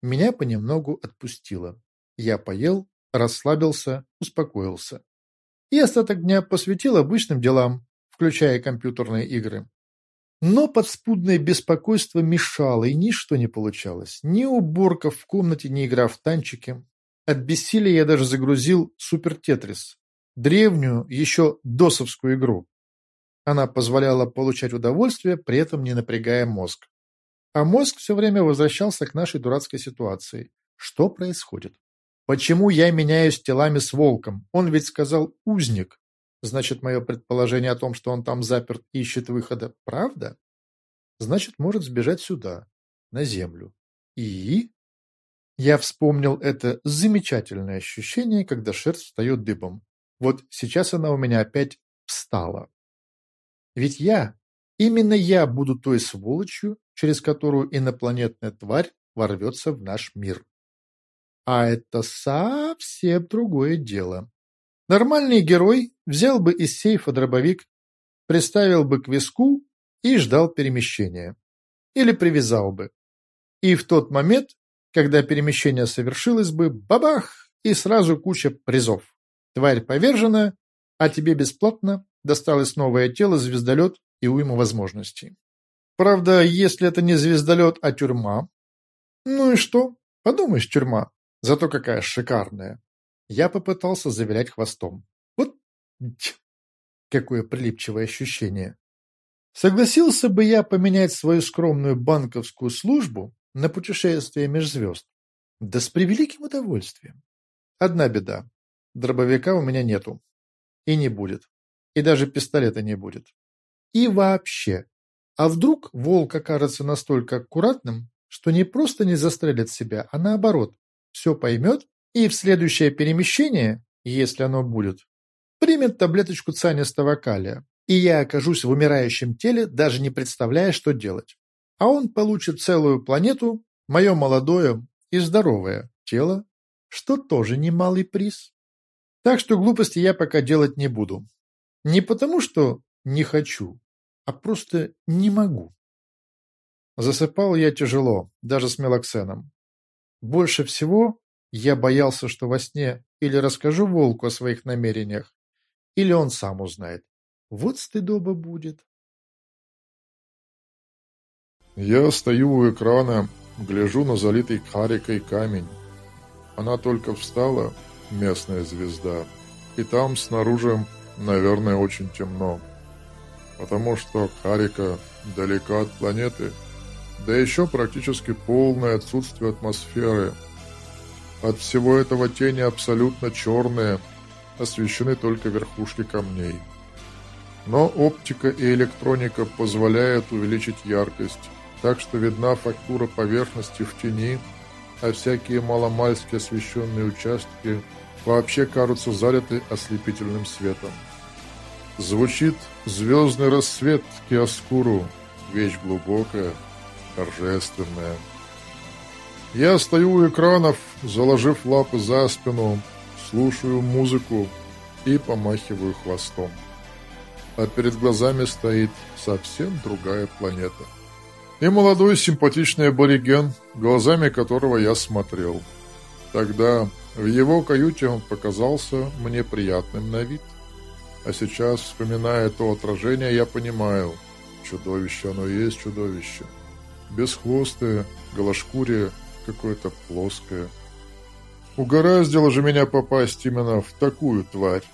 Меня понемногу отпустило. Я поел, расслабился, успокоился. И остаток дня посвятил обычным делам, включая компьютерные игры. Но подспудное беспокойство мешало, и ничто не получалось. Ни уборка в комнате, ни игра в танчики. От бессилия я даже загрузил Супер Тетрис, древнюю, еще досовскую игру. Она позволяла получать удовольствие, при этом не напрягая мозг. А мозг все время возвращался к нашей дурацкой ситуации. Что происходит? Почему я меняюсь телами с волком? Он ведь сказал «узник». Значит, мое предположение о том, что он там заперт и ищет выхода, правда? Значит, может сбежать сюда, на землю. И... Я вспомнил это замечательное ощущение, когда шерсть встает дыбом. Вот сейчас она у меня опять встала. Ведь я, именно я буду той сволочью, через которую инопланетная тварь ворвется в наш мир. А это совсем другое дело. Нормальный герой взял бы из сейфа дробовик, приставил бы к виску и ждал перемещения. Или привязал бы. И в тот момент, когда перемещение совершилось бы, бабах, и сразу куча призов. Тварь повержена, а тебе бесплатно досталось новое тело, звездолет и уйма возможностей. Правда, если это не звездолет, а тюрьма. Ну и что? Подумаешь, тюрьма. Зато какая шикарная. Я попытался завилять хвостом. Вот какое прилипчивое ощущение. Согласился бы я поменять свою скромную банковскую службу на путешествие межзвезд? Да с превеликим удовольствием. Одна беда. Дробовика у меня нету. И не будет. И даже пистолета не будет. И вообще. А вдруг волк окажется настолько аккуратным, что не просто не застрелит себя, а наоборот, все поймет и в следующее перемещение, если оно будет, примет таблеточку цианистого калия, и я окажусь в умирающем теле, даже не представляя, что делать. А он получит целую планету, мое молодое и здоровое тело, что тоже немалый приз. Так что глупости я пока делать не буду. Не потому, что не хочу, а просто не могу. Засыпал я тяжело, даже с мелоксеном. Больше всего я боялся, что во сне или расскажу волку о своих намерениях, или он сам узнает. Вот стыдоба будет. Я стою у экрана, гляжу на залитый карикой камень. Она только встала, местная звезда, и там снаружи, наверное, очень темно. Потому что карика далека от планеты, да еще практически полное отсутствие атмосферы – от всего этого тени абсолютно черные, освещены только верхушки камней. Но оптика и электроника позволяют увеличить яркость, так что видна фактура поверхности в тени, а всякие маломальски освещенные участки вообще кажутся залиты ослепительным светом. Звучит звездный рассвет Киоскуру, вещь глубокая, торжественная. Я стою у экранов, заложив лапы за спину, слушаю музыку и помахиваю хвостом. А перед глазами стоит совсем другая планета. И молодой симпатичный абориген, глазами которого я смотрел. Тогда в его каюте он показался мне приятным на вид. А сейчас, вспоминая то отражение, я понимаю, чудовище оно есть чудовище. Бесхвостое, голошкурие, какое-то плоское. Угораздило же меня попасть именно в такую тварь.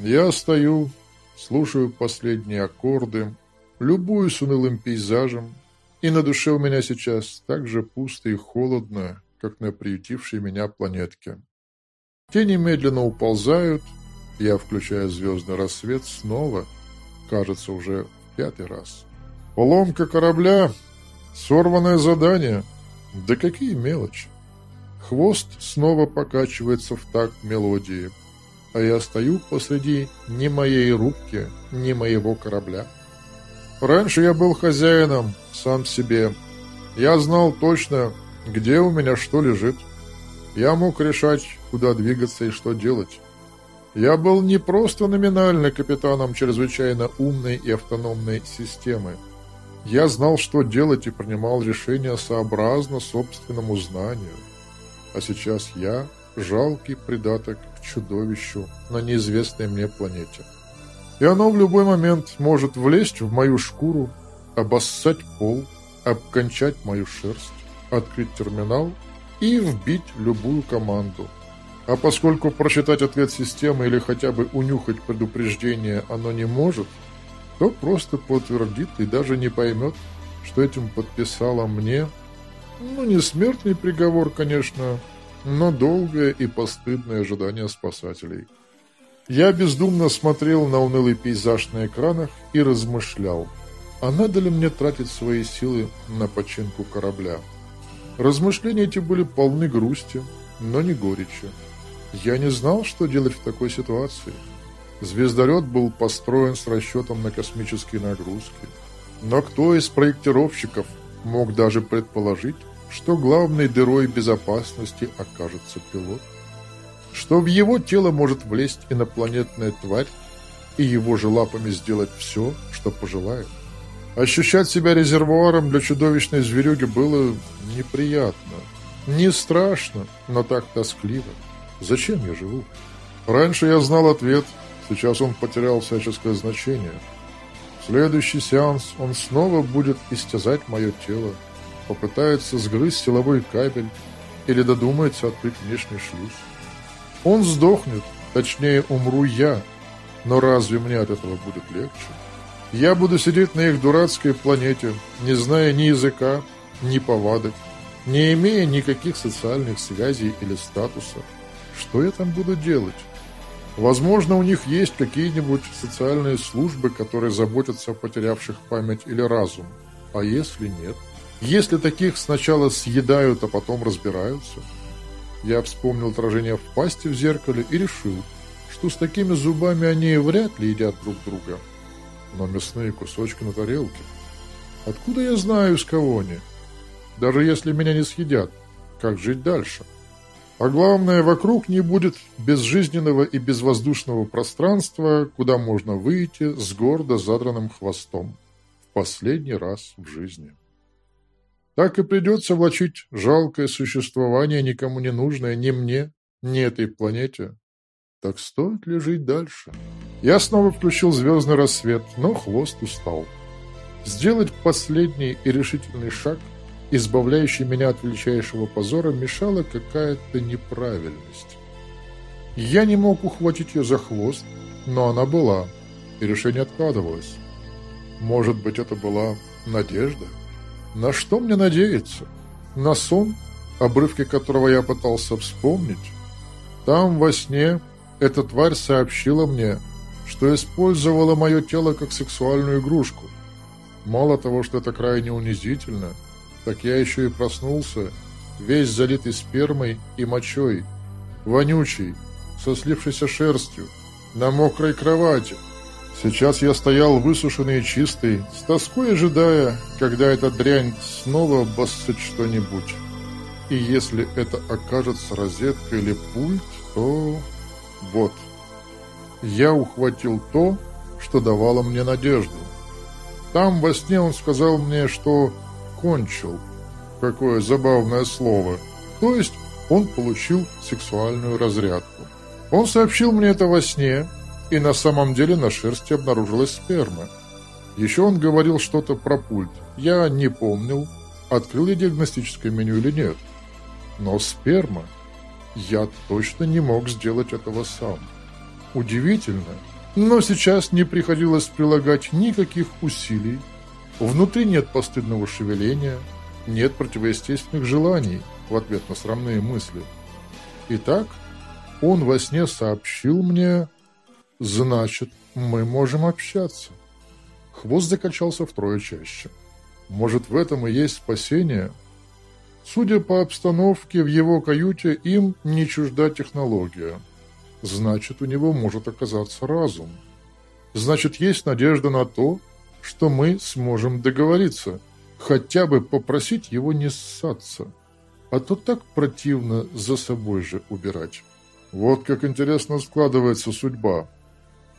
Я стою, слушаю последние аккорды, любуюсь унылым пейзажем, и на душе у меня сейчас так же пусто и холодно, как на приютившей меня планетке. Тени медленно уползают, я включаю звездный рассвет снова, кажется, уже пятый раз. Поломка корабля, сорванное задание — да какие мелочи. Хвост снова покачивается в такт мелодии, а я стою посреди ни моей рубки, ни моего корабля. Раньше я был хозяином, сам себе. Я знал точно, где у меня что лежит. Я мог решать, куда двигаться и что делать. Я был не просто номинально капитаном чрезвычайно умной и автономной системы. Я знал, что делать и принимал решения сообразно собственному знанию. А сейчас я жалкий придаток к чудовищу на неизвестной мне планете. И оно в любой момент может влезть в мою шкуру, обоссать пол, обкончать мою шерсть, открыть терминал и вбить любую команду. А поскольку прочитать ответ системы или хотя бы унюхать предупреждение оно не может, то просто подтвердит и даже не поймет, что этим подписала мне, ну не смертный приговор, конечно, но долгое и постыдное ожидание спасателей. Я бездумно смотрел на унылый пейзаж на экранах и размышлял, а надо ли мне тратить свои силы на починку корабля. Размышления эти были полны грусти, но не горечи. Я не знал, что делать в такой ситуации. Звездолет был построен с расчетом на космические нагрузки. Но кто из проектировщиков мог даже предположить, что главной дырой безопасности окажется пилот? Что в его тело может влезть инопланетная тварь и его же лапами сделать все, что пожелает? Ощущать себя резервуаром для чудовищной зверюги было неприятно. Не страшно, но так тоскливо. Зачем я живу? Раньше я знал ответ, сейчас он потерял всяческое значение. В следующий сеанс он снова будет истязать мое тело, попытается сгрызть силовой кабель или додумается открыть внешний шлюз. Он сдохнет, точнее умру я, но разве мне от этого будет легче? Я буду сидеть на их дурацкой планете, не зная ни языка, ни повадок, не имея никаких социальных связей или статуса. Что я там буду делать? Возможно, у них есть какие-нибудь социальные службы, которые заботятся о потерявших память или разум. А если нет? Если таких сначала съедают, а потом разбираются? Я вспомнил отражение в пасти в зеркале и решил, что с такими зубами они вряд ли едят друг друга. Но мясные кусочки на тарелке. Откуда я знаю, из кого они? Даже если меня не съедят, как жить дальше? А главное, вокруг не будет безжизненного и безвоздушного пространства, куда можно выйти с гордо задранным хвостом. В последний раз в жизни. Так и придется влачить жалкое существование, никому не нужное, ни мне, ни этой планете. Так стоит ли жить дальше? Я снова включил звездный рассвет, но хвост устал. Сделать последний и решительный шаг, избавляющий меня от величайшего позора, мешала какая-то неправильность. Я не мог ухватить ее за хвост, но она была, и решение откладывалось. Может быть, это была надежда? На что мне надеяться? На сон, обрывки которого я пытался вспомнить? Там, во сне, эта тварь сообщила мне, что использовала мое тело как сексуальную игрушку. Мало того, что это крайне унизительно, так я еще и проснулся, весь залитый спермой и мочой, вонючий, со слившейся шерстью, на мокрой кровати, Сейчас я стоял высушенный и чистый, с тоской ожидая, когда эта дрянь снова обоссет что-нибудь. И если это окажется розетка или пульт, то... Вот. Я ухватил то, что давало мне надежду. Там во сне он сказал мне, что кончил. Какое забавное слово. То есть он получил сексуальную разрядку. Он сообщил мне это во сне, и на самом деле на шерсти обнаружилась сперма. Еще он говорил что-то про пульт. Я не помнил, открыл я диагностическое меню или нет. Но сперма... Я точно не мог сделать этого сам. Удивительно, но сейчас не приходилось прилагать никаких усилий. Внутри нет постыдного шевеления, нет противоестественных желаний в ответ на срамные мысли. Итак, он во сне сообщил мне Значит, мы можем общаться. Хвост закачался втрое чаще. Может, в этом и есть спасение? Судя по обстановке в его каюте, им не чужда технология. Значит, у него может оказаться разум. Значит, есть надежда на то, что мы сможем договориться, хотя бы попросить его не ссаться. а то так противно за собой же убирать. Вот как интересно складывается судьба.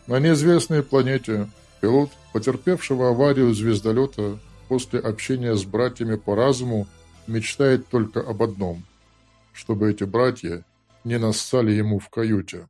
На неизвестной планете пилот, потерпевшего аварию звездолета после общения с братьями по разуму, мечтает только об одном – чтобы эти братья не нассали ему в каюте.